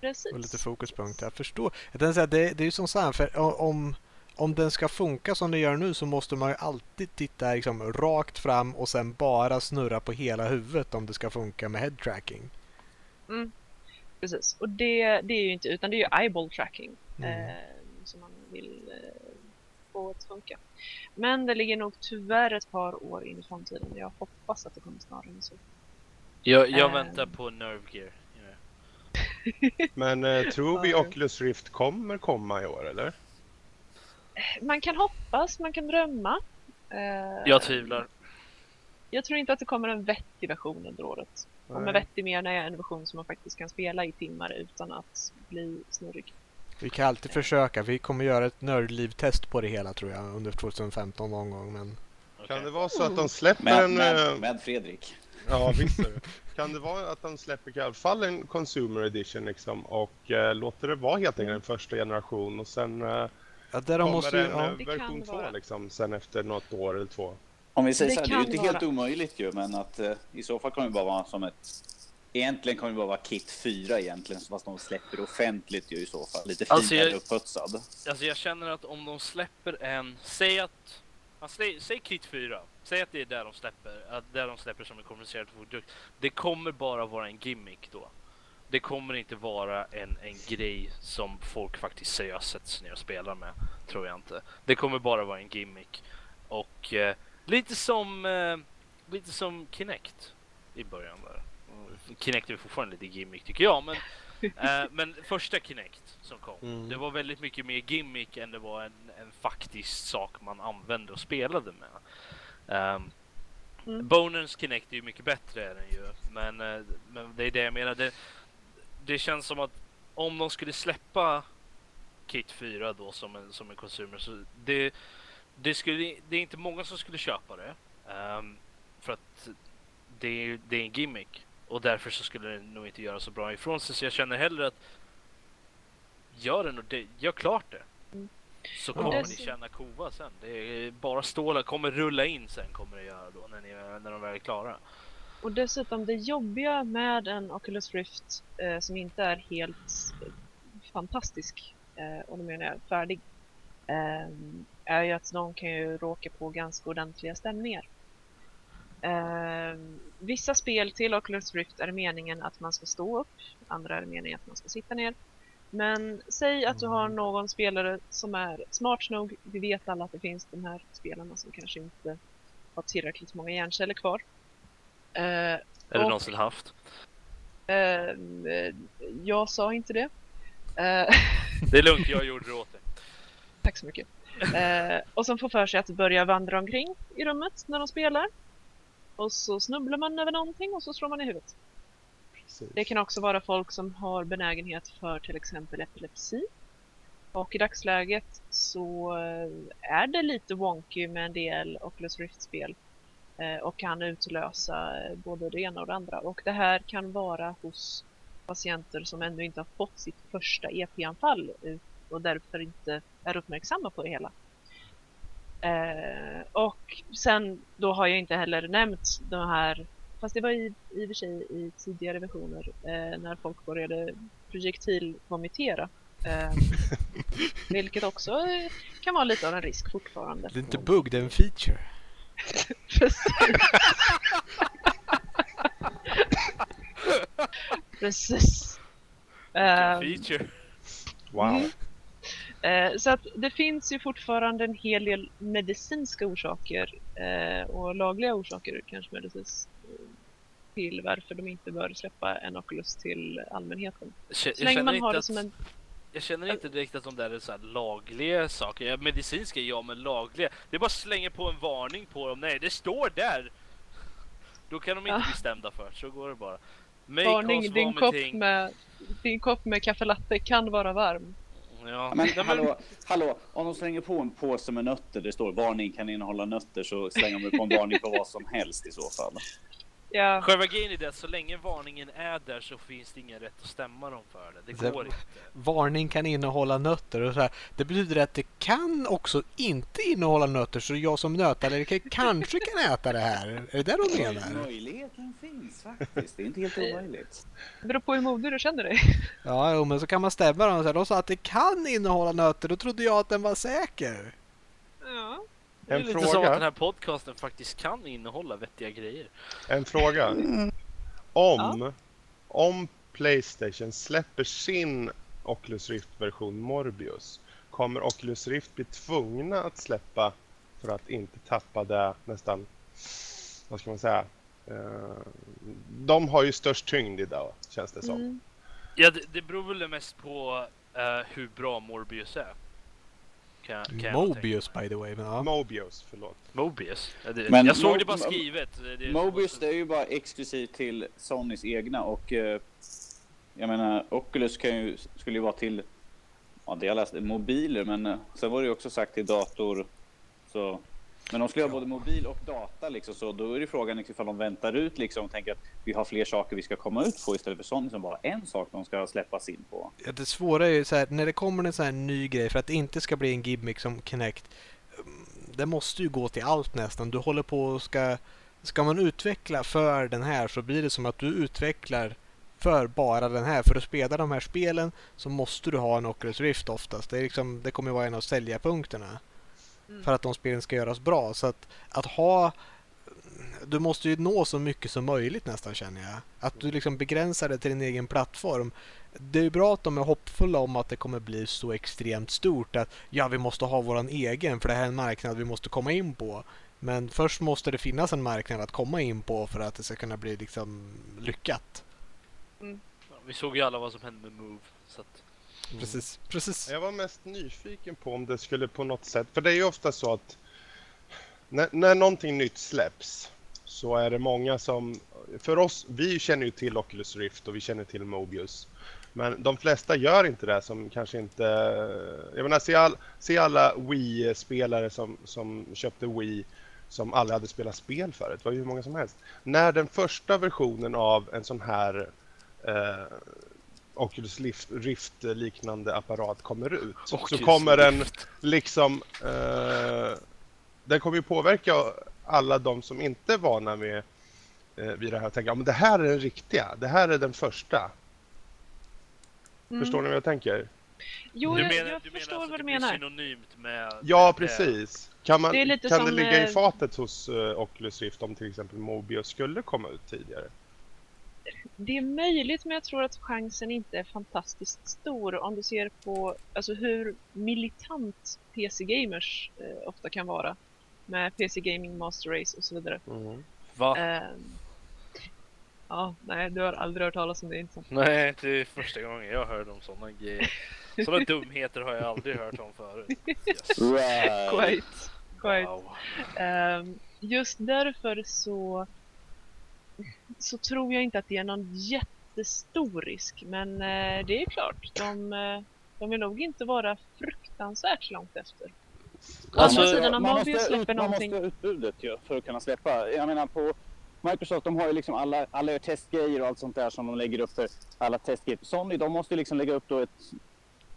Precis. Och lite fokuspunkter. Jag förstår. Jag säga, det, det är ju som så här, för om, om den ska funka som den gör nu så måste man ju alltid titta liksom rakt fram och sen bara snurra på hela huvudet om det ska funka med head tracking. Mm precis. Och det, det är ju inte, utan det är ju eyeball tracking mm. eh, som man vill eh, få att funka. Men det ligger nog tyvärr ett par år in i framtiden. Jag hoppas att det kommer snarare än så. Jag, jag eh. väntar på Nerve Gear. [LAUGHS] Men eh, tror vi Oculus Rift kommer komma i år eller? Man kan hoppas, man kan drömma. Eh, jag tvivlar. Jag tror inte att det kommer en vettig version under året. Och med vettig menar jag en version som man faktiskt kan spela i timmar utan att bli snurrig. Vi kan alltid försöka. Vi kommer göra ett nördliv-test på det hela tror jag under 2015 någon gång. Men... Kan det vara så att de släpper med, en... Med, eh, med Fredrik. Ja, [LAUGHS] visst är det. Kan det vara att de släpper i alla fall en Consumer Edition liksom och äh, låter det vara helt enkelt en första generation och sen äh, ja, där de kommer måste, en ja. version 2 liksom sen efter något år eller två? Om vi säger det så här, det är ju inte vara. helt omöjligt ju, men att eh, i så fall kommer det bara vara som ett... Egentligen kommer det bara vara Kit 4 egentligen, fast de släpper offentligt ju i så fall. Lite alltså finare uppputsad. Alltså jag känner att om de släpper en, säg att... Alltså, säg, säg Kit 4, säg att det är där de släpper, att där de släpper som en kommunicerad produkt. Det kommer bara vara en gimmick då. Det kommer inte vara en, en grej som folk faktiskt seriöst sätter sig ner och spelar med, tror jag inte. Det kommer bara vara en gimmick. Och eh, Lite som, eh, lite som Kinect i början där. Kinect är fortfarande lite gimmick tycker jag, men, [LAUGHS] eh, men första Kinect som kom, mm. det var väldigt mycket mer gimmick än det var en, en faktisk sak man använde och spelade med. Um, mm. Bonens Kinect är ju mycket bättre än ju, men, eh, men det är det jag menar. Det, det känns som att om de skulle släppa Kit 4 då som en, som en consumer så det det, skulle, det är inte många som skulle köpa det. Um, för att det är, det är en gimmick. Och därför så skulle det nog inte göra så bra ifrån sig. Så jag känner hellre att gör den och det, gör klart det. Mm. Så kommer ni känna kova sen. Det är bara stålar kommer rulla in sen kommer det göra då när, ni, när de väl är klara. Och dessutom det jobbiga med en Oculus Rift eh, som inte är helt fantastisk eh, och då menar jag färdig eh, är ju att de kan ju råka på ganska ordentliga stämningar. Eh, vissa spel till Oculus Rift är det meningen att man ska stå upp, andra är det meningen att man ska sitta ner. Men säg att du har mm. någon spelare som är smart nog, vi vet alla att det finns de här spelarna som kanske inte har tillräckligt många hjärnceller kvar. Eh, är det någonsin haft? Eh, jag sa inte det. Eh, [LAUGHS] det är lugnt, jag gjorde det åt dig. Tack så mycket. Eh, och som får för sig att börja vandra omkring i rummet när de spelar. Och så snubblar man över någonting och så slår man i huvudet. Precis. Det kan också vara folk som har benägenhet för till exempel epilepsi. Och i dagsläget så eh, är det lite wonky med en del Oculus Rift-spel eh, och kan utlösa eh, både det ena och det andra. Och det här kan vara hos patienter som ännu inte har fått sitt första EP-anfall och därför inte är uppmärksamma på det hela. Eh, och sen då har jag inte heller nämnt de här, fast det var i, i och för sig i tidigare versioner eh, när folk började projektilvomitera. Eh, [LAUGHS] vilket också kan vara lite av en risk fortfarande. Det är inte bugg, det är en feature. Precis. [LAUGHS] Precis. Vilken feature. Ehm, wow. Eh, så att det finns ju fortfarande en hel del medicinska orsaker eh, och lagliga orsaker kanske möjligtvis eh, till varför de inte bör släppa en Oculus till allmänheten. Jag, så länge man har det som en jag känner inte direkt att de där är så lagliga saker. Ja, medicinska ja, men lagliga. Det är bara slänga på en varning på dem. Nej, det står där! Då kan de inte ah. bli stämda för Så går det bara. Make varning, din kopp, med, din kopp med kaffe latte kan vara varm. Ja. Men hallå, hallå, om de slänger på en påse med nötter, det står varning kan innehålla nötter, så slänger de på en varning på vad som helst i så fall. Ja. Själva grejen är det så länge varningen är där så finns det ingen rätt att stämma dem för det. Det så går inte. Varning kan innehålla nötter och så här. Det betyder att det kan också inte innehålla nötter så jag som nötallergiker kanske kan äta det här. Är det det de menar? Möjligheten finns faktiskt. Det är inte helt omöjligt. Det beror på hur modig du känner dig. Ja, jo, men så kan man stämma dem. De sa att det kan innehålla nötter. Då trodde jag att den var säker. Ja. Det är lite fråga. som att den här podcasten faktiskt kan innehålla vettiga grejer. En fråga. Om, ja. om Playstation släpper sin Oculus Rift-version Morbius, kommer Oculus Rift bli tvungna att släppa för att inte tappa det nästan, vad ska man säga, uh, de har ju störst tyngd idag, känns det som. Mm. Ja, det, det beror väl mest på uh, hur bra Morbius är. Kan, kan Mobius by the way. Men, ja. Mobius, förlåt. Mobius? Men jag såg Mo det bara skrivet. Det Mobius det är ju bara exklusivt till Sonys egna och uh, jag menar Oculus kan ju, skulle ju vara till, ja det jag läste, mobiler men uh, sen var det ju också sagt till dator. Så men de skulle ha både mobil och data liksom, så då är det frågan liksom, ifall de väntar ut liksom och tänker att vi har fler saker vi ska komma ut på istället för Sony som bara en sak de ska släppas in på. Ja, det svåra är ju så här, när det kommer en sån här ny grej för att det inte ska bli en gimmick som Kinect. Mm, det måste ju gå till allt nästan. Du håller på och ska... Ska man utveckla för den här så blir det som att du utvecklar för bara den här. För att spela de här spelen så måste du ha en Oculus Rift oftast. Det, är liksom, det kommer vara en av säljarpunkterna. Mm. För att de spelen ska göras bra. Så att, att ha... Du måste ju nå så mycket som möjligt nästan känner jag. Att du liksom begränsar det till din egen plattform. Det är bra att de är hoppfulla om att det kommer bli så extremt stort. Att ja, vi måste ha våran egen för det här är en marknad vi måste komma in på. Men först måste det finnas en marknad att komma in på för att det ska kunna bli liksom lyckat. Mm. Vi såg ju alla vad som hände med Move. Så att. Precis, precis. Jag var mest nyfiken på om det skulle på något sätt, för det är ju ofta så att när, när någonting nytt släpps så är det många som, för oss, vi känner ju till Oculus Rift och vi känner till Mobius. Men de flesta gör inte det som kanske inte... Jag menar, se, all, se alla Wii-spelare som, som köpte Wii som aldrig hade spelat spel förut. Det var ju hur många som helst. När den första versionen av en sån här eh, Oculus Rift-liknande apparat kommer ut Oculus så kommer den liksom... Eh, den kommer ju påverka alla de som inte är vana med eh, vid det här och tänka att det här är den riktiga, det här är den första. Mm. Förstår ni vad jag tänker? Jo, du menar, jag, jag förstår alltså vad du menar. synonymt med... Ja, precis. Kan, man, det kan det ligga i eh, fatet hos uh, Oculus Rift om till exempel Mobius skulle komma ut tidigare? Det är möjligt men jag tror att chansen inte är fantastiskt stor om du ser på alltså, hur militant PC-gamers eh, ofta kan vara med PC Gaming Master Race och så vidare. Mm. Va? Eh, ja, nej, du har aldrig hört talas om det, inte sant? Nej, det är första gången jag hör om sådana grejer. Sådana [LAUGHS] dumheter har jag aldrig hört om förut. Yes. Right. Quite. Quite. Wow. Um, just därför så så tror jag inte att det är någon jättestor risk. Men eh, det är klart, de, eh, de vill nog inte vara fruktansvärt långt efter. Alltså, Å sidan, om man, måste ut, man måste utbudet ju, för att kunna släppa. Jag menar på Microsoft, de har ju liksom alla, alla testgrejer och allt sånt där som de lägger upp för alla testgrejer. Sony, de måste liksom lägga upp då ett,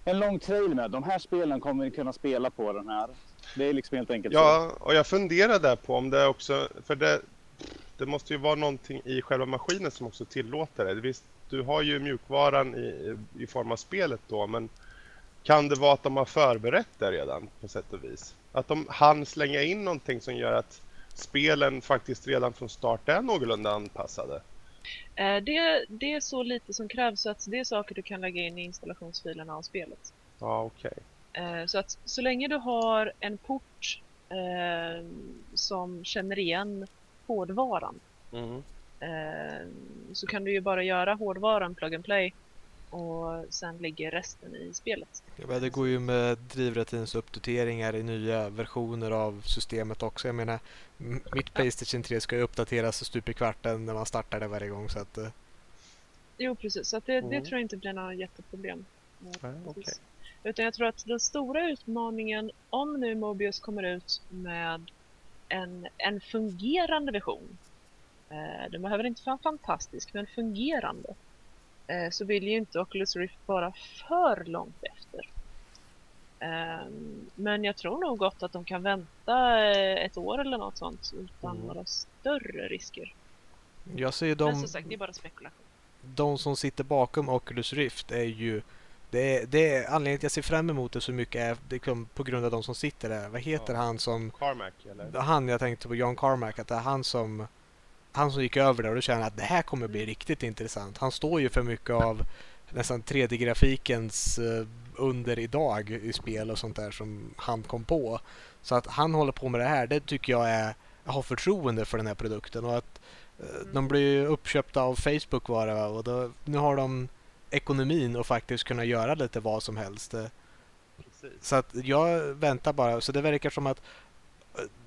en lång trail med de här spelen kommer vi kunna spela på den här Det är liksom helt enkelt Ja, så. och jag funderar där på om det också, för det, det måste ju vara någonting i själva maskinen som också tillåter det. Visst, du har ju mjukvaran i, i form av spelet då, men kan det vara att de har förberett det redan på sätt och vis? Att de hann slänga in någonting som gör att spelen faktiskt redan från start är någorlunda anpassade? Eh, det, det är så lite som krävs så att det är saker du kan lägga in i installationsfilerna av spelet. Ja, okej. Okay. Eh, så att så länge du har en port eh, som känner igen hårdvaran mm. eh, så kan du ju bara göra hårdvaran plug and play och sen ligger resten i spelet. Ja, det går ju med drivrutinsuppdateringar i nya versioner av systemet också. Jag menar, mitt Playstation 3 ska ju uppdateras stup i kvarten när man startar det varje gång. Så att, uh... Jo, precis. Så det, mm. det, tror jag inte blir några jätteproblem. Ja, okay. Utan jag tror att den stora utmaningen om nu Mobius kommer ut med en, en fungerande version. Eh, den behöver inte vara fantastisk, men fungerande. Eh, så vill ju inte Oculus Rift vara för långt efter. Eh, men jag tror nog gott att de kan vänta eh, ett år eller något sånt utan mm. några större risker. Jag ser de... Men som sagt, det är bara spekulation. De som sitter bakom Oculus Rift är ju det det är anledningen till att jag ser fram emot det så mycket är det på grund av de som sitter där. Vad heter ja. han som... Carmack eller? Han, jag tänkte på John Carmack. Att det är han som han som gick över där och då känner jag att det här kommer bli riktigt intressant. Han står ju för mycket av nästan 3D-grafikens uh, under idag i spel och sånt där som han kom på. Så att han håller på med det här, det tycker jag är jag har förtroende för den här produkten och att uh, de blir uppköpta av Facebook var det och då, nu har de ekonomin och faktiskt kunna göra lite vad som helst. Precis. Så att jag väntar bara. Så det verkar som att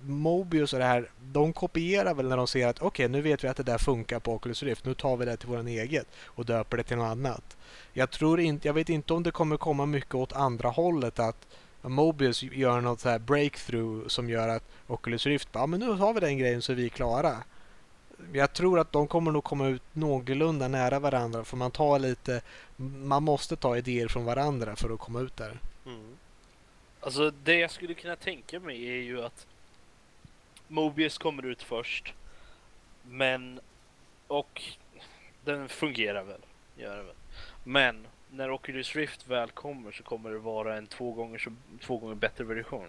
Mobius och det här, de kopierar väl när de ser att okej, okay, nu vet vi att det där funkar på Oculus Rift. Nu tar vi det till våran eget och döper det till något annat. Jag tror inte, jag vet inte om det kommer komma mycket åt andra hållet att Mobius gör något så här breakthrough som gör att Oculus Rift bara, ja men nu har vi den grejen så är vi klara. Jag tror att de kommer nog komma ut någorlunda nära varandra för man tar lite, man måste ta idéer från varandra för att komma ut där. Mm. Alltså det jag skulle kunna tänka mig är ju att Mobius kommer ut först. Men, och den fungerar väl, gör det väl. Men när Oculus Rift väl kommer så kommer det vara en två gånger, så, två gånger bättre version.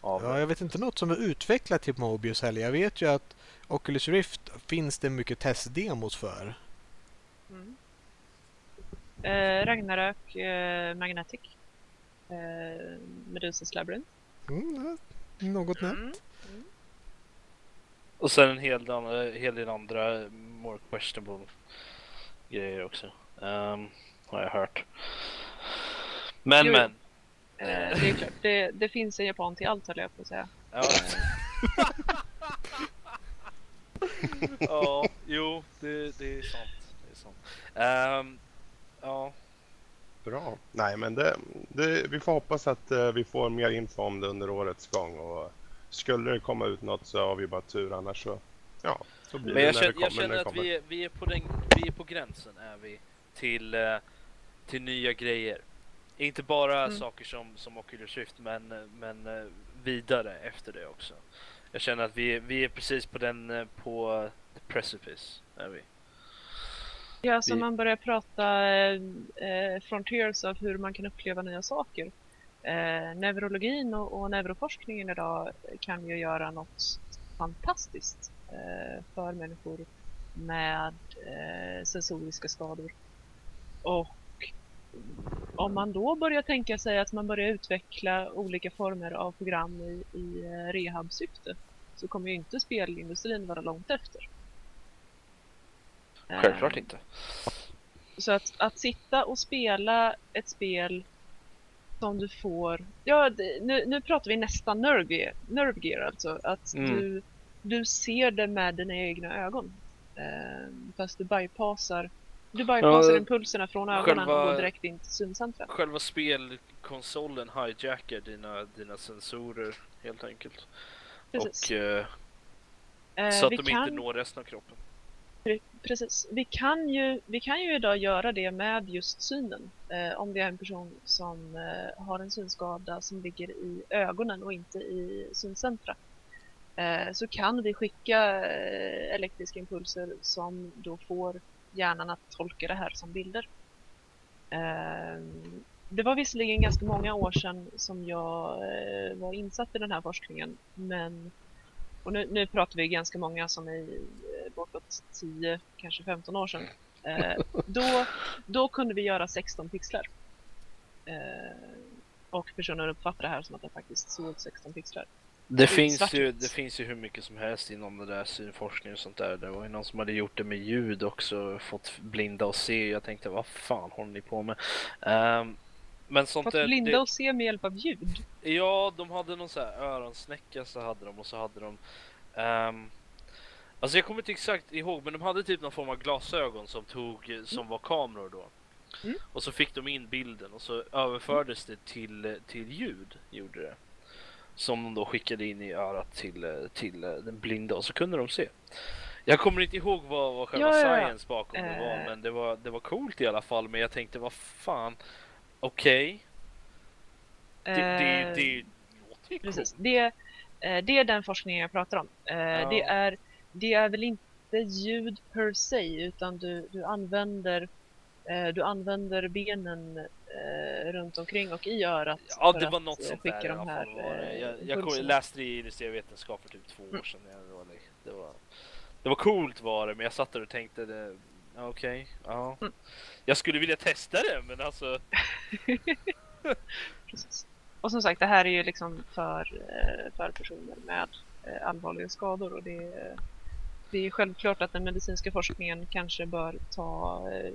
Av ja, jag vet inte något som är utvecklat till Mobius heller. Jag vet ju att Oculus Rift finns det mycket testdemos för. Mm. Eh, Ragnarök eh, Magnetic. Eh, Medusas Labyrinth. Mm, något mm. nämnt. Mm. Och sen en hel, del, hel del andra more questionable grejer också. Um, har jag hört. Men jo, men. Eh, det är klart, det, det, finns en japan till allt höll jag på att säga. Ja, [LAUGHS] [LAUGHS] ja jo, det, det är sant. Det är sant. Um, ja. Bra. Nej, men det, det, vi får hoppas att uh, vi får mer info om det under årets gång. Och skulle det komma ut något så har vi bara tur, annars så, ja, så blir Men jag det känner, jag känner att vi är, vi, är på den, vi är på gränsen är vi till, uh, till nya grejer. Inte bara mm. saker som, som Oculus Rift, men, men uh, vidare efter det också. Jag känner att vi, vi är precis på den, på the precipice, är vi. Ja, så vi... man börjar prata eh, frontiers av hur man kan uppleva nya saker. Eh, neurologin och, och neuroforskningen idag kan ju göra något fantastiskt eh, för människor med eh, sensoriska skador. Och om man då börjar tänka sig att man börjar utveckla olika former av program i, i eh, rehabsyfte så kommer ju inte spelindustrin vara långt efter. Självklart inte. Så att, att sitta och spela ett spel som du får... Ja, nu, nu pratar vi nästan Nerve Nerve Gear alltså. Att mm. du, du ser det med dina egna ögon. Eh, fast du bypassar, du bypassar ja, impulserna från ögonen själva, och går direkt in till syncentret. Själva spelkonsolen hijackar dina, dina sensorer helt enkelt. Precis. Och, eh, så att de kan... inte når resten av kroppen. Precis. Vi kan, ju, vi kan ju idag göra det med just synen. Eh, om det är en person som eh, har en synskada som ligger i ögonen och inte i syncentra. Eh, så kan vi skicka eh, elektriska impulser som då får hjärnan att tolka det här som bilder. Ehm, det var visserligen ganska många år sedan som jag eh, var insatt i den här forskningen men och nu, nu pratar vi ganska många som är eh, bortåt 10, kanske 15 år sedan. Eh, då, då kunde vi göra 16 pixlar. Och personer uppfattar det här som att det faktiskt såg 16 pixlar. Det, finns, ju, det finns ju hur mycket som helst inom det där synforskning och sånt där. Det var ju någon som hade gjort det med ljud också, fått blinda och se. Jag tänkte, vad fan håller ni på med? Um, men sånt Fått blinda det... och se med hjälp av ljud? Ja, de hade någon så här öronsnäcka så hade de och så hade de um... Alltså jag kommer inte exakt ihåg men de hade typ någon form av glasögon som tog som mm. var kameror då. Mm. Och så fick de in bilden och så överfördes det till, till ljud gjorde det. Som de då skickade in i örat till, till den blinda och så kunde de se. Jag kommer inte ihåg vad, vad själva ja, ja, science bakom det var eh. men det var, det var coolt i alla fall men jag tänkte vad fan Okej. Okay. Det, det, det, låter ju Precis. Cool. Det, eh, det är den forskningen jag pratar om. Eh, ja. Det, är, det är väl inte ljud per se utan du, du använder eh, du använder benen runt omkring och i örat Ja, det var något sånt där de här, Jag, jag läste det i industrivetenskap för typ två år mm. sedan. Det var, det var coolt var det, men jag satt där och tänkte det, Okej, okay, ja. Mm. Jag skulle vilja testa det, men alltså... [LAUGHS] Och som sagt, det här är ju liksom för, eh, för personer med eh, allvarliga skador och det, det är självklart att den medicinska forskningen kanske bör ta eh,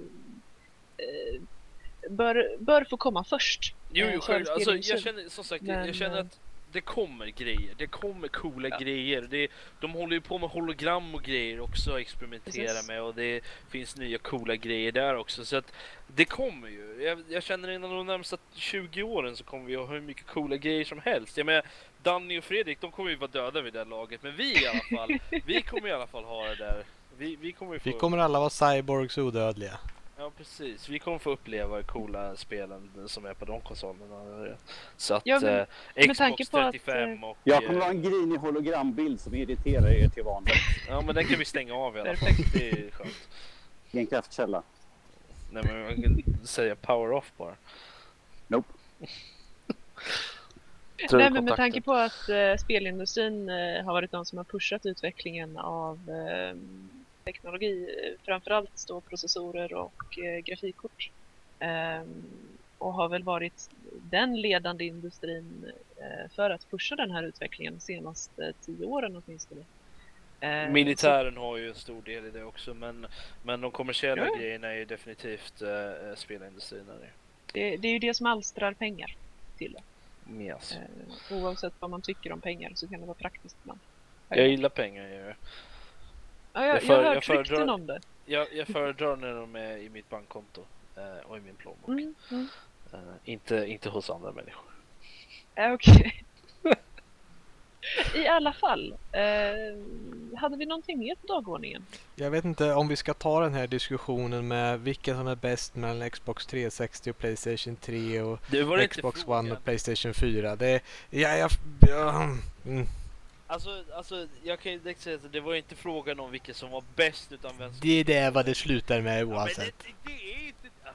bör, bör få komma först. Jo, jo själv, alltså, jag känner som sagt, men, jag känner att det kommer grejer, det kommer coola ja. grejer. Det, de håller ju på med hologram och grejer också att experimentera Precis. med och det finns nya coola grejer där också. Så att det kommer ju. Jag, jag känner inom de närmsta 20 åren så kommer vi att ha hur mycket coola grejer som helst. Jag menar, Danny och Fredrik, de kommer ju vara döda vid det här laget, men vi i alla fall, [LAUGHS] vi kommer i alla fall ha det där. Vi, vi kommer, få... vi kommer alla vara cyborgs odödliga. Ja precis, vi kommer få uppleva coola spelen som är på de konsolerna. Så att ja, men, eh, Xbox 35 att, eh, och... Jag kommer ha en grinig hologrambild som irriterar er till vanligt. Ja men den kan vi stänga av i alla fall. Det är skönt. Ingen kraftkälla. Nej men man kan säga power off bara. Nope. [LAUGHS] Nej men med tanke på att uh, spelindustrin uh, har varit de som har pushat utvecklingen av uh, teknologi, framförallt då processorer och eh, grafikkort. Ehm, och har väl varit den ledande industrin eh, för att pusha den här utvecklingen de senaste tio åren åtminstone. Ehm, Militären så... har ju en stor del i det också men, men de kommersiella ja. grejerna är ju definitivt äh, spelindustrin. Det, det är ju det som alstrar pengar till det. Yes. Äh, oavsett vad man tycker om pengar så kan det vara praktiskt ibland. Jag gillar pengar ju. Ja, jag, jag, för, jag har hört jag rykten om det. Jag, jag föredrar när de är i mitt bankkonto eh, och i min plånbok. Mm, mm. Eh, inte, inte hos andra människor. Okej. Okay. [LAUGHS] I alla fall, eh, hade vi någonting mer på dagordningen? Jag vet inte om vi ska ta den här diskussionen med vilken som är bäst mellan Xbox 360 och Playstation 3 och Xbox One och Playstation 4. Det, ja, jag, ja, mm. Alltså, alltså jag kan ju direkt säga att det var inte frågan om vilken som var bäst utan vem som... Det är det vad det slutar med oavsett. Ja, det, det, är inte... Ah.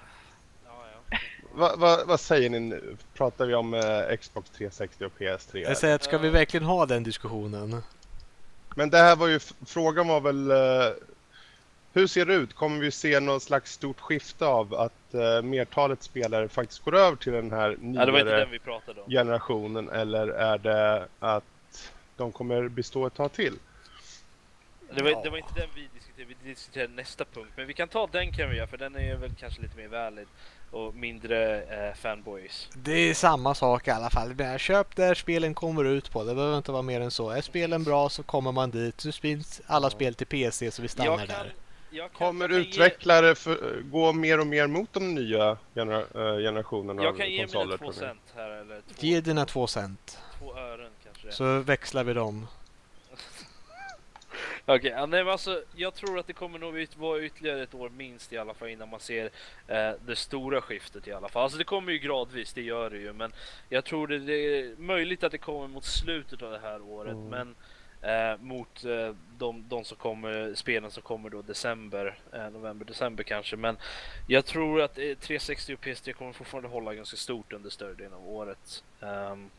Ja, ja. Vad va, va säger ni nu? Pratar vi om eh, Xbox 360 och PS3? Jag säger att ska vi verkligen ha den diskussionen? Men det här var ju, frågan var väl eh, hur ser det ut? Kommer vi se något slags stort skifte av att uh, mertalet spelare faktiskt går över till den här nyare ja, generationen? Eller är det att de kommer bestå ett tag till. Det var, det var inte den vi diskuterade, vi diskuterade nästa punkt. Men vi kan ta den kan vi göra, för den är väl kanske lite mer valid och mindre eh, fanboys. Det är samma sak i alla fall. Köp där spelen kommer ut på. Det behöver inte vara mer än så. Är spelen bra så kommer man dit. Så finns alla ja. spel till PC så vi stannar kan, där. Kan, kommer utvecklare för, gå mer och mer mot de nya genera, äh, generationerna Jag kan ge mina två cent här. Eller två, ge dina två cent. Två ören så växlar vi dem. [LAUGHS] Okej, okay, nej, alltså, jag tror att det kommer nog vara ytterligare ett år minst i alla fall innan man ser eh, det stora skiftet i alla fall. Alltså det kommer ju gradvis, det gör det ju, men jag tror det, det är möjligt att det kommer mot slutet av det här året, mm. men eh, mot eh, de, de som kommer, spelen som kommer då december, eh, november, december kanske. Men jag tror att 360 och PS3 kommer fortfarande hålla ganska stort under större delen av året. Um,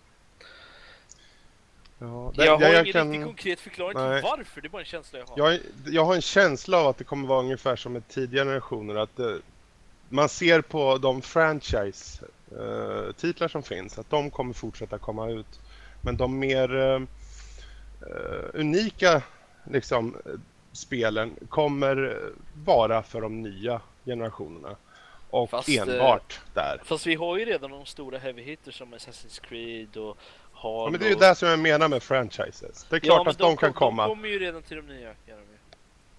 Ja, det, jag har jag ingen kan... riktigt konkret förklaring till varför, det är bara en känsla jag har. Jag, jag har en känsla av att det kommer vara ungefär som med tidigare generationer. Att det, eh, man ser på de franchise-titlar uh, som finns, att de kommer fortsätta komma ut. Men de mer uh, unika liksom, spelen kommer vara för de nya generationerna. Och fast, enbart där. Fast vi har ju redan de stora heavy hitters som Assassin's Creed och har ja, men det är ju det som jag menar med franchises. Det är klart ja, att de, de kan komma. De kommer ju redan till de nya.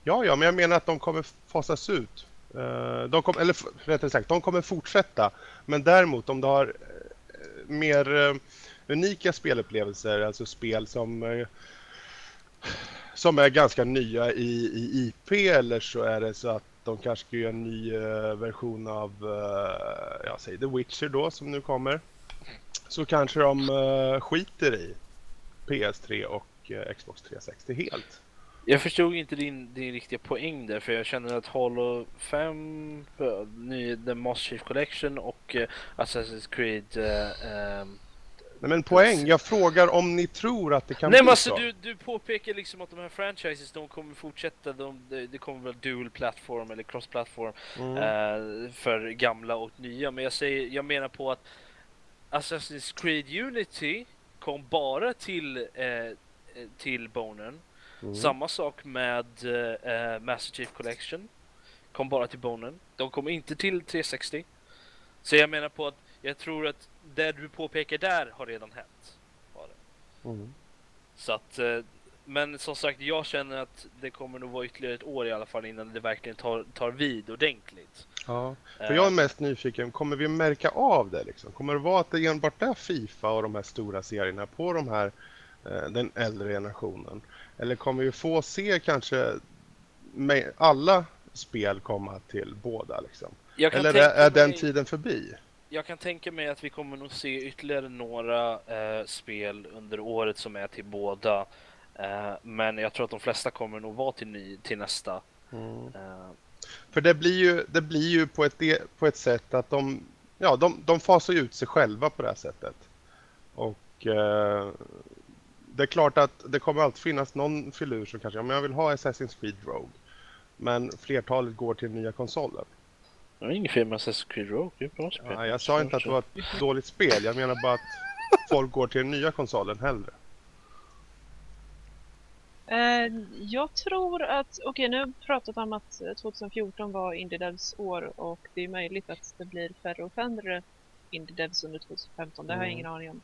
Ja, ja, men jag menar att de kommer fasas ut. Eh, de kommer, eller rättare sagt, de kommer fortsätta. Men däremot om du har eh, mer eh, unika spelupplevelser, alltså spel som som är ganska nya i, i IP eller så är det så att de kanske ska göra en ny version av, ja, säg The Witcher då som nu kommer så kanske de uh, skiter i PS3 och uh, Xbox 360 helt. Jag förstod inte din, din riktiga poäng där för jag känner att Halo 5, uh, ny, The Moss Chief Collection och uh, Assassin's Creed um, Nej men poäng, jag frågar om ni tror att det kan Nej bli men alltså du, du påpekar liksom att de här franchises de kommer fortsätta, de, det kommer väl dual platform eller cross platform mm. uh, för gamla och nya men jag säger, jag menar på att Assassin's Creed Unity kom bara till, eh, till Bonen. Mm. Samma sak med eh, Master Chief Collection. Kom bara till Bonen. De kom inte till 360. Så jag menar på att jag tror att det du påpekar där har redan hänt. Mm. Så att eh, men som sagt, jag känner att det kommer nog vara ytterligare ett år i alla fall innan det verkligen tar, tar vid ordentligt. Ja, för jag är mest nyfiken, kommer vi märka av det liksom? Kommer det vara att det enbart är Fifa och de här stora serierna på de här, eh, den äldre generationen? Eller kommer vi få se kanske alla spel komma till båda liksom? Eller är, den tiden förbi? jag kan tänka mig att vi kommer nog se ytterligare några eh, spel under året som är till båda. Eh, men jag tror att de flesta kommer nog vara till, ny, till nästa. Mm. Eh. För det blir ju, det blir ju på, ett, på ett sätt att de, ja, de, de fasar ut sig själva på det här sättet. Och eh, det är klart att det kommer alltid finnas någon filur som kanske, ja, men jag vill ha Assassin's Creed Rogue. Men flertalet går till nya konsoler. Det är inget fel med Assassin's Creed Rogue, det är bra spel. Ja, jag sa inte att det var ett dåligt spel, jag menar bara att folk går till den nya konsolen hellre. Eh, jag tror att, okej okay, nu har vi pratat om att 2014 var Indiedevs år och det är möjligt att det blir färre och färre Indiedevs under 2015, det har jag ingen mm. aning om.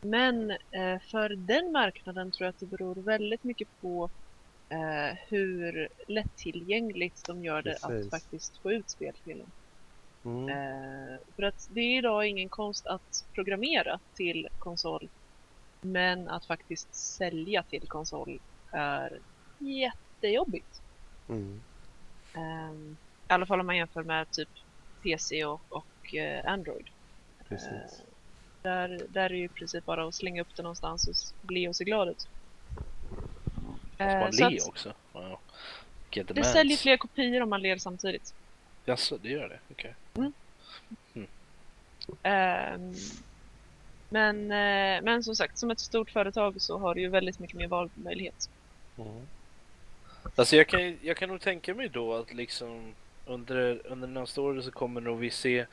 Men eh, för den marknaden tror jag att det beror väldigt mycket på eh, hur lättillgängligt de gör det Precis. att faktiskt få ut spel dem. Mm. Eh, för att det är idag ingen konst att programmera till konsol men att faktiskt sälja till konsol är jättejobbigt. Mm. Um, I alla fall om man jämför med typ PC och, och uh, Android. Precis. Uh, där, där är det ju i princip bara att slänga upp det någonstans och le och se glad ut. Uh, så le också? Wow. det säljer fler kopior om man ler samtidigt. Jaså, det gör det? Okej. Okay. Mm. Mm. Um, men, men som sagt, som ett stort företag så har du ju väldigt mycket mer valmöjlighet. Mm. Alltså jag kan, jag kan nog tänka mig då att liksom under, under nästa år så kommer nog vi se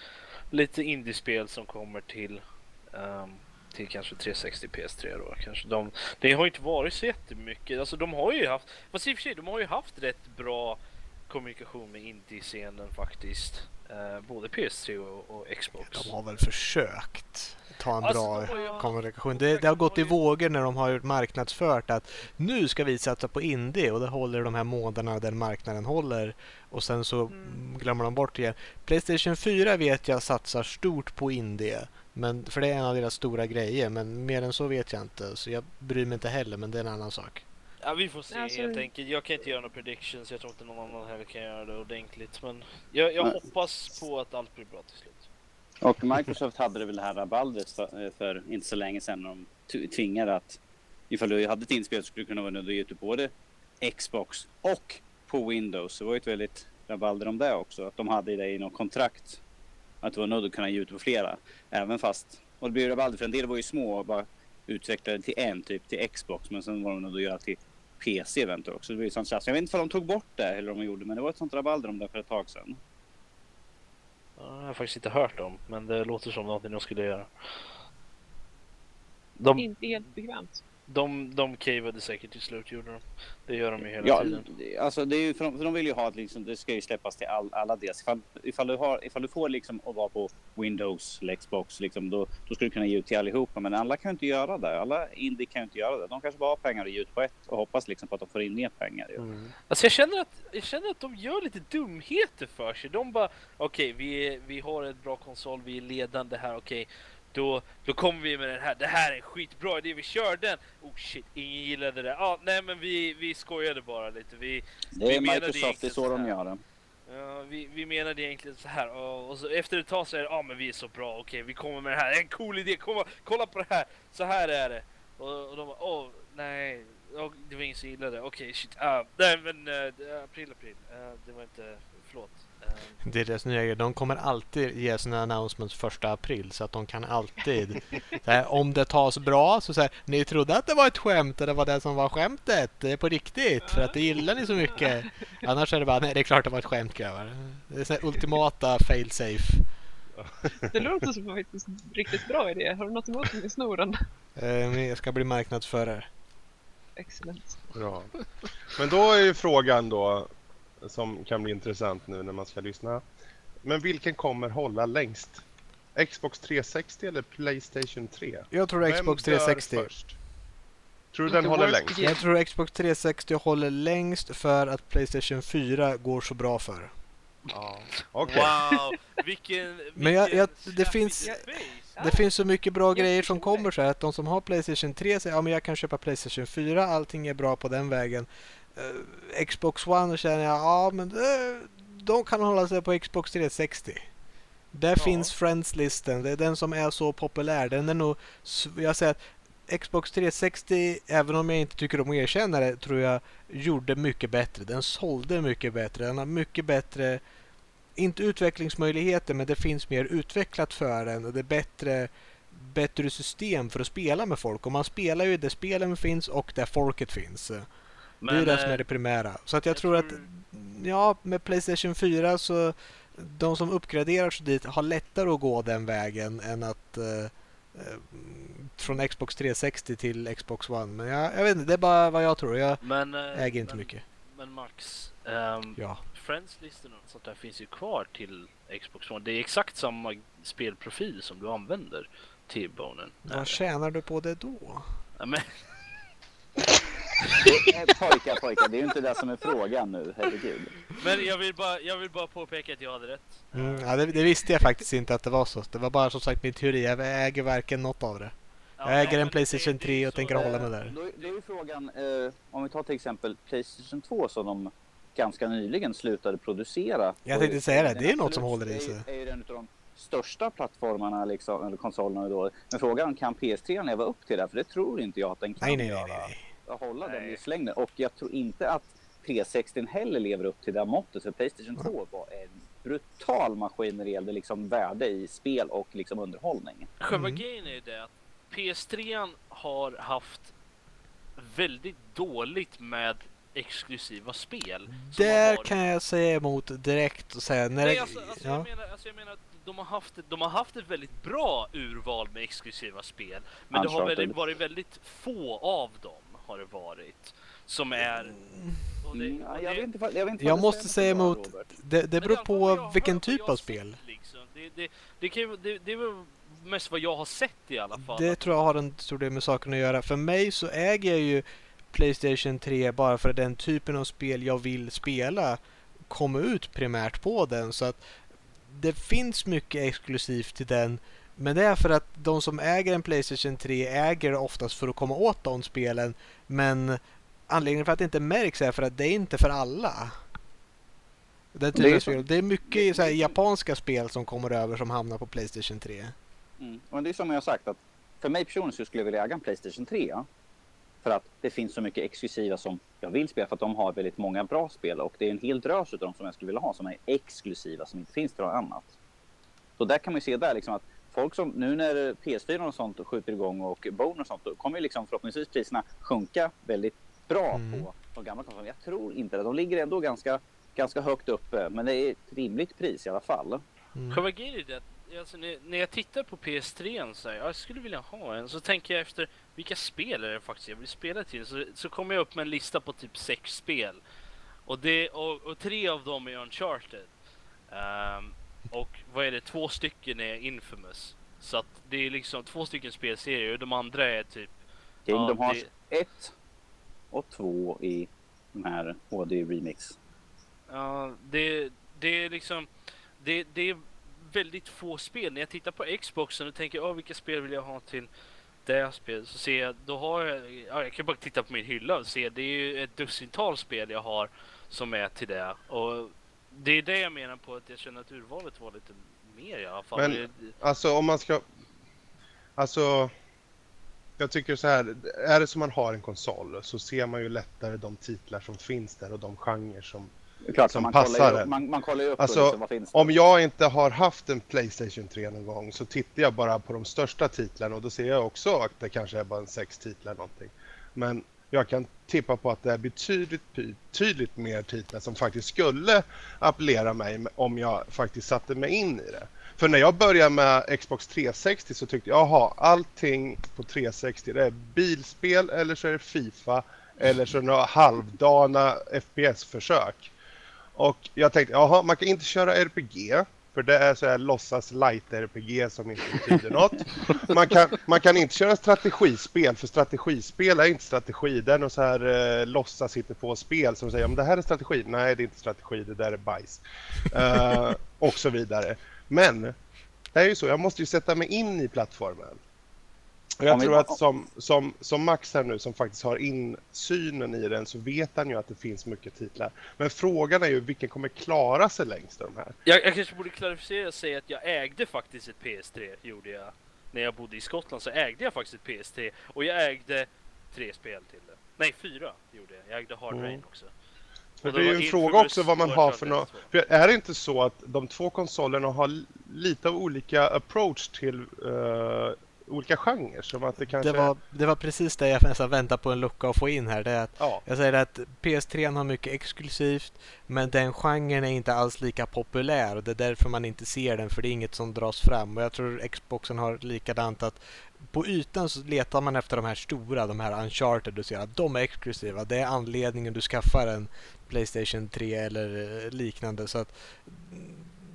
lite indiespel som kommer till um, till kanske 360 PS3 då kanske. De, det har inte varit så jättemycket, alltså de har ju haft, fast i och för sig de har ju haft rätt bra kommunikation med indie-scenen faktiskt. Uh, både PS3 och, och, Xbox. De har väl försökt ta en alltså, bra ja, kommunikation. Det, det, har gått i vågor när de har marknadsfört att nu ska vi satsa på indie och det håller de här månaderna den marknaden håller och sen så mm. glömmer de bort det. Playstation 4 vet jag satsar stort på indie. Men, för det är en av deras stora grejer, men mer än så vet jag inte. Så jag bryr mig inte heller, men det är en annan sak. Ja, vi får se alltså... helt enkelt. Jag kan inte göra några predictions. Jag tror inte någon annan heller kan göra det ordentligt. Men jag, jag hoppas på att allt blir bra till slut. Och Microsoft hade det väl det här rabaldret för, för, inte så länge sedan när de tvingade att ifall du hade ett inspel så skulle du kunna vara nöjd att ge ut både Xbox och på Windows. Det var ju ett väldigt rabalder om det också. Att de hade det i något kontrakt. Att du var nöjd att kunna ge ut på flera. Även fast, och det blev rabalder för en del var ju små och bara utvecklade till en typ till Xbox. Men sen var de nöjda att göra till PC eventuellt också. Det blev sånt Jag vet inte om de tog bort det eller om de gjorde men det var ett sånt rabalder om det för ett tag sedan. Jag har faktiskt inte hört om men det låter som någonting de skulle göra. De... Inte helt bekvämt. De, de cavade säkert till slut gjorde de. Det gör de ju hela ja, tiden. Alltså det är ju, för, de, för de vill ju ha att liksom, det ska ju släppas till all, alla deras. Ifall, ifall, du har, ifall du får liksom att vara på Windows eller Xbox liksom, då, då ska du kunna ge ut till allihopa. Men alla kan ju inte göra det. Alla indie kan ju inte göra det. De kanske bara har pengar att ge ut på ett och hoppas liksom på att de får in mer pengar. Mm. Alltså jag känner, att, jag känner att de gör lite dumheter för sig. De bara okej, okay, vi, vi har ett bra konsol, vi är ledande här, okej. Okay då, då kommer vi med den här. Det här är skitbra idé, vi kör den. Oh shit, ingen gillade det. Ah, nej men vi, vi skojade bara lite. Vi, det är vi Microsoft, det är så de gör det. Ja, vi, vi menade egentligen så här och, och så efter ett tag så är det, ja ah, men vi är så bra, okej vi kommer med det här, en cool idé, Kom, kolla på det här, så här är det. Och, och de bara, åh oh, nej, oh, det var ingen som gillade det, okej okay, shit, uh, nej men uh, april, april, uh, det var inte, förlåt. Det är deras nya grej. De kommer alltid ge sina announcements första april så att de kan alltid. här, om det tas bra så säger ni trodde att det var ett skämt och det var det som var skämtet. Det är på riktigt för att det gillar ni så mycket. Annars är det bara nej, det är klart det var ett skämt grabbar. Det är så här, ultimata fail safe. Det låter som faktiskt riktigt bra idé. Har du något emot den snoren? Eh, jag ska bli marknadsförare. Excellent. Bra. Men då är ju frågan då som kan bli intressant nu när man ska lyssna. Men vilken kommer hålla längst? Xbox 360 eller Playstation 3? Jag tror Vem Xbox 360. Först? Tror du den håller längst? Jag tror Xbox 360 håller längst för att Playstation 4 går så bra för. Ja, okay. Wow, vilken, vilken Men jag, jag, det finns... Det finns så mycket bra grejer som kommer så här att de som har Playstation 3 säger ja jag kan köpa Playstation 4, allting är bra på den vägen. Uh, Xbox One känner jag, ja men uh, de kan hålla sig på Xbox 360. Där ja. finns Friends-listen, det är den som är så populär. Den är nog, jag säger att Xbox 360, även om jag inte tycker om att erkänna det, tror jag gjorde mycket bättre. Den sålde mycket bättre. Den har mycket bättre, inte utvecklingsmöjligheter, men det finns mer utvecklat för den. Och det är bättre, bättre system för att spela med folk. Och man spelar ju där spelen finns och där folket finns. Men, det är det som är det primära. Så att jag, jag tror, tror att ja, med Playstation 4 så de som uppgraderar sig dit har lättare att gå den vägen än att eh, eh från Xbox 360 till Xbox One. Men jag, jag vet inte, det är bara vad jag tror. Jag men, eh, äger inte men, mycket. Men Max, um, ja. Friends-listorna och sånt där finns ju kvar till Xbox One. Det är exakt samma spelprofil som du använder till Bonen. Vad tjänar du på det då? Ja, men pojkar, pojkar, det är ju inte det som är frågan nu, herregud. Men jag vill bara, jag vill bara påpeka att jag hade rätt. Mm, ja, det, det, visste jag faktiskt inte att det var så. Det var bara som sagt min teori. Jag äger varken något av det. Ja, jag äger en Playstation 3 och tänker hålla mig där. Då, då är ju frågan, eh, om vi tar till exempel Playstation 2 som de ganska nyligen slutade producera. Jag tänkte säga det, det är något som håller i sig. är ju en av de största plattformarna, liksom, eller konsolerna då. Men frågan kan PS3 leva upp till det? För det tror inte jag att den kan nej, nej, göra. Nej, nej hålla Nej. den livslängden. Och jag tror inte att 360 heller lever upp till det måttet. För Playstation 2 var en brutal maskin när det gällde liksom värde i spel och liksom underhållning. Själva mm. grejen är det att PS3 har haft väldigt dåligt med exklusiva spel. Där har... kan jag säga emot direkt och säga... När Nej, alltså, alltså, ja. jag menar, alltså jag menar de har, haft, de har haft ett väldigt bra urval med exklusiva spel. Men det har väldigt, varit väldigt få av dem har det varit. Som är... jag, måste säga emot, det, det beror på vilken typ av spel. Liksom. Det, det, det, kan, det, det är väl mest vad jag har sett i alla fall. Det tror jag har en stor del med saken att göra. För mig så äger jag ju Playstation 3 bara för att den typen av spel jag vill spela kommer ut primärt på den. Så att det finns mycket exklusivt till den men det är för att de som äger en Playstation 3 äger oftast för att komma åt de spelen. Men anledningen för att det inte märks är för att det är inte för alla. Det är, det är, så, det är mycket så här, japanska spel som kommer över som hamnar på Playstation 3. Mm. Och det är som jag har sagt att för mig personligen skulle jag vilja äga en Playstation 3. För att det finns så mycket exklusiva som jag vill spela för att de har väldigt många bra spel och det är en hel drös av dem som jag skulle vilja ha som är exklusiva som inte finns till något annat. Så där kan man ju se där liksom att folk som nu när PS4 och sånt skjuter igång och Bone och sånt då kommer ju liksom förhoppningsvis priserna sjunka väldigt bra mm. på de gamla konsolerna. Jag tror inte det. De ligger ändå ganska, ganska högt uppe men det är ett rimligt pris i alla fall. Mm. Själva grejen är det alltså, när, när jag tittar på PS3 så här, jag skulle vilja ha en, så tänker jag efter vilka spel är det faktiskt jag vill spela till? Så, så kommer jag upp med en lista på typ sex spel. Och, det, och, och tre av dem är Uncharted. Um, och vad är det, två stycken är Infamous. Så att det är liksom två stycken spelserier och de andra är typ... Kingdom ja, Hearts det... 1 och 2 i de här HD Remix. Ja, det, det är liksom... Det, det är väldigt få spel. När jag tittar på Xboxen och tänker, oh, vilka spel vill jag ha till det spelet? Så ser jag, då har jag, ja, jag kan bara titta på min hylla och se, det är ju ett dussintal spel jag har som är till det. Och det är det jag menar på att jag känner att urvalet var lite mer i alla fall. Men det, alltså om man ska, alltså jag tycker så här, är det som man har en konsol så ser man ju lättare de titlar som finns där och de genrer som Klart, som man passar kollar upp, man, man kollar ju upp alltså, liksom, vad finns Om jag inte har haft en Playstation 3 någon gång så tittar jag bara på de största titlarna och då ser jag också att det kanske är bara en sex titlar någonting. Men jag kan tippa på att det är betydligt, betydligt mer titlar som faktiskt skulle appellera mig om jag faktiskt satte mig in i det. För när jag började med Xbox 360 så tyckte jag, jaha, allting på 360 det är bilspel eller så är det Fifa eller så är det några halvdana FPS-försök. Och jag tänkte, jaha, man kan inte köra RPG. För det är så här låtsas light-RPG som inte betyder något. [LAUGHS] Man kan, man kan inte köra strategispel, för strategispel är inte strategi. Det är något så här eh, låtsas på spel som säger om det här är strategi. Nej, det är inte strategi, det där är bajs. Uh, [LAUGHS] och så vidare. Men det är ju så, jag måste ju sätta mig in i plattformen. Och jag tror att som, som, som Max här nu som faktiskt har insynen i den så vet han ju att det finns mycket titlar. Men frågan är ju vilken kommer klara sig längst de här? Jag, jag kanske borde klarificera och säga att jag ägde faktiskt ett PS3, gjorde jag. När jag bodde i Skottland så ägde jag faktiskt ett PS3 och jag ägde tre spel till det. Nej, fyra gjorde jag. Jag ägde Hard mm. Rain också. För det är ju en fråga också vad man har för något. För är det inte så att de två konsolerna har lite av olika approach till uh, olika genrer. Som att det, kanske... det, var, det var precis det jag nästan väntade på en lucka att få in här. Det är att ja. Jag säger att PS3 har mycket exklusivt men den genren är inte alls lika populär och det är därför man inte ser den för det är inget som dras fram. Och jag tror Xboxen har likadant att på ytan så letar man efter de här stora, de här Uncharted och ser att de är exklusiva. Det är anledningen du skaffar en Playstation 3 eller eh, liknande. Så att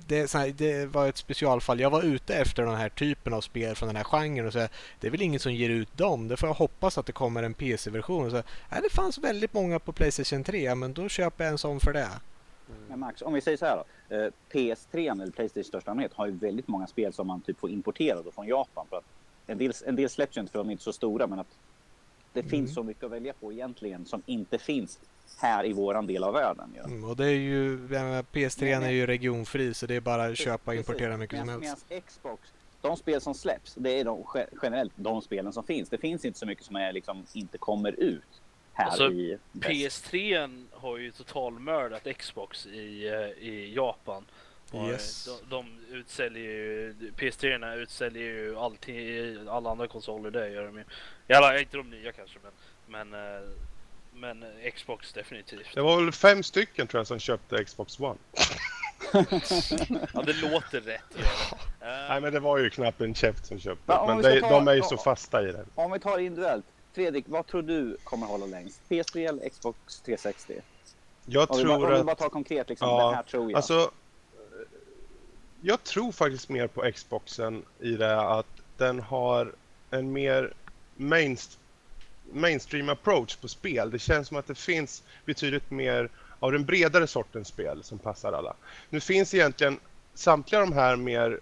det, här, det, var ett specialfall. Jag var ute efter den här typen av spel från den här genren och så det är väl ingen som ger ut dem. Det får jag hoppas att det kommer en PC-version. Så, äh, det fanns väldigt många på Playstation 3 men då köper jag en sån för det. Mm. Men Max, om vi säger så här då. Eh, PS3 eller Playstation största allmänhet har ju väldigt många spel som man typ får importera från Japan. För att en, del, en del släpps ju inte för de är inte så stora men att det mm. finns så mycket att välja på egentligen som inte finns här i våran del av världen. Ja. Mm, och det är ju, PS3 men, är ju regionfri så det är bara att köpa och importera mycket som helst. Xbox, de spel som släpps, det är de, generellt de spelen som finns. Det finns inte så mycket som är, liksom, inte kommer ut här alltså, i PS3 har ju totalmördat Xbox i, eh, i Japan. Yes. De, de utsäljer ju, PS3 utsäljer ju alltid, alla andra konsoler det gör de ju. Alla, inte de nya kanske men, men eh, men Xbox definitivt. Det var väl fem stycken tror jag som köpte Xbox One. [LAUGHS] ja, det låter rätt. Uh... Nej, men det var ju knappt en käft som köpte. Men, men de, ta, de är ju så fasta i det. Om vi tar individuellt. Fredrik, vad tror du kommer hålla längst? PS3 eller Xbox 360? Jag om tror bara, att... Om vi bara tar konkret, liksom, ja, den här tror jag. Alltså, jag tror faktiskt mer på Xboxen i det att den har en mer mainstream mainstream approach på spel. Det känns som att det finns betydligt mer av den bredare sortens spel som passar alla. Nu finns egentligen samtliga de här mer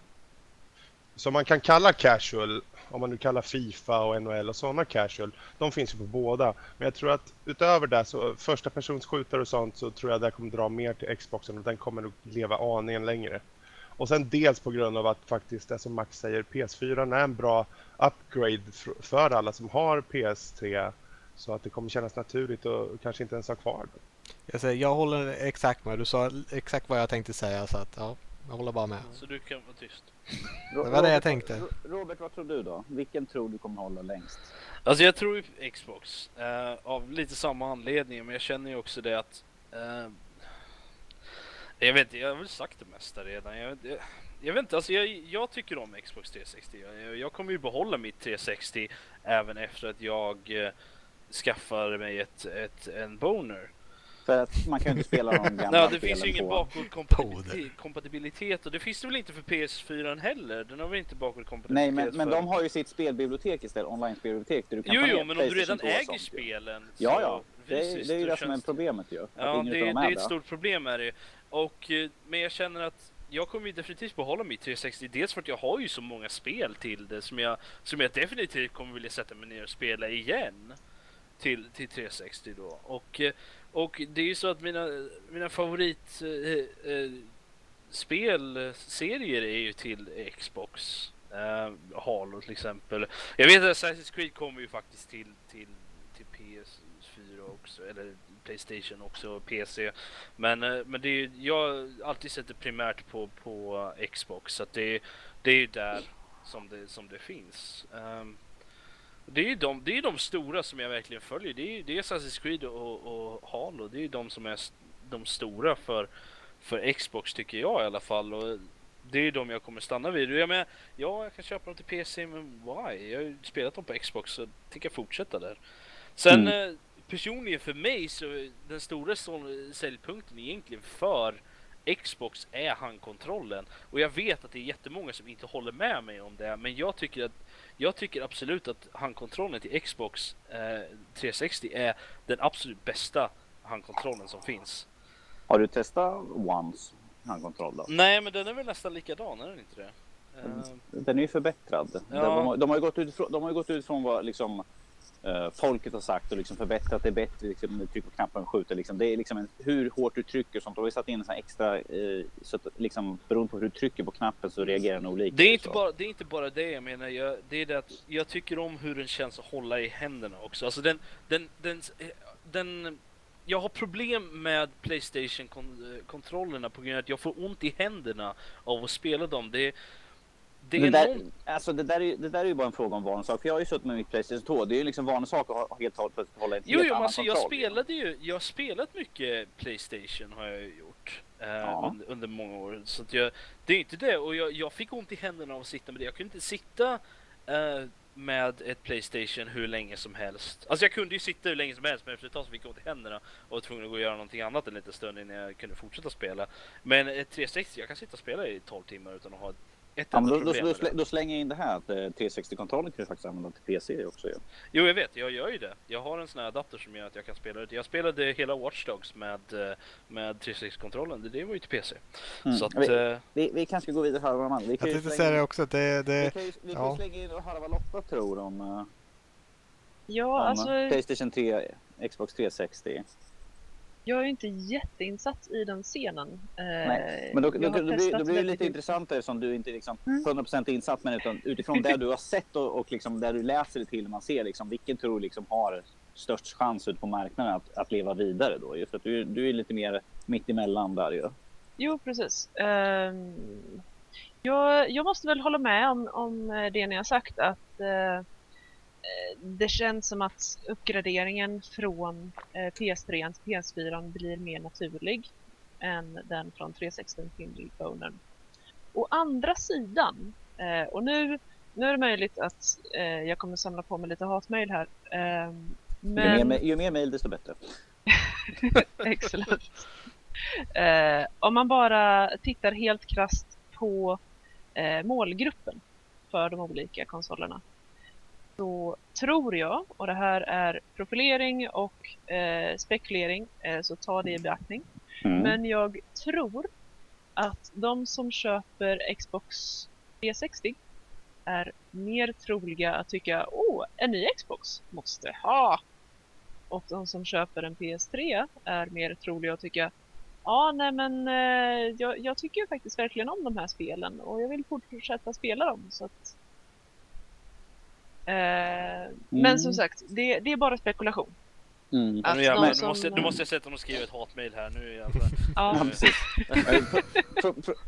som man kan kalla casual om man nu kallar Fifa och NHL och sådana casual, de finns ju på båda. Men jag tror att utöver det så första persons skjutare och sånt så tror jag det kommer dra mer till Xboxen och den kommer nog leva aningen längre. Och sen dels på grund av att faktiskt det som Max säger, PS4 är en bra upgrade för alla som har PS3 så att det kommer kännas naturligt och kanske inte ens ha kvar den. Jag, säger, jag håller exakt med. Du sa exakt vad jag tänkte säga så att ja, jag håller bara med. Så du kan vara tyst. Det var det jag tänkte. Robert, vad tror du då? Vilken tror du kommer hålla längst? Alltså jag tror ju Xbox. Uh, av lite samma anledning. Men jag känner ju också det att... Uh, jag vet jag har väl sagt det mesta redan. Jag, jag, jag vet inte, alltså jag, jag, tycker om Xbox 360. Jag, jag, kommer ju behålla mitt 360 även efter att jag uh, skaffar mig ett, ett, en boner. För att man kan ju inte spela de [LAUGHS] gamla Nej, det finns ju ingen bakåtkompatibilitet och det finns det väl inte för PS4 heller? Den har väl inte bakåtkompatibilitet Nej, men, men de har ju sitt spelbibliotek istället, online-spelbibliotek. jo, jo, men om du redan äger spelen. Ja, ja. Det är, det är ju det som är problemet ju. Ja, det, det är ett stort problem är det. Och, eh, men jag känner att jag kommer definitivt behålla mitt 360. Dels för att jag har ju så många spel till det som jag, som jag definitivt kommer vilja sätta mig ner och spela igen. Till, till 360 då. Och eh, och det är ju så att mina, mina favorit eh, eh, eh spelserier är ju till Xbox. Uh, Halo till exempel. Jag vet att Assassin's Creed kommer ju faktiskt till, till, till PS4 också, eller Playstation också, PC. Men, uh, men det är, jag alltid sett det primärt på, på Xbox, så det, det är ju där som det, som det finns. Um, det är ju de, det är de stora som jag verkligen följer. Det är, det är Assassin's Creed och, och Halo. Det är ju de som är de stora för, för Xbox tycker jag i alla fall. Och det är de jag kommer stanna vid. Jag menar, ja, jag kan köpa dem till PC, men why? Jag har ju spelat dem på Xbox så tänker jag fortsätta där. Sen mm. Personligen för mig så den stora säljpunkten egentligen för Xbox är handkontrollen. Och jag vet att det är jättemånga som inte håller med mig om det, men jag tycker att jag tycker absolut att handkontrollen till Xbox eh, 360 är den absolut bästa handkontrollen som finns. Har du testat Ones handkontroll då? Nej, men den är väl nästan likadan, är den inte det? Den är ju förbättrad. Ja. De, de, har ju gått ut från, de har gått ut från vad liksom uh, folket har sagt och liksom förbättrat det bättre. Liksom, du trycker på knappen och skjuter. Liksom. Det är liksom en, hur hårt du trycker och sånt. De har vi satt in en extra, uh, så att, liksom, beroende på hur du trycker på knappen så reagerar den olika. Det är inte, bara, det är inte bara det jag menar. Jag, det är det att jag tycker om hur den känns att hålla i händerna också. Alltså den, den, den, den jag har problem med Playstation-kontrollerna på grund av att jag får ont i händerna av att spela dem. Det, det, det, där, någon... alltså det, där är, det där är ju bara en fråga om vanesak. För jag har ju suttit med mitt Playstation 2. Det är ju liksom vanesak att helt hålla en Jo, jo, alltså jag spelade ju. Jag har spelat mycket Playstation har jag gjort. Eh, ja. under, under, många år. Så jag, det är inte det. Och jag, jag fick ont i händerna av att sitta med det. Jag kunde inte sitta eh, med ett Playstation hur länge som helst. Alltså jag kunde ju sitta hur länge som helst men efter ett tag så fick jag ont i händerna och var tvungen att gå och göra någonting annat en liten stund innan jag kunde fortsätta spela. Men ett 360, jag kan sitta och spela i 12 timmar utan att ha ett ett ja, då, då, då, då, slänger jag in det här att 360-kontrollen eh, kan du faktiskt använda till PC också. Ja. Jo, jag vet. Jag gör ju det. Jag har en sån här adapter som gör att jag kan spela det. Jag spelade hela Watch Dogs med, eh, med 360-kontrollen. Det, det var ju till PC. Mm. Så att, vi, uh... vi, vi kanske ska gå vidare här. Man. Vi kan jag tänkte säga det också. Det, det, vi kan ju, vi kan ja. slänga in och höra vad Lotta tror om, ja, om alltså... Playstation 3, Xbox 360. Jag är inte jätteinsatt i den scenen. Nej, men då, då, då, då, blir, då blir det lite intressant eftersom du inte liksom mm. 100% insatt men utan utifrån det du har sett och, och liksom där du läser det till man ser liksom vilken tror liksom har störst chans ut på marknaden att, att leva vidare då? Just att du, du är lite mer mitt emellan där ju. Jo, precis. Um, jag, jag måste väl hålla med om, om det ni har sagt att uh, det känns som att uppgraderingen från eh, PS3 till PS4 blir mer naturlig än den från 360 till Bonern. Å andra sidan, eh, och nu, nu är det möjligt att eh, jag kommer samla på mig lite hatmejl här. Men... Ju, mer, ju mer mejl desto bättre. [LAUGHS] [LAUGHS] Excellent. om man bara tittar helt krast på målgruppen för de olika konsolerna så tror jag, och det här är profilering och eh, spekulering, eh, så ta det i beaktning. Mm. Men jag tror att de som köper Xbox 360 är mer troliga att tycka åh, en ny Xbox måste ha. Och de som köper en PS3 är mer troliga att tycka ja, nej men eh, jag, jag, tycker faktiskt verkligen om de här spelen och jag vill fortsätta spela dem. Så att, mm. Men som sagt, det, det är bara spekulation. Mm. Att ja, men, som... måste, du måste jag sett om de skriver ett hatmejl här nu. Fall. [LAUGHS] ja. precis.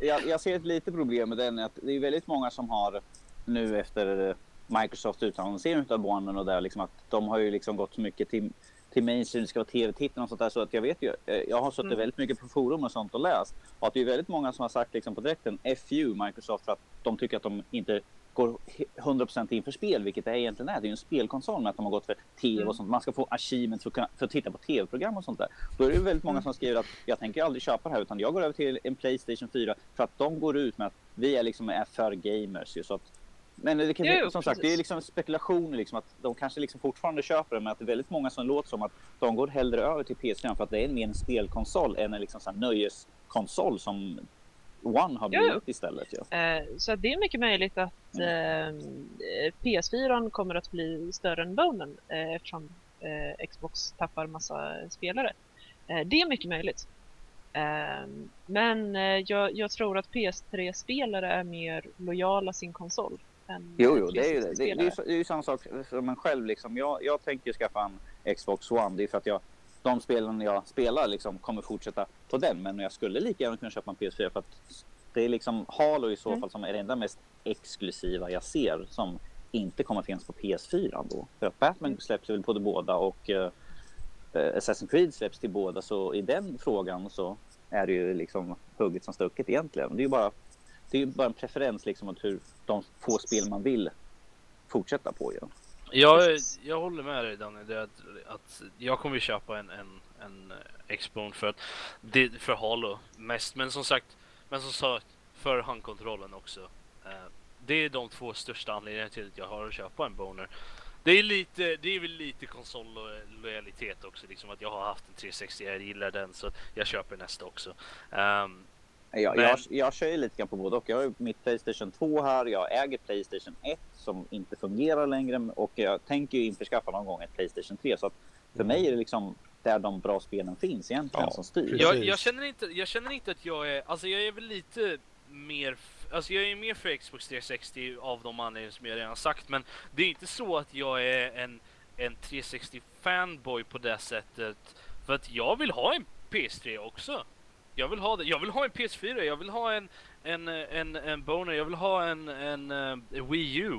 [LAUGHS] jag, jag ser ett litet problem med den att det är väldigt många som har nu efter Microsoft utannonsering av Bonen och där liksom att de har ju liksom gått så mycket till till mainstream, det ska vara tv-tittarna och sånt där. Så att jag vet ju, eh, jag har suttit mm. väldigt mycket på forum och sånt och läst. Och att det är väldigt många som har sagt liksom på direkten FU Microsoft för att de tycker att de inte går 100% in för spel, vilket det egentligen är. Det är ju en spelkonsol med att de har gått för tv och mm. sånt. Man ska få achievements för, för att titta på tv-program och sånt där. Då är det väldigt många mm. som skriver att jag tänker aldrig köpa det här utan jag går över till en Playstation 4 för att de går ut med att vi är liksom är för gamers. Ju, så att men det kan, jo, som sagt, det är liksom spekulationer liksom att de kanske liksom fortfarande köper det, men att det är väldigt många som låter som att de går hellre över till PS4 för att det är mer en spelkonsol än en liksom så nöjeskonsol som One har blivit jo. istället. Ja. Eh, så det är mycket möjligt att eh, PS4 kommer att bli större än Bonen eh, eftersom eh, Xbox tappar massa spelare. Eh, det är mycket möjligt. Eh, men jag, jag, tror att PS3-spelare är mer lojala sin konsol än Jo, jo, det är ju det. Det, det, är, det är ju samma sak som en själv liksom. Jag, jag tänker skaffa en Xbox One. Det är för att jag, de spelen jag spelar liksom kommer fortsätta på den. Men jag skulle lika gärna kunna köpa en PS4 för att det är liksom Halo i så mm. fall som är det enda mest exklusiva jag ser som inte kommer att finnas på PS4 då. För att Batman släpps väl på de båda och uh, Assassin's Creed släpps till båda så i den frågan så är det ju liksom hugget som stucket egentligen. Det är ju bara det är ju bara en preferens liksom åt hur de få spel man vill fortsätta på. Ja. Jag, jag håller med dig Danny, det att, att jag kommer ju köpa en, en, en Xbone för, att det, för Halo mest. Men som sagt, men som sagt för handkontrollen också. Eh, det är de två största anledningarna till att jag har att köpa en Boner. Det är lite, det är väl lite konsollojalitet också, liksom att jag har haft en 360, jag gillar den så jag köper nästa också. Um, jag, Men... jag, jag kör ju lite grann på både och. Jag har mitt Playstation 2 här, jag äger Playstation 1 som inte fungerar längre. Och jag tänker ju införskaffa någon gång ett Playstation 3 så att för mig är det liksom där de bra spelen finns egentligen ja, som styr. Jag, jag, känner inte, jag känner inte att jag är, alltså jag är väl lite mer, alltså jag är mer för Xbox 360 av de anledningar som jag redan sagt. Men det är inte så att jag är en, en 360 fanboy på det sättet. För att jag vill ha en PS3 också. Jag vill ha det. Jag vill ha en PS4, jag vill ha en, en, en, en Boner, jag vill ha en, en, en eh, Wii U.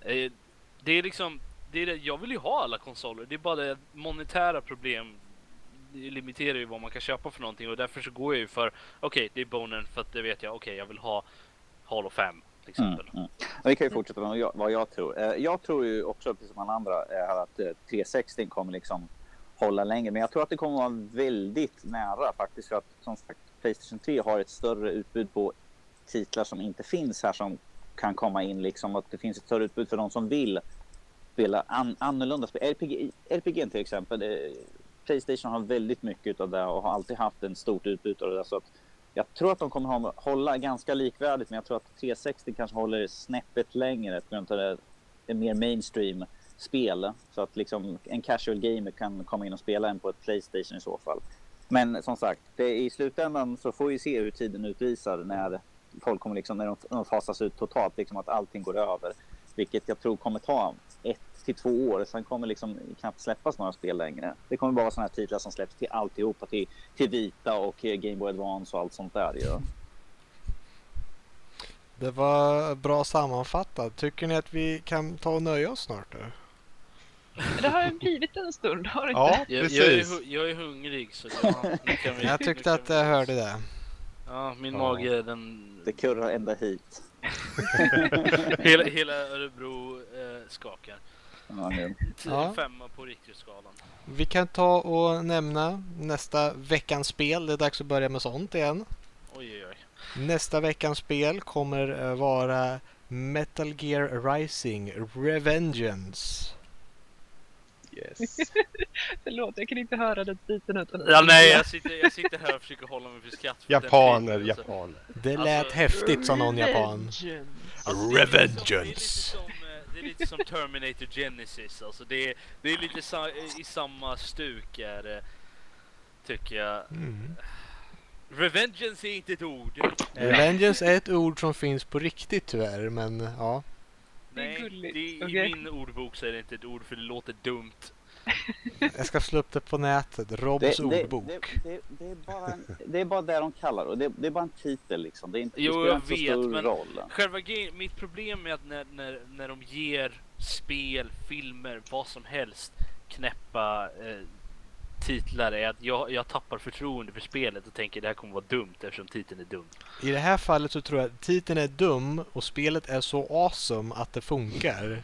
Eh, det är liksom, det är det, jag vill ju ha alla konsoler. Det är bara det monetära problem det limiterar ju vad man kan köpa för någonting och därför så går jag ju för, okej okay, det är Boner för att det vet jag, okej okay, jag vill ha Halo 5 till exempel. Mm, mm. Vi kan ju fortsätta med vad jag tror. Eh, jag tror ju också, precis som alla andra, att 360 kommer liksom hålla längre. Men jag tror att det kommer att vara väldigt nära faktiskt. För att som sagt, Playstation 3 har ett större utbud på titlar som inte finns här som kan komma in. Liksom att det finns ett större utbud för de som vill spela an annorlunda spel. RPG, RPG till exempel. Eh, Playstation har väldigt mycket av det och har alltid haft en stort utbud av det. Så att jag tror att de kommer att hålla ganska likvärdigt men jag tror att 360 kanske håller snäppet längre på grund av det är mer mainstream spel. Så att liksom en casual gamer kan komma in och spela en på ett Playstation i så fall. Men som sagt, det, i slutändan så får vi se hur tiden utvisar när folk kommer liksom, när de, fasas ut totalt, liksom att allting går över. Vilket jag tror kommer ta ett till två år. Sen kommer liksom knappt släppas några spel längre. Det kommer bara vara sådana här titlar som släpps till alltihopa, till, till Vita och Game Boy Advance och allt sånt där ju. Det var bra sammanfattat. Tycker ni att vi kan ta och nöja oss snart? Då? Det har ju blivit en stund, har det inte? Ja, precis. Jag, jag, är, jag är hungrig så ja, vi, Jag tyckte att jag hörde det. Ja, min ja. mage den... Det kurrar ända hit. [LAUGHS] hela, hela Örebro eh, skakar. Ja, ja. Femma på Richterskalan. Vi kan ta och nämna nästa veckans spel. Det är dags att börja med sånt igen. Oj, oj, oj. Nästa veckans spel kommer eh, vara Metal Gear Rising Revengeance. Yes. [LAUGHS] Förlåt, jag kan inte höra den biten utan Ja, nej, jag sitter, jag sitter här och försöker hålla mig för skratt. För japaner, japaner. Det lät alltså, häftigt, sa någon japan. Alltså, Revengeance! Det är lite som Terminator Genesis, alltså det är, det är lite sa i samma stuk är det, tycker jag. Mm. Revengeance är inte ett ord. Revengeance är ett ord som finns på riktigt tyvärr, men ja. Nej, det, i okay. min ordbok så är det inte ett ord för det låter dumt. [LAUGHS] Jag ska slå upp det på nätet. Robs det, ordbok. Det, det, det, är bara, det är bara det de kallar det. Det, är bara en titel liksom. Det, är inte, jo, jag vet, men roll. Själva mitt problem är att när, när, när de ger spel, filmer, vad som helst knäppa eh, titlar är att jag, jag tappar förtroende för spelet och tänker att det här kommer vara dumt eftersom titeln är dum. I det här fallet så tror jag att titeln är dum och spelet är så awesome att det funkar.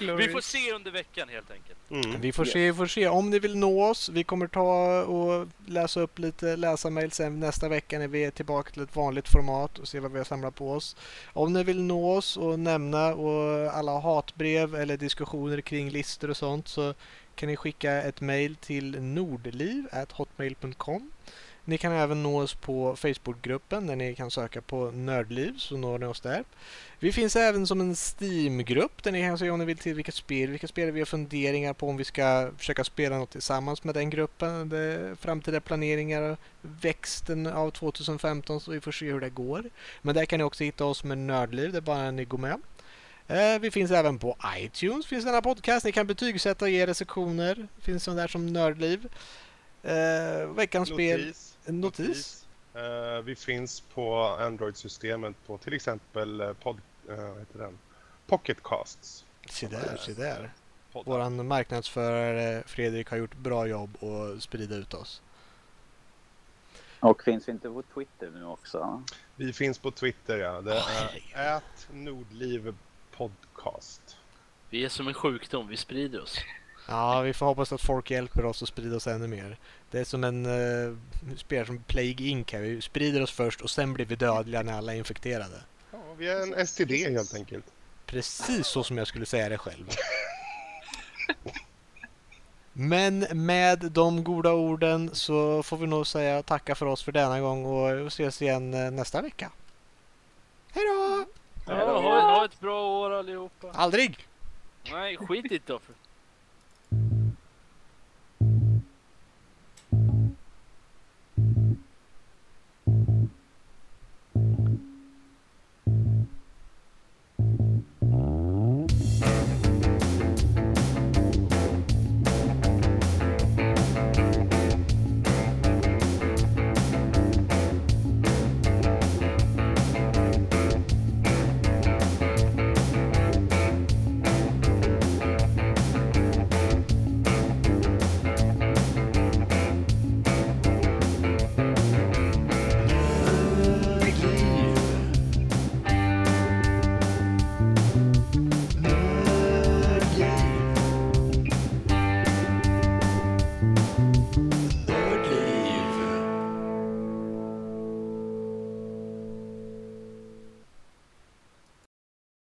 [LAUGHS] vi får se under veckan helt enkelt. Mm. Vi får se, vi får se. Om ni vill nå oss, vi kommer ta och läsa upp lite läsarmail sen nästa vecka när vi är tillbaka till ett vanligt format och se vad vi har samlat på oss. Om ni vill nå oss och nämna och alla hatbrev eller diskussioner kring listor och sånt så kan ni skicka ett mail till nordliv.hotmail.com ni kan även nå oss på Facebookgruppen där ni kan söka på Nördliv så når ni oss där. Vi finns även som en Steam-grupp där ni kan se om ni vill till vilket spel, vilka spel vi har funderingar på om vi ska försöka spela något tillsammans med den gruppen. Det framtida planeringar, växten av 2015 så vi får se hur det går. Men där kan ni också hitta oss med Nördliv, det är bara ni går med. Eh, vi finns även på iTunes, finns denna podcast. Ni kan betygsätta och ge recensioner. Finns sån där som Nördliv. Uh, veckans spel. Notis. notis. Uh, vi finns på Android-systemet på till exempel uh, pod, uh, heter den? Pocketcasts. Se där, se där. Våran marknadsförare Fredrik har gjort bra jobb och sprida ut oss. Och finns vi inte på Twitter nu också? Vi finns på Twitter, ja. Det är ät Nordliv podcast. Vi är som en sjukdom, vi sprider oss. Ja, vi får hoppas att folk hjälper oss att sprida oss ännu mer. Det är som en uh, spelare som Plague Inc. Här. Vi sprider oss först och sen blir vi dödliga när alla är infekterade. Ja, vi är en STD helt enkelt. Precis så som jag skulle säga det själv. Men med de goda orden så får vi nog säga tacka för oss för denna gång och ses igen eh, nästa vecka. Hej då! Ja, ha, ha ett bra år allihopa. Aldrig! Nej, skit i det då.